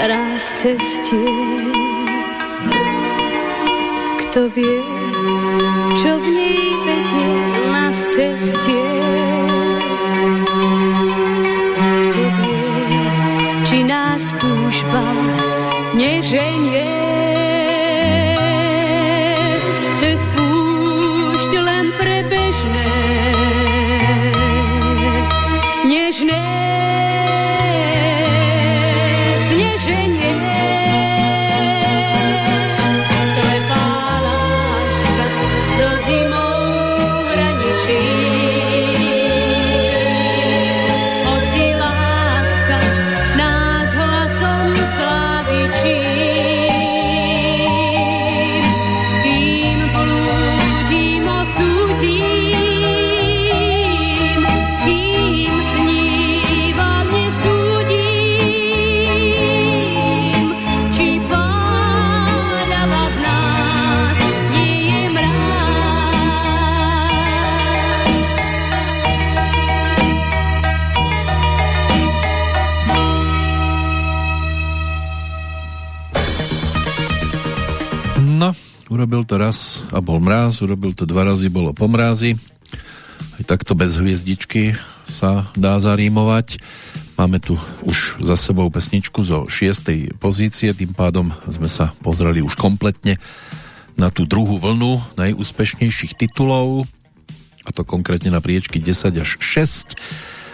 raz cestie? Kto vie, čo v nej vedie nás cestie? Kto vie, či nás túžba neženie urobil to raz a bol mráz, urobil to dva razy, bolo po mrázi. Aj takto bez hviezdičky sa dá zarímovať. Máme tu už za sebou pesničku zo 6. pozície, tým pádom sme sa pozreli už kompletne na tú druhú vlnu najúspešnejších titulov, a to konkrétne na priečky 10 až 6.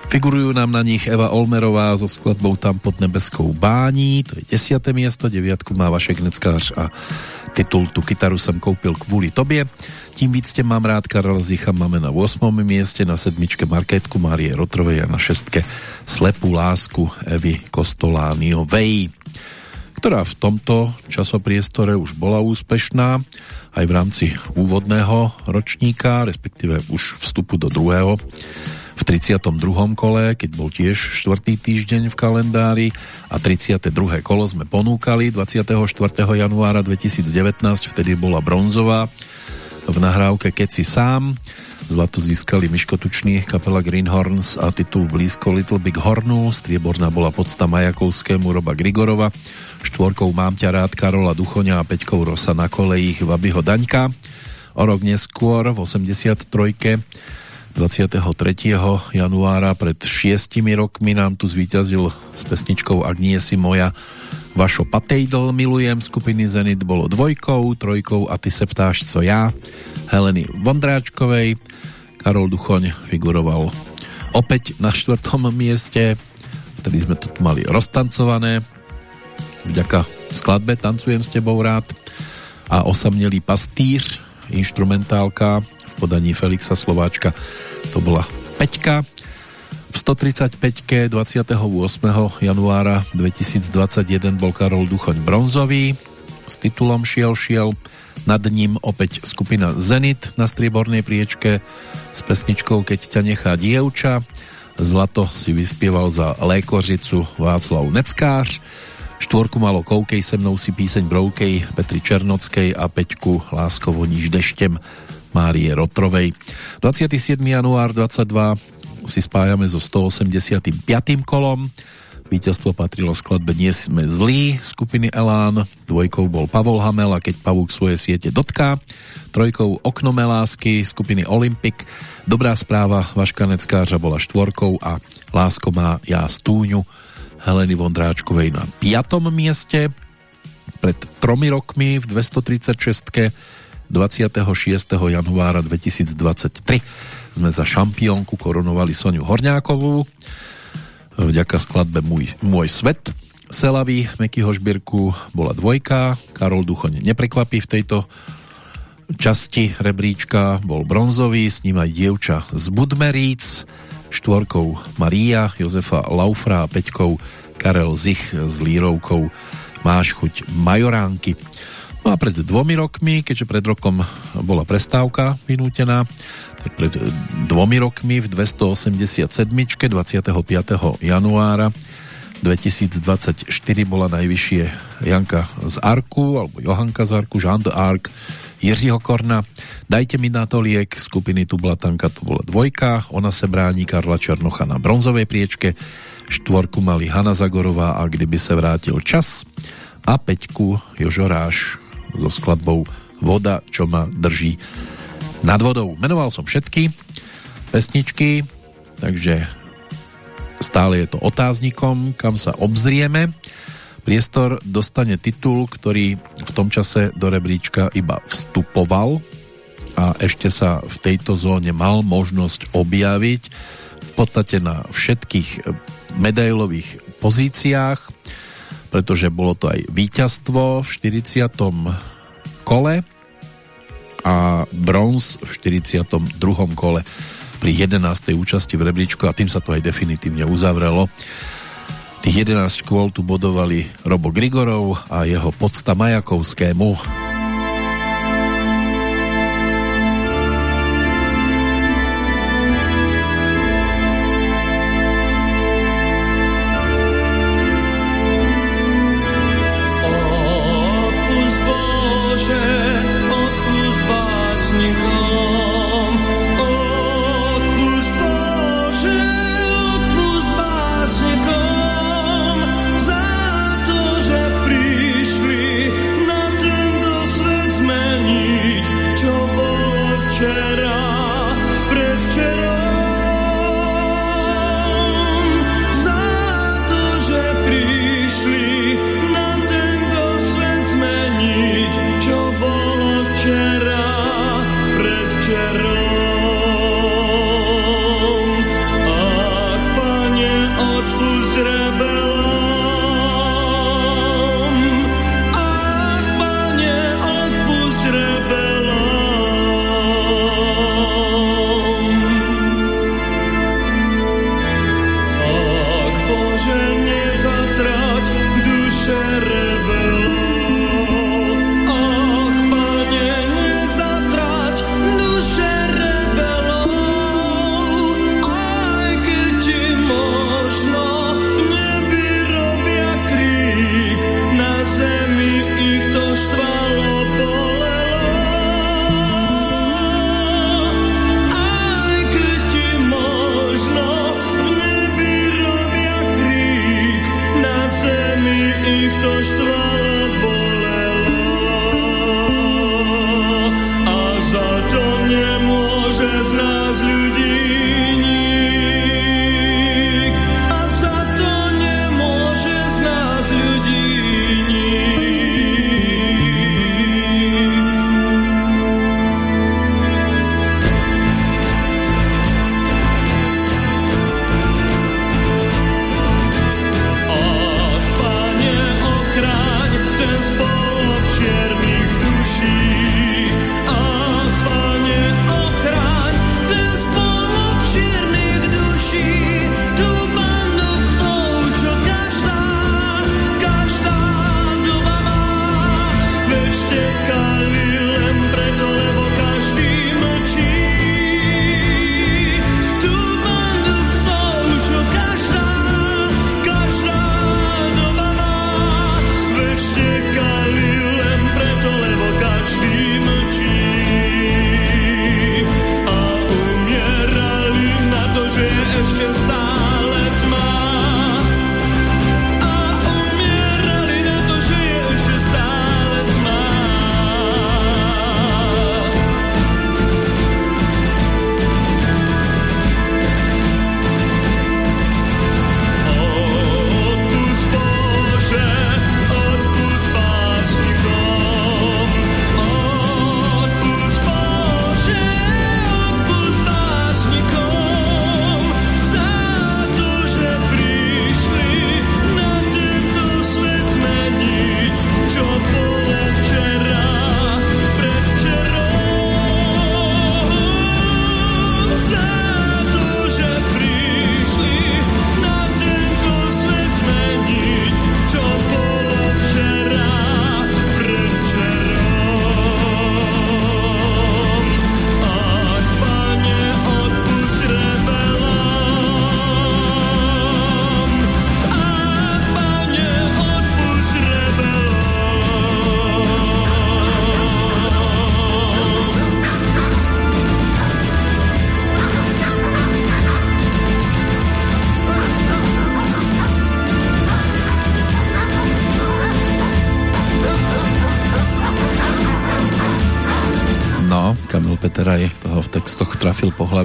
Figurujú nám na nich Eva Olmerová so skladbou Tam pod nebeskou bání, to je 10. miesto, 9. má Vašek Neckář a titul Tu kytaru som koupil kvôli tobie. Tím víc tě mám rád Karel Zicha máme na 8. mieste, na sedmičke Markétku Márie Rotrovej a na šestke Slepú lásku Evy Kostolániovej ktorá v tomto časopriestore už bola úspešná aj v rámci úvodného ročníka, respektíve už vstupu do druhého v 32. kole, keď bol tiež štvrtý týždeň v kalendári a 32. kolo sme ponúkali 24. januára 2019, vtedy bola bronzová v nahrávke Keď si sám. Zlato získali Miško Tučný, kapela Greenhorns a titul blízko Little Big Hornu. Strieborná bola podsta Majakovskému Roba Grigorova. Štvorkou Mám ťa rád Karola Duchoňa a peťkou Rosa na kolejích Vabyho Daňka. O rok neskôr v 83. 23. januára pred šiestimi rokmi nám tu zvíťazil s pesničkou Ak nie si moja. Vašo Patejdl milujem skupiny Zenit bolo dvojkou, trojkou a ty se ptáš co ja? Heleny Vondráčkovej. Karol Duchoň figuroval opäť na štvrtom mieste. Vtedy sme to tu mali roztancované. Vďaka skladbe Tancujem s tebou rád. A osamnelý pastýř instrumentálka podaní Felixa Slováčka. To bola Peťka v 135 28. januára 2021 bol Karol Duchoň bronzový s titulom Šiel šiel nad ním opäť skupina Zenit na striebornej priečke s pesničkou Keď ťa nechá dievča. Zlato si vyspieval za Lékořicu Václav Neckář. Štvorku malo Koukej se mnou si píseň Broukej Petri Černockej a Peťku Láskovo níž deštem Márie Rotrovej. 27. január 22 si spájame so 185. kolom. Víťazstvo patrilo skladbe Nie sme zlí skupiny Elán, dvojkou bol Pavol Hamel a keď pavúk svoje siete dotká, trojkou Oknome lásky skupiny Olympic, Dobrá správa Vaška Neckářa bola štvorkou a Lásko má ja stúňu Heleny Vondráčkovej na piatom mieste. Pred tromi rokmi v 236. 26. januára 2023 sme za šampiónku korunovali Soniu Horňákovú vďaka skladbe Môj, Môj svet. Selavy Mekyho Žbírku bola dvojka, Karol Duchoň neprekvapí v tejto časti rebríčka, bol bronzový, s ním aj dievča z Budmeríc, štvorkou Maria, Jozefa Laufra a peťkou Karel Zich s lírovkou Máš chuť majoránky. No a pred dvomi rokmi, keďže pred rokom bola prestávka vynútená, tak pred dvomi rokmi v 287. 25. januára 2024 bola najvyššie Janka z Arku, alebo Johanka z Arku, Jean de Arc, Jiřího Korna. Dajte mi na to liek skupiny Tublatanka, to bola dvojka. Ona se brání Karla Černocha na bronzovej priečke. Štvorku mali Hanna Zagorová a Kdyby se vrátil čas. A peťku Jožoráš so skladbou Voda, čo ma drží nad vodou. Menoval som všetky pesničky, takže stále je to otáznikom, kam sa obzrieme. Priestor dostane titul, ktorý v tom čase do rebríčka iba vstupoval a ešte sa v tejto zóne mal možnosť objaviť v podstate na všetkých medailových pozíciách, pretože bolo to aj víťazstvo v 40 kole a bronz v 42. kole pri 11. účasti v rebríčku a tým sa to aj definitívne uzavrelo. Tých 11 škôl tu bodovali Robo Grigorov a jeho podsta Majakovskému.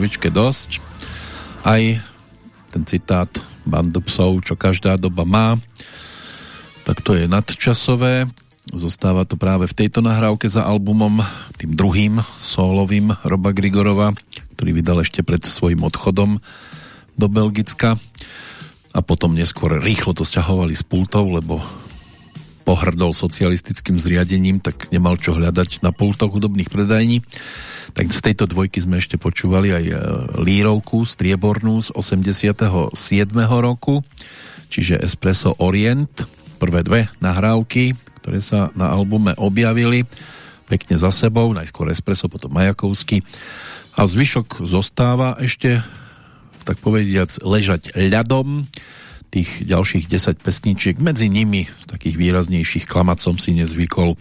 Hlavičke dosť. Aj ten citát bandu psov, čo každá doba má, tak to je nadčasové. Zostáva to práve v tejto nahrávke za albumom, tým druhým solovým Roba Grigorova, ktorý vydal ešte pred svojim odchodom do Belgicka a potom neskôr rýchlo to stiahovali z pultov, lebo pohrdol socialistickým zriadením, tak nemal čo hľadať na pultoch hudobných predajní. Z tejto dvojky sme ešte počúvali aj e, lírovku striebornú z 87. roku, čiže Espresso Orient, prvé dve nahrávky, ktoré sa na albume objavili. Pekne za sebou, najskôr Espresso, potom Majakovský. A zvyšok zostáva ešte tak povediac ležať ľadom tých ďalších 10 pesničiek. Medzi nimi z takých výraznejších klamacom si nezvykol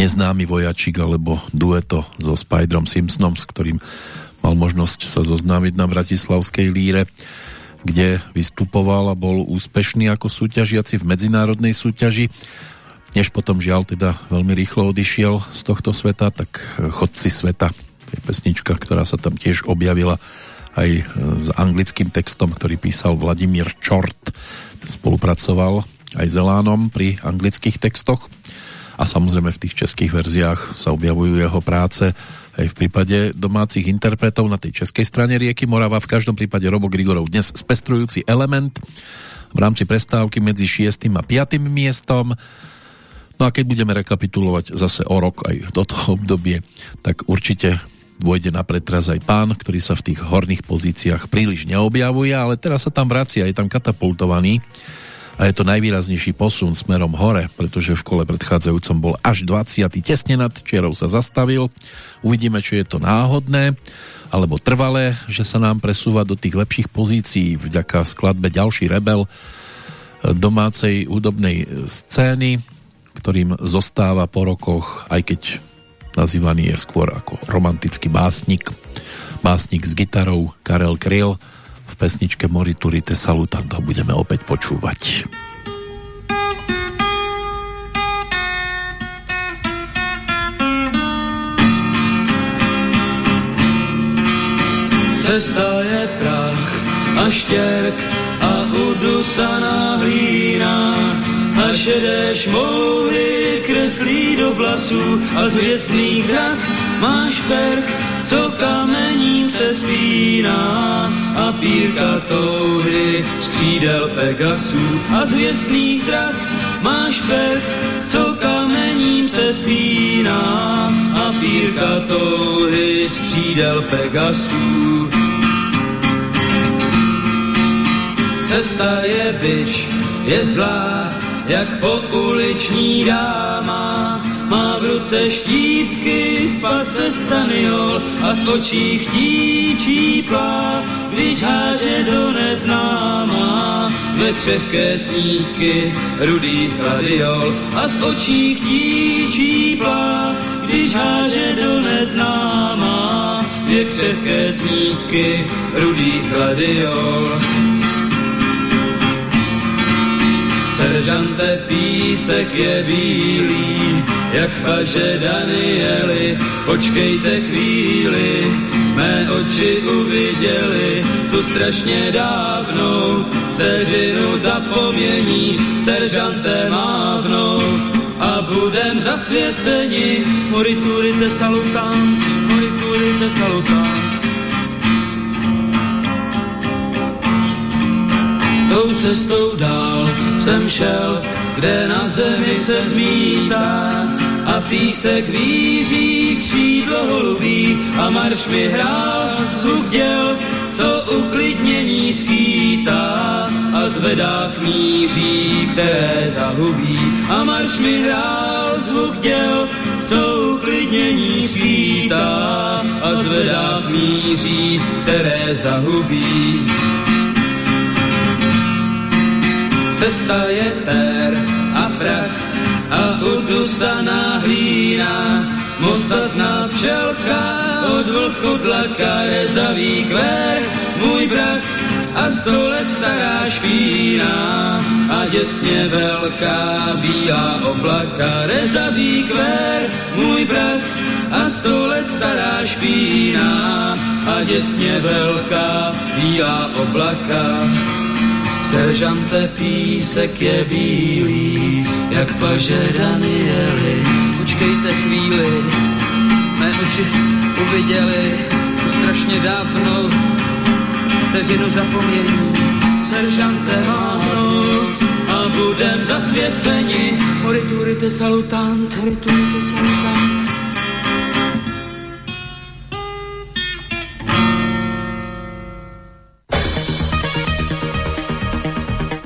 neznámy vojačik alebo dueto so Spiderom Simpsonom, s ktorým mal možnosť sa zoznámiť na Bratislavskej líre, kde vystupoval a bol úspešný ako súťažiaci v medzinárodnej súťaži. Než potom žiaľ teda veľmi rýchlo odišiel z tohto sveta, tak Chodci sveta, je pesnička, ktorá sa tam tiež objavila aj e, s anglickým textom, ktorý písal Vladimír Čort. Spolupracoval aj s Elánom pri anglických textoch a samozrejme v tých českých verziách sa objavujú jeho práce aj v prípade domácich interpretov na tej českej strane rieky Morava. V každom prípade Robo Grigorov dnes spestrujúci element v rámci prestávky medzi 6. a 5. miestom. No a keď budeme rekapitulovať zase o rok aj do toho obdobie, tak určite dôjde na pretraz aj pán, ktorý sa v tých horných pozíciách príliš neobjavuje, ale teraz sa tam vracia, je tam katapultovaný a je to najvýraznejší posun smerom hore, pretože v kole predchádzajúcom bol až 20. tesne nad čierou sa zastavil. Uvidíme, či je to náhodné alebo trvalé, že sa nám presúva do tých lepších pozícií vďaka skladbe Ďalší rebel domácej údobnej scény, ktorým zostáva po rokoch, aj keď nazývaný je skôr ako romantický básnik. Básnik s gitarou Karel Kryl v pesničke Moriturite Salutant ho budeme opäť počúvať. Cesta je prach a štěrk a udusaná hlína a šedé šmouhy kreslí do vlasů a z hvězdných drah máš perk, co kamením se spíná a pírka touhy z křídel Pegasů a z hvězdných drah máš perk, co kamením se spíná a pírka touhy z křídel Pegasů. Cesta je byč, je zlá, jak pouliční dáma. Má v ruce štítky, v pase staniol a z očí chtíčí plá, když háže do neznáma. Ve křehké snídky rudý gladiol a z očí chtíčí plá, když háže do neznáma. Ve křehké snídky rudý gladiol. Seržante písek je bílý, jak paže Danieli, počkejte chvíli, mé oči uviděli tu strašně dávnou vteřinu zapomnění, seržante mávnou a budem zasvěceni, moriturite salutant, moriturite salutant. tou cestou dál jsem šel, kde na zemi se zmítá a písek víří křídlo holubí a marš mi hrál zvuk děl, co uklidnění skýtá a zvedách míří, které zahubí a marš mi hrál zvuk děl, co uklidnění skýtá a zvedách míří, které zahubí. Cesta je tér a prach a udusaná hlína. Mosazná včelka od vlkodlaka rezavý kvér. Můj brach a sto let stará špína a děsně velká bílá oblaka rezavý kvér, můj prach a sto let stará špína a děsně velká bílá oblaka. Seržante písek je bílý, jak paže Danieli. Počkejte chvíli, mé oči uviděli tu strašně dávno vteřinu zapomnění. Seržante máhnou a budem zasvěceni. Moriturite salutant, moriturite salutant.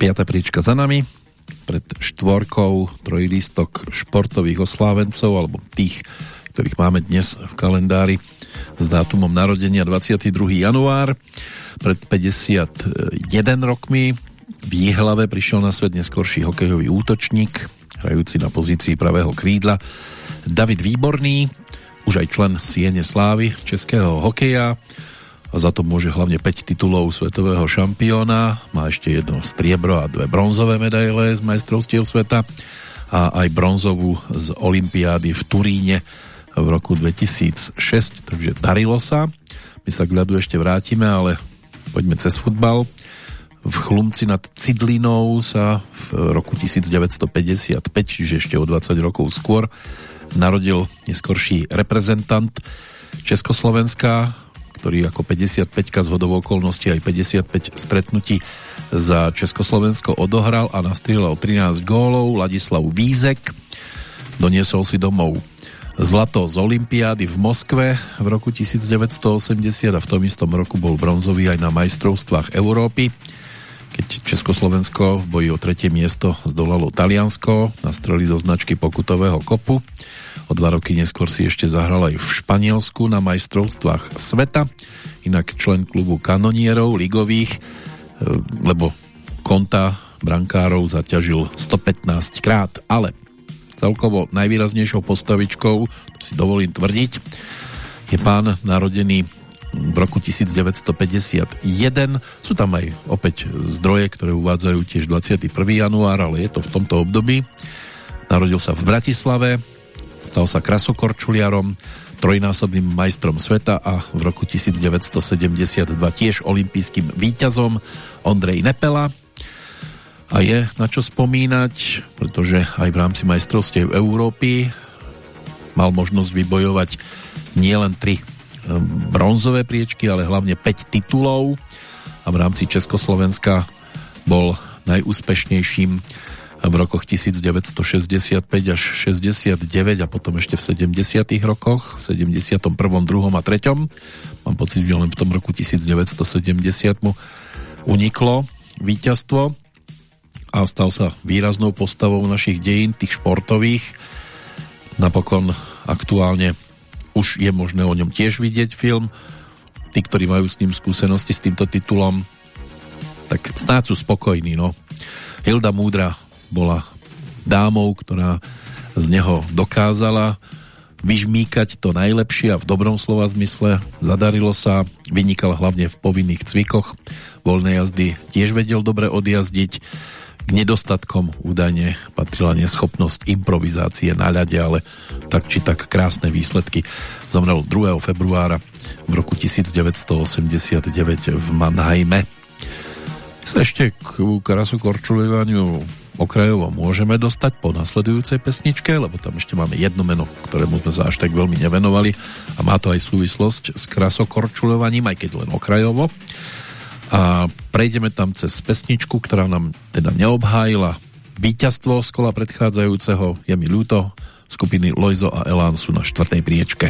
5. príčka za nami. Pred štvorkou trojlistok športových oslávencov, alebo tých, ktorých máme dnes v kalendári s dátumom narodenia 22. január. Pred 51 rokmi v Jihlave prišiel na svet neskorší hokejový útočník, hrajúci na pozícii pravého krídla David Výborný, už aj člen Siene Slávy českého hokeja, a za to môže hlavne 5 titulov svetového šampióna. Má ešte jedno striebro a dve bronzové medaile z majstrovstiev sveta a aj bronzovú z Olympiády v Turíne v roku 2006, takže darilo sa. My sa k ľadu ešte vrátime, ale poďme cez futbal. V Chlumci nad Cidlinou sa v roku 1955, čiže ešte o 20 rokov skôr, narodil neskorší reprezentant Československa, ktorý ako 55 z hodov okolností aj 55 stretnutí za Československo odohral a nastrieľal 13 gólov. Ladislav Vízek doniesol si domov zlato z Olympiády v Moskve v roku 1980 a v tom istom roku bol bronzový aj na majstrovstvách Európy keď Československo v boji o tretie miesto zdolalo Taliansko, nastreli zo značky pokutového kopu. O dva roky neskôr si ešte zahral aj v Španielsku na majstrovstvách sveta, inak člen klubu kanonierov ligových, e, lebo konta brankárov zaťažil 115 krát, ale celkovo najvýraznejšou postavičkou, to si dovolím tvrdiť, je pán narodený v roku 1951. Sú tam aj opäť zdroje, ktoré uvádzajú tiež 21. január, ale je to v tomto období. Narodil sa v Bratislave, stal sa krasokorčuliarom, trojnásobným majstrom sveta a v roku 1972 tiež olympijským víťazom Ondrej Nepela. A je na čo spomínať, pretože aj v rámci majstrovstiev Európy mal možnosť vybojovať nielen tri bronzové priečky, ale hlavne 5 titulov a v rámci Československa bol najúspešnejším v rokoch 1965 až 69 a potom ešte v 70 rokoch, v 71., 2. a 3. Mám pocit, že len v tom roku 1970 mu uniklo víťazstvo a stal sa výraznou postavou našich dejín, tých športových. Napokon aktuálne už je možné o ňom tiež vidieť film. Tí, ktorí majú s ním skúsenosti s týmto titulom, tak snáď sú spokojní. No. Hilda Múdra bola dámou, ktorá z neho dokázala vyžmíkať to najlepšie a v dobrom slova zmysle. Zadarilo sa, vynikal hlavne v povinných cvikoch. Voľné jazdy tiež vedel dobre odjazdiť k nedostatkom údajne patrila neschopnosť improvizácie na ľade, ale tak či tak krásne výsledky. Zomrel 2. februára v roku 1989 v Mannheime. Sa ešte k Karasu Korčulievaniu okrajovo môžeme dostať po nasledujúcej pesničke, lebo tam ešte máme jedno meno, ktorému sme sa až tak veľmi nevenovali a má to aj súvislosť s krasokorčulovaním, aj keď len okrajovo a prejdeme tam cez pesničku, ktorá nám teda neobhájila víťazstvo z kola predchádzajúceho. Je mi ľúto, skupiny Loizo a Elán sú na štvrtej priečke.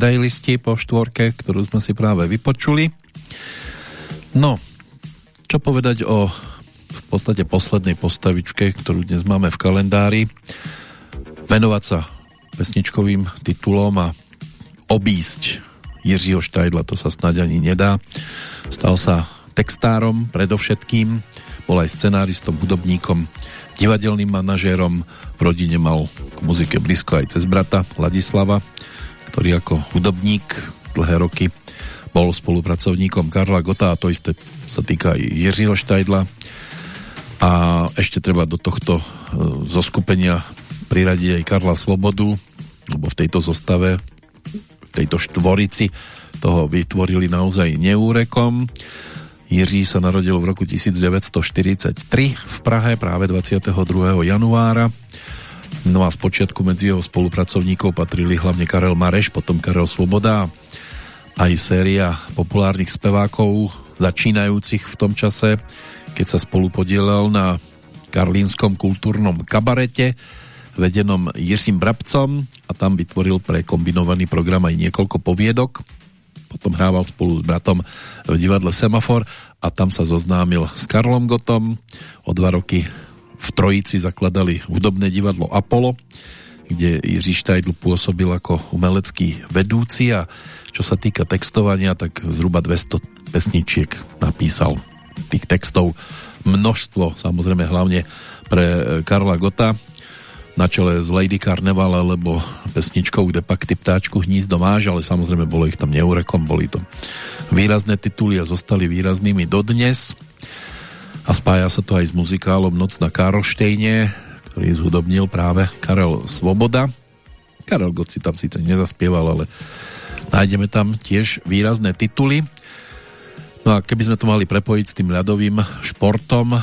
Medailisti po štvorke, ktorú sme si práve vypočuli. No, čo povedať o v podstate poslednej postavičke, ktorú dnes máme v kalendári. Venovať sa pesničkovým titulom a obísť Jiřího Štajdla, to sa snáď ani nedá. Stal sa textárom predovšetkým, bol aj scenáristom, hudobníkom, divadelným manažérom, v rodine mal k muzike blízko aj cez brata Ladislava, ktorý ako hudobník dlhé roky bol spolupracovníkom Karla Gota a to isté sa týka aj Jiřího Štajdla. A ešte treba do tohto e, zoskupenia priradiť aj Karla Svobodu, lebo v tejto zostave, v tejto štvorici toho vytvorili naozaj neúrekom. Jiří sa narodil v roku 1943 v Prahe práve 22. januára. No a spočiatku medzi jeho spolupracovníkov patrili hlavne Karel Mareš, potom Karel Svoboda aj séria populárnych spevákov začínajúcich v tom čase, keď sa spolu podielal na Karlínskom kultúrnom kabarete vedenom Jiřím Brabcom a tam vytvoril pre kombinovaný program aj niekoľko poviedok. Potom hrával spolu s bratom v divadle Semafor a tam sa zoznámil s Karlom Gotom. O dva roky v Trojici zakladali hudobné divadlo Apollo, kde Jiří Štajdl pôsobil ako umelecký vedúci a čo sa týka textovania, tak zhruba 200 pesničiek napísal tých textov množstvo, samozrejme hlavne pre Karla Gota. na čele s Lady Carnival alebo pesničkou Kde pak ty ptáčku hnízdo máš, ale samozrejme bolo ich tam neurekom, boli to výrazné tituly a zostali výraznými dodnes a spája sa to aj s muzikálom Noc na Karlštejne, ktorý zhudobnil práve Karel Svoboda. Karel Gott si tam síce nezaspieval, ale nájdeme tam tiež výrazné tituly. No a keby sme to mali prepojiť s tým ľadovým športom,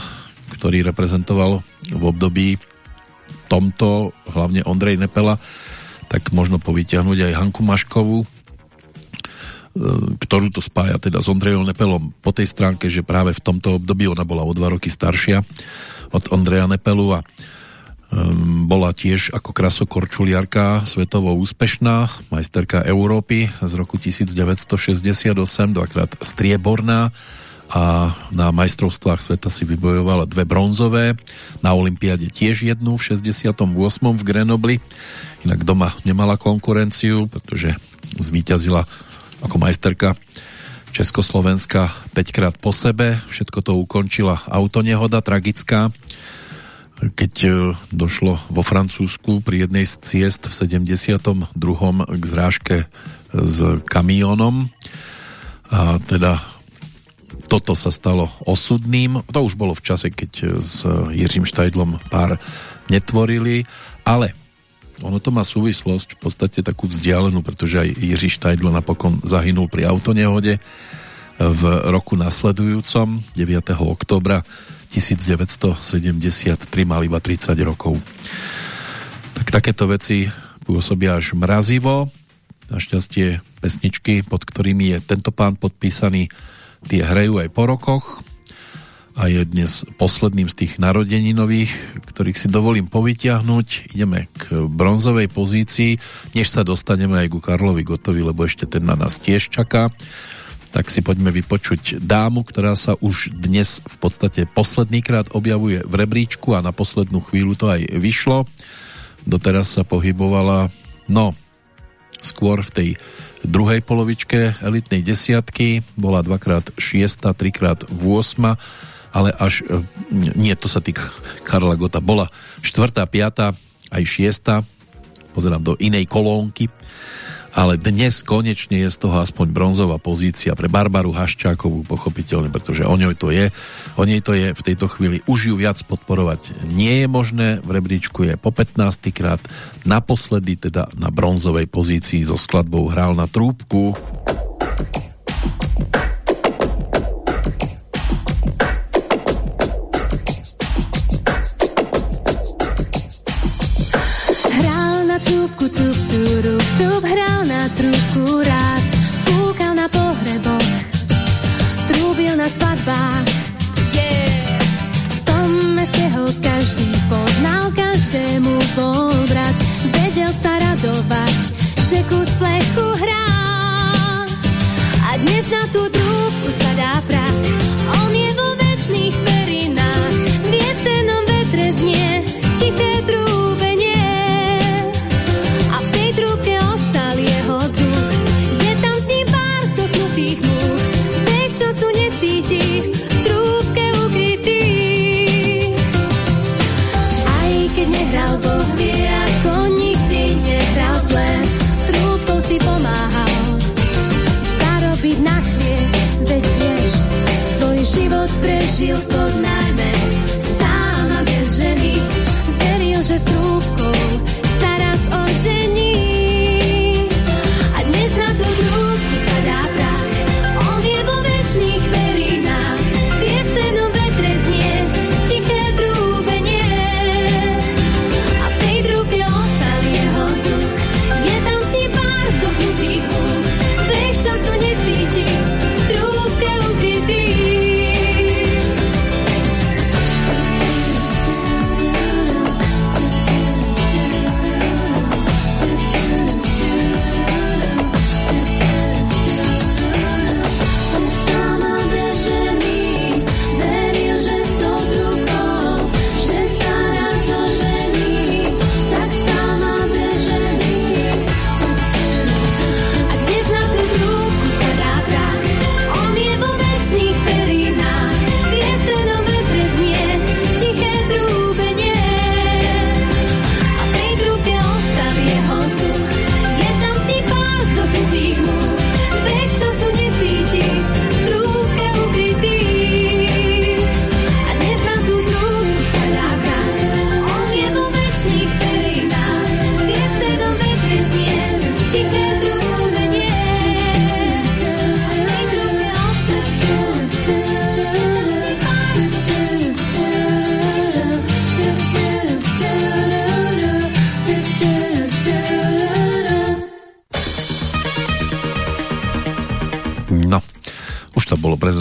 ktorý reprezentoval v období tomto, hlavne Ondrej Nepela, tak možno povyťahnuť aj Hanku Maškovú, ktorú to spája teda s Ondrejom Nepelom po tej stránke, že práve v tomto období ona bola o dva roky staršia od Ondreja Nepelu a um, bola tiež ako krasokorčuliarka svetovo úspešná, majsterka Európy z roku 1968, dvakrát strieborná a na majstrovstvách sveta si vybojovala dve bronzové, na Olympiade tiež jednu v 68. v Grenobli, inak doma nemala konkurenciu, pretože zvíťazila ako majsterka Československa 5 krát po sebe, všetko to ukončila autonehoda tragická, keď e, došlo vo Francúzsku pri jednej z ciest v 72. k zrážke s kamionom a teda toto sa stalo osudným. To už bolo v čase, keď e, s Jiřím Štajdlom pár netvorili, ale ono to má súvislosť v podstate takú vzdialenú, pretože aj Jiří Štajdl napokon zahynul pri autonehode v roku nasledujúcom 9. oktobra 1973 mal iba 30 rokov. Tak takéto veci pôsobia až mrazivo. Našťastie pesničky, pod ktorými je tento pán podpísaný, tie hrajú aj po rokoch a je dnes posledným z tých narodeninových, ktorých si dovolím povytiahnuť. Ideme k bronzovej pozícii, než sa dostaneme aj ku Karlovi Gotovi, lebo ešte ten na nás tiež čaká. Tak si poďme vypočuť dámu, ktorá sa už dnes v podstate posledný krát objavuje v rebríčku a na poslednú chvíľu to aj vyšlo. Doteraz sa pohybovala, no, skôr v tej druhej polovičke elitnej desiatky, bola dvakrát šiesta, trikrát v 8, ale až, e, nie, to sa týka Karla Gota, bola štvrtá, piatá, aj šiesta, pozerám do inej kolónky, ale dnes konečne je z toho aspoň bronzová pozícia pre Barbaru Haščákovú, pochopiteľne, pretože o ňoj to je. O nej to je v tejto chvíli už ju viac podporovať nie je možné. V rebríčku je po 15 krát, naposledy teda na bronzovej pozícii so skladbou hral na trúbku. Svadbách. Yeah. V tom meste ho každý poznal, každému bol brat. Vedel sa radovať, že kus plechu hrá. A dnes na tú trúbku sa dá prach.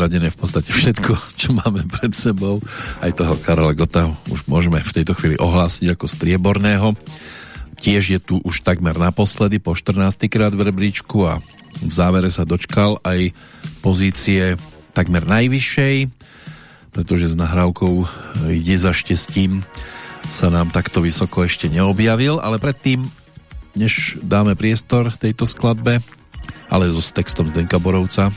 Prezradené v podstate všetko, čo máme pred sebou. Aj toho Karla Gota už môžeme v tejto chvíli ohlásiť ako strieborného. Tiež je tu už takmer naposledy, po 14. krát v rebríčku a v závere sa dočkal aj pozície takmer najvyššej, pretože s nahrávkou ide za štestím sa nám takto vysoko ešte neobjavil, ale predtým, než dáme priestor tejto skladbe, ale so s textom Zdenka Borovca,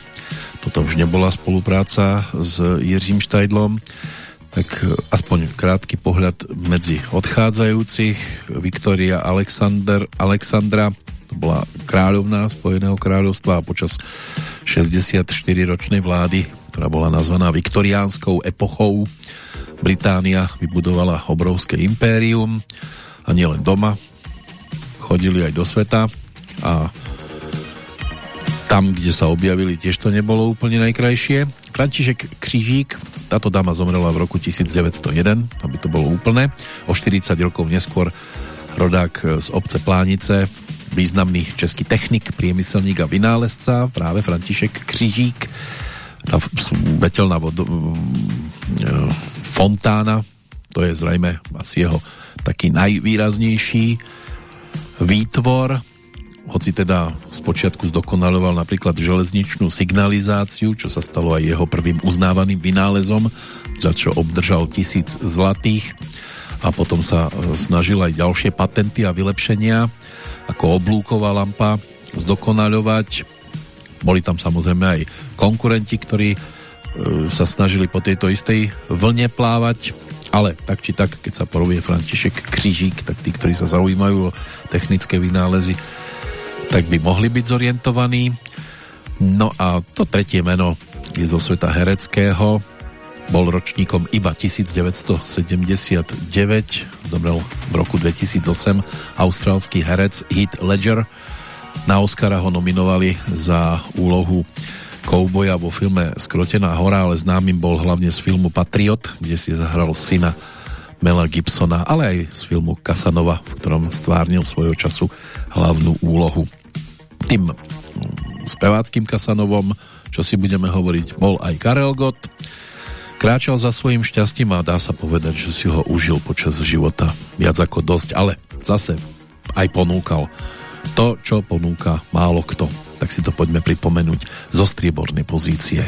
toto už nebola spolupráca s Jiřím Štajdlom, tak aspoň krátky pohľad medzi odchádzajúcich. Viktoria Alexander, Alexandra, to bola kráľovná Spojeného kráľovstva a počas 64-ročnej vlády, ktorá bola nazvaná viktoriánskou epochou, Británia vybudovala obrovské impérium a nielen doma, chodili aj do sveta a tam, kde sa objavili, tiež to nebolo úplne najkrajšie. František Křížík, táto dáma zomrela v roku 1901, aby to bolo úplné. O 40 rokov neskôr rodák z obce Plánice, významný český technik, priemyselník a vynálezca, práve František Křížík. Tá vetelná vodo, fontána, to je zrejme asi jeho taký najvýraznejší výtvor, hoci teda spočiatku zdokonaloval napríklad železničnú signalizáciu, čo sa stalo aj jeho prvým uznávaným vynálezom, za čo obdržal tisíc zlatých a potom sa snažil aj ďalšie patenty a vylepšenia ako oblúková lampa zdokonaľovať. Boli tam samozrejme aj konkurenti, ktorí e, sa snažili po tejto istej vlne plávať, ale tak či tak, keď sa porovie František Křižík, tak tí, ktorí sa zaujímajú o technické vynálezy, tak by mohli byť zorientovaní. No a to tretie meno je zo sveta hereckého. Bol ročníkom iba 1979, zomrel v roku 2008 austrálsky herec Heath Ledger. Na Oscara ho nominovali za úlohu kouboja vo filme Skrotená hora, ale známym bol hlavne z filmu Patriot, kde si zahral syna Mela Gibsona, ale aj z filmu Casanova, v ktorom stvárnil svojho času hlavnú úlohu. Tým speváckým Kasanovom, čo si budeme hovoriť, bol aj Karel Gott. Kráčal za svojim šťastím a dá sa povedať, že si ho užil počas života viac ako dosť, ale zase aj ponúkal to, čo ponúka málo kto. Tak si to poďme pripomenúť zo striebornej pozície.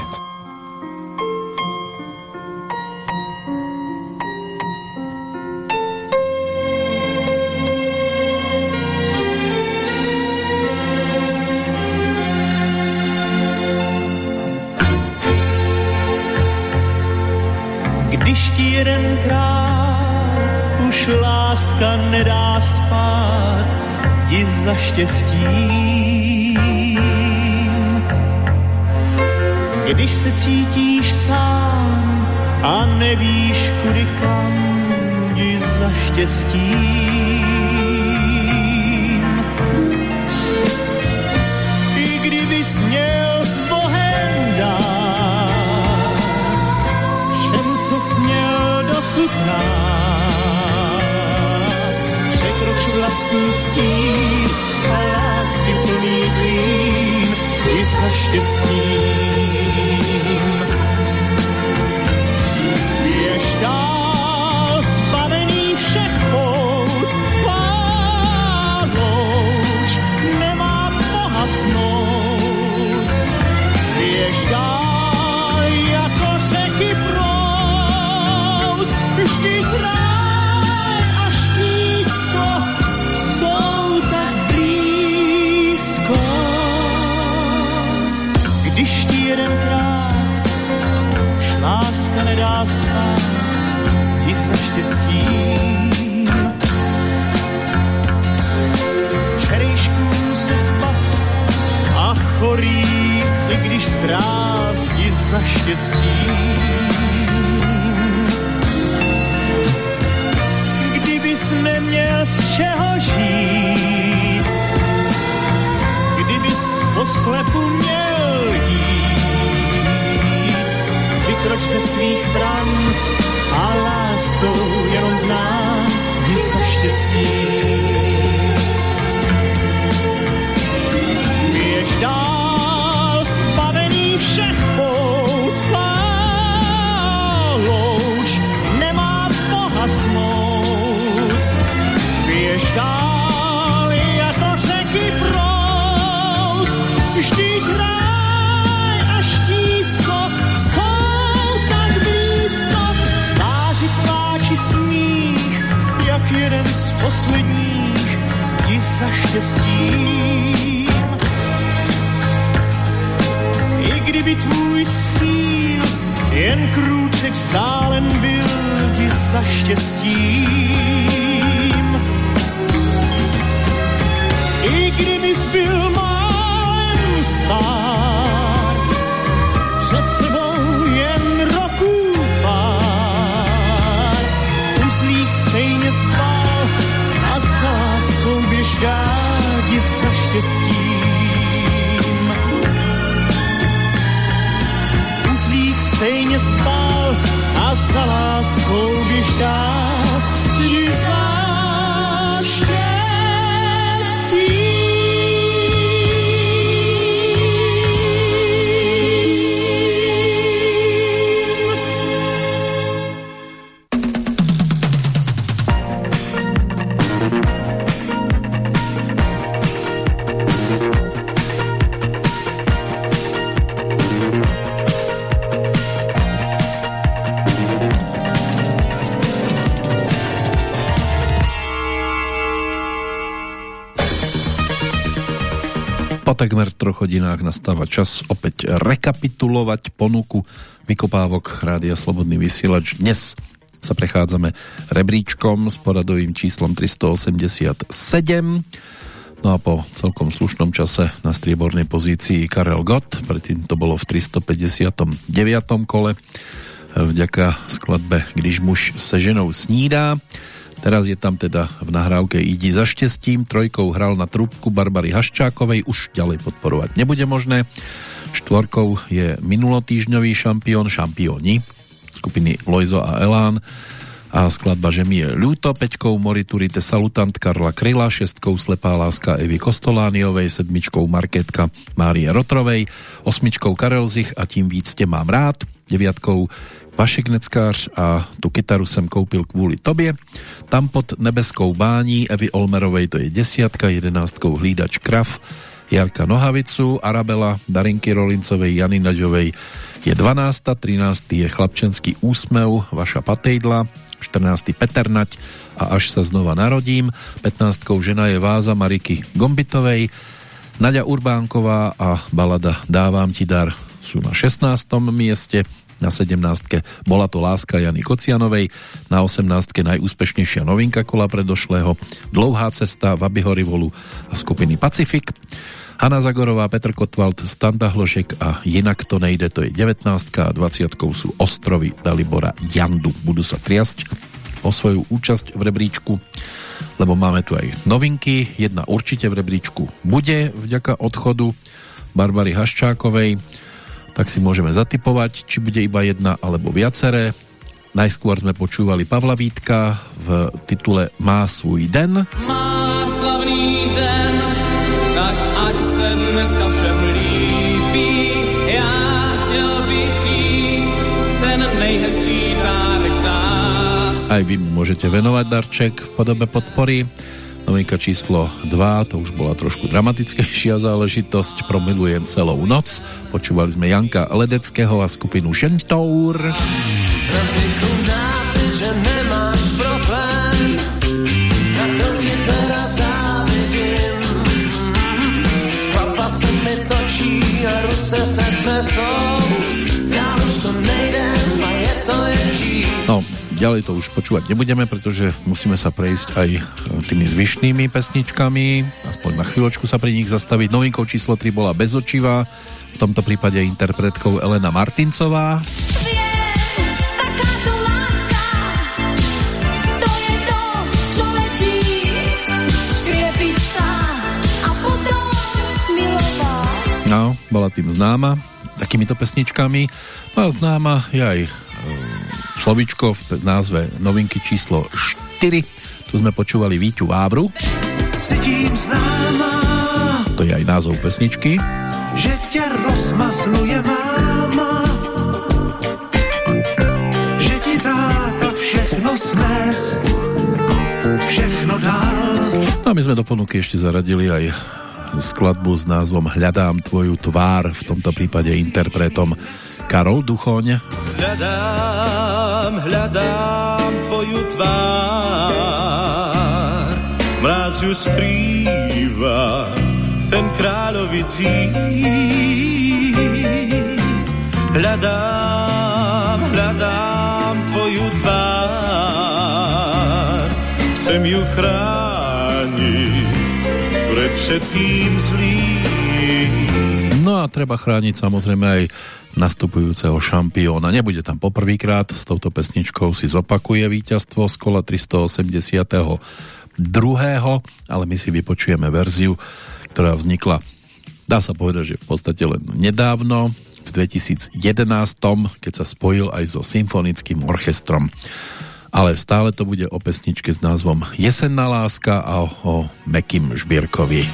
Za štěstím. Když se cítíš sám a nevíš kudy kam, jdi za štěstím. I kdybys měl s Bohem dát všem, co směl dosud hrát. Překroč vlastní stín a lásky plný klín i za štěstím. Běž dál zbavený všech pout, tvá louč nemá pohasnout. Běž dál nedá spát, i se štěstím. Včerejšků se zbav a chorý, i když za štěstím. Kdybys neměl z čeho žít, kdybys poslepu měl jít, vykroč ze svých bran a láskou jenom k jdi za štěstím. Posledních, ti za štěstím. I kdyby tvůj cíl jen krůček vzdálen byl ti za štěstím. I kdybys byl málem stár, štěstím. Uzlík stejně spal a za láskou běž dál takmer troch hodinách nastáva čas opäť rekapitulovať ponuku vykopávok Rádia Slobodný vysielač. Dnes sa prechádzame rebríčkom s poradovým číslom 387. No a po celkom slušnom čase na striebornej pozícii Karel Gott, predtým to bolo v 359. kole vďaka skladbe Když muž se ženou snídá. Teraz je tam teda v nahrávke Idi za štěstím, trojkou hral na trúbku Barbary Haščákovej, už ďalej podporovať nebude možné. Štvorkou je minulotýžňový šampión, šampióni skupiny Loizo a Elán. A skladba Že mi je ľúto, peťkou Moriturite Salutant Karla Kryla, šestkou Slepá láska Evy Kostolániovej, sedmičkou Marketka Márie Rotrovej, osmičkou Karel Zich a tím víc te mám rád, deviatkou Vašek Neckář a tu kytaru jsem koupil kvůli tobě. Tam pod nebeskou bání Evy Olmerovej to je desiatka, jedenáctkou Hlídač Krav, Jarka Nohavicu, Arabela, Darinky Rolincovej, Jany Naďovej je 12. 13. je Chlapčenský úsmev, Vaša Patejdla, 14. Peternať a Až sa znova narodím, 15. Žena je váza Mariky Gombitovej, Nadia Urbánková a balada Dávam ti dar sú na 16. mieste, na 17. bola to Láska Jany Kocianovej, na 18. najúspešnejšia novinka kola predošlého Dlouhá cesta Vaby Horivolu a skupiny Pacifik. Hanna Zagorová, Petr Kotwald, Standa Hlošek a Jinak to nejde, to je 19. a 20. sú Ostrovy Dalibora Jandu. Budú sa triasť o svoju účasť v rebríčku, lebo máme tu aj novinky. Jedna určite v rebríčku bude vďaka odchodu Barbary Haščákovej tak si môžeme zatypovať, či bude iba jedna alebo viaceré. Najskôr sme počúvali Pavla Vítka v titule Má svůj den. Má slavný den, tak ať se dneska všem líbí. Já chtěl bych jí ten nejhezčí dárek dát. Aj vy mu môžete venovať darček v podobe podpory. Novinka číslo 2, to už bola trošku dramatickejšia záležitosť, promilujem celou noc. Počúvali sme Janka Ledeckého a skupinu Žentour. Trafiku dáte, že nemáš problém, na to ti teda závidím. Hlava se mi točí a ruce se třesou, dál už to nejde a je to jedí. No, ďalej to už počúvať nebudeme, pretože musíme sa prejsť aj tými zvyšnými pesničkami, aspoň na chvíľočku sa pri nich zastaviť. Novinkou číslo 3 bola Bezočivá v tomto prípade interpretkou Elena Martincová. No, bola tým známa takýmito pesničkami. No a známa je aj e, slovičko v názve novinky číslo 4. Tu sme počúvali Víťu Vávru. To je aj názov pesničky. že ťa rozmazluje máma. Že ti dáta všechno snést, všechno dál. No a my sme do ponuky ešte zaradili aj skladbu s názvom Hľadám tvoju tvár, v tomto prípade interpretom Karol Duchoň. Hľadám, hľadám tvoju tvár. Mráz ju skrýva ten kráľovicí. Hľadám, hľadám tvoju tvár. Chcem ju chrániť všetkým zlým. No a treba chrániť samozrejme aj nastupujúceho šampióna. Nebude tam poprvýkrát, s touto pesničkou si zopakuje víťazstvo z kola 382. ale my si vypočujeme verziu, ktorá vznikla, dá sa povedať, že v podstate len nedávno, v 2011, keď sa spojil aj so symfonickým orchestrom. Ale stále to bude o pesničke s názvom Jesenná láska a o Mekim Žbírkovi.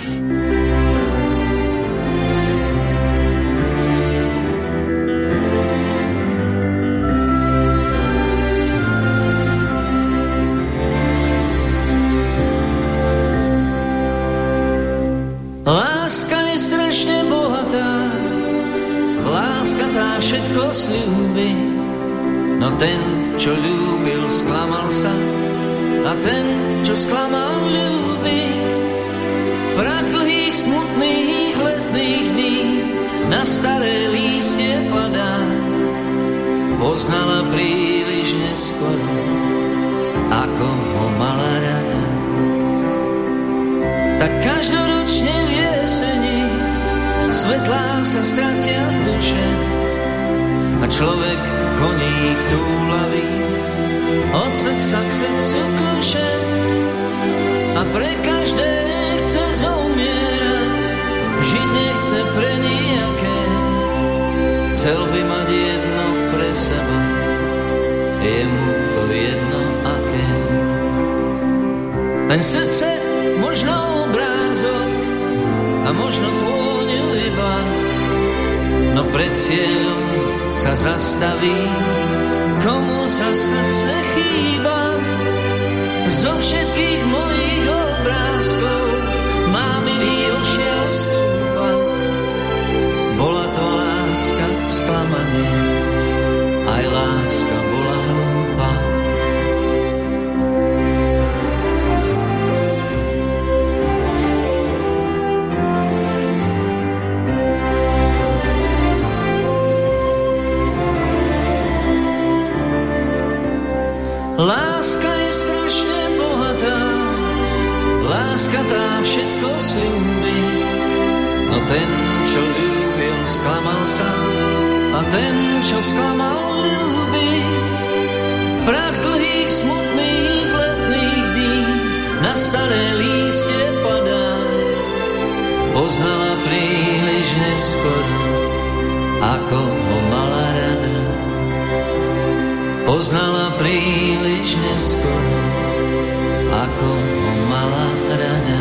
Láska je strašne bohatá, láska tá všetko slúbi. No ten, čo ľúbil, sklamal sa a ten, čo sklamal, ľúbi. Prach dlhých, smutných letných dní na staré lístie padá. Poznala príliš neskoro, ako ho mala rada. Tak každoročne v jeseni svetlá sa stratia z duše a človek koník túlavý od srdca k srdcu kľúče a pre každé chce zomierať. Žiť nechce pre nijaké chcel by mať jedno pre seba. Je mu to jedno aké. Len srdce možno obrázok a možno tvôňu iba. No pred cieľom sa zastaví komu sa srdce chýba. Zo všetkých mojich obrázkov mám i výročia stúpa. Bola to láska sklamanie aj láska láska tá všetko slúbi. No ten, čo ľúbil, sklamal sa a ten, čo sklamal, ľúbi. Prach dlhých, smutných letných dní na staré lístie padá. Poznala príliš neskoro, ako ho mala rada poznala príliš neskoro, ako ho mala rada.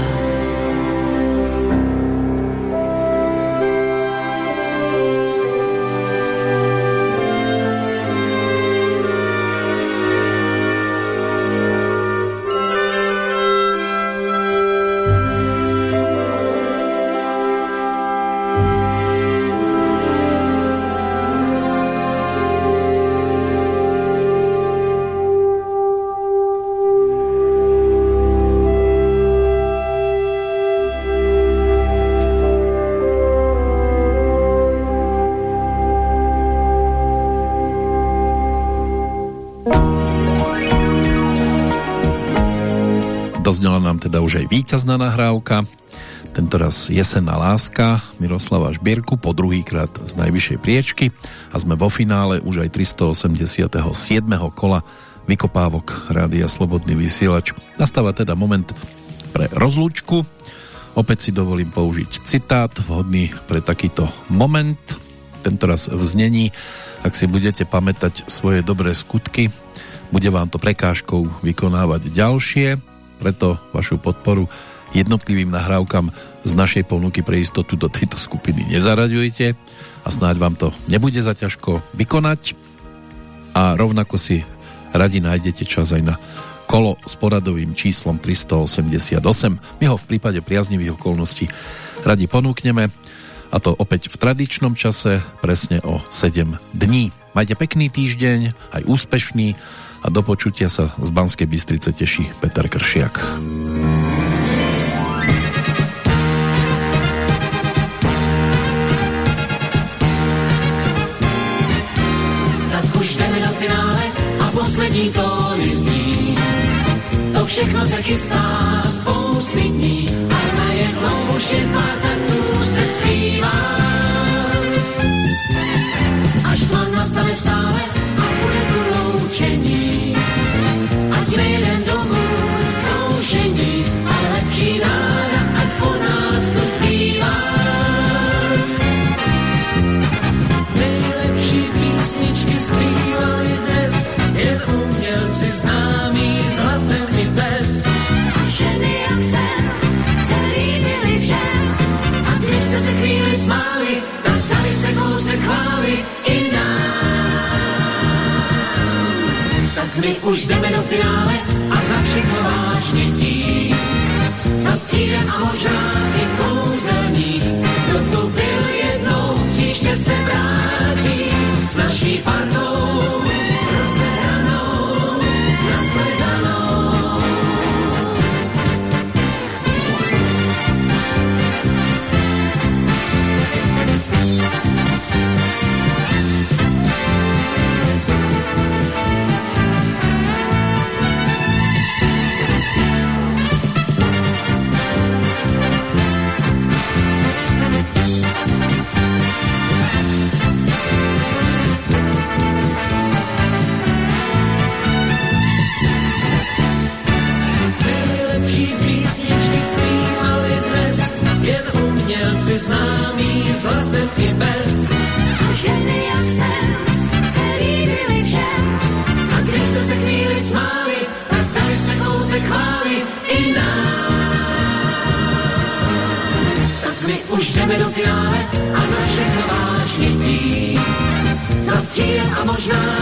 Už aj víťazná nahrávka. tentoraz Jesená láska Miroslava Žbierku po druhýkrát z najvyššej priečky a sme vo finále už aj 387. kola vykopávok Rádia Slobodný vysielač. Nastáva teda moment pre rozlúčku. Opäť si dovolím použiť citát vhodný pre takýto moment. Tentoraz v znení, ak si budete pamätať svoje dobré skutky, bude vám to prekážkou vykonávať ďalšie, preto vašu podporu jednotlivým nahrávkam z našej ponuky pre istotu do tejto skupiny nezaraďujte a snáď vám to nebude za ťažko vykonať a rovnako si radi nájdete čas aj na kolo s poradovým číslom 388. My ho v prípade priaznivých okolností radi ponúkneme a to opäť v tradičnom čase presne o 7 dní. Majte pekný týždeň, aj úspešný a do počutia sa z Banskej Bystrice teší Peter Kršiak. Poslední tóny zní. To všechno se chystá spousty dní my už jdeme do finále a za všechno vážně tím. Za střídem a možná i kouzelník, kdo tu byl jednou, příště se vrátí s naší partou. Umělci známí s hlasem i bez. Ženy jak jsem se líbily všem A když jste se chvíli smáli, tak dali jste kousek chvály i nám. Tak my už jdeme do finále a za všechno vážně tím. Za a možná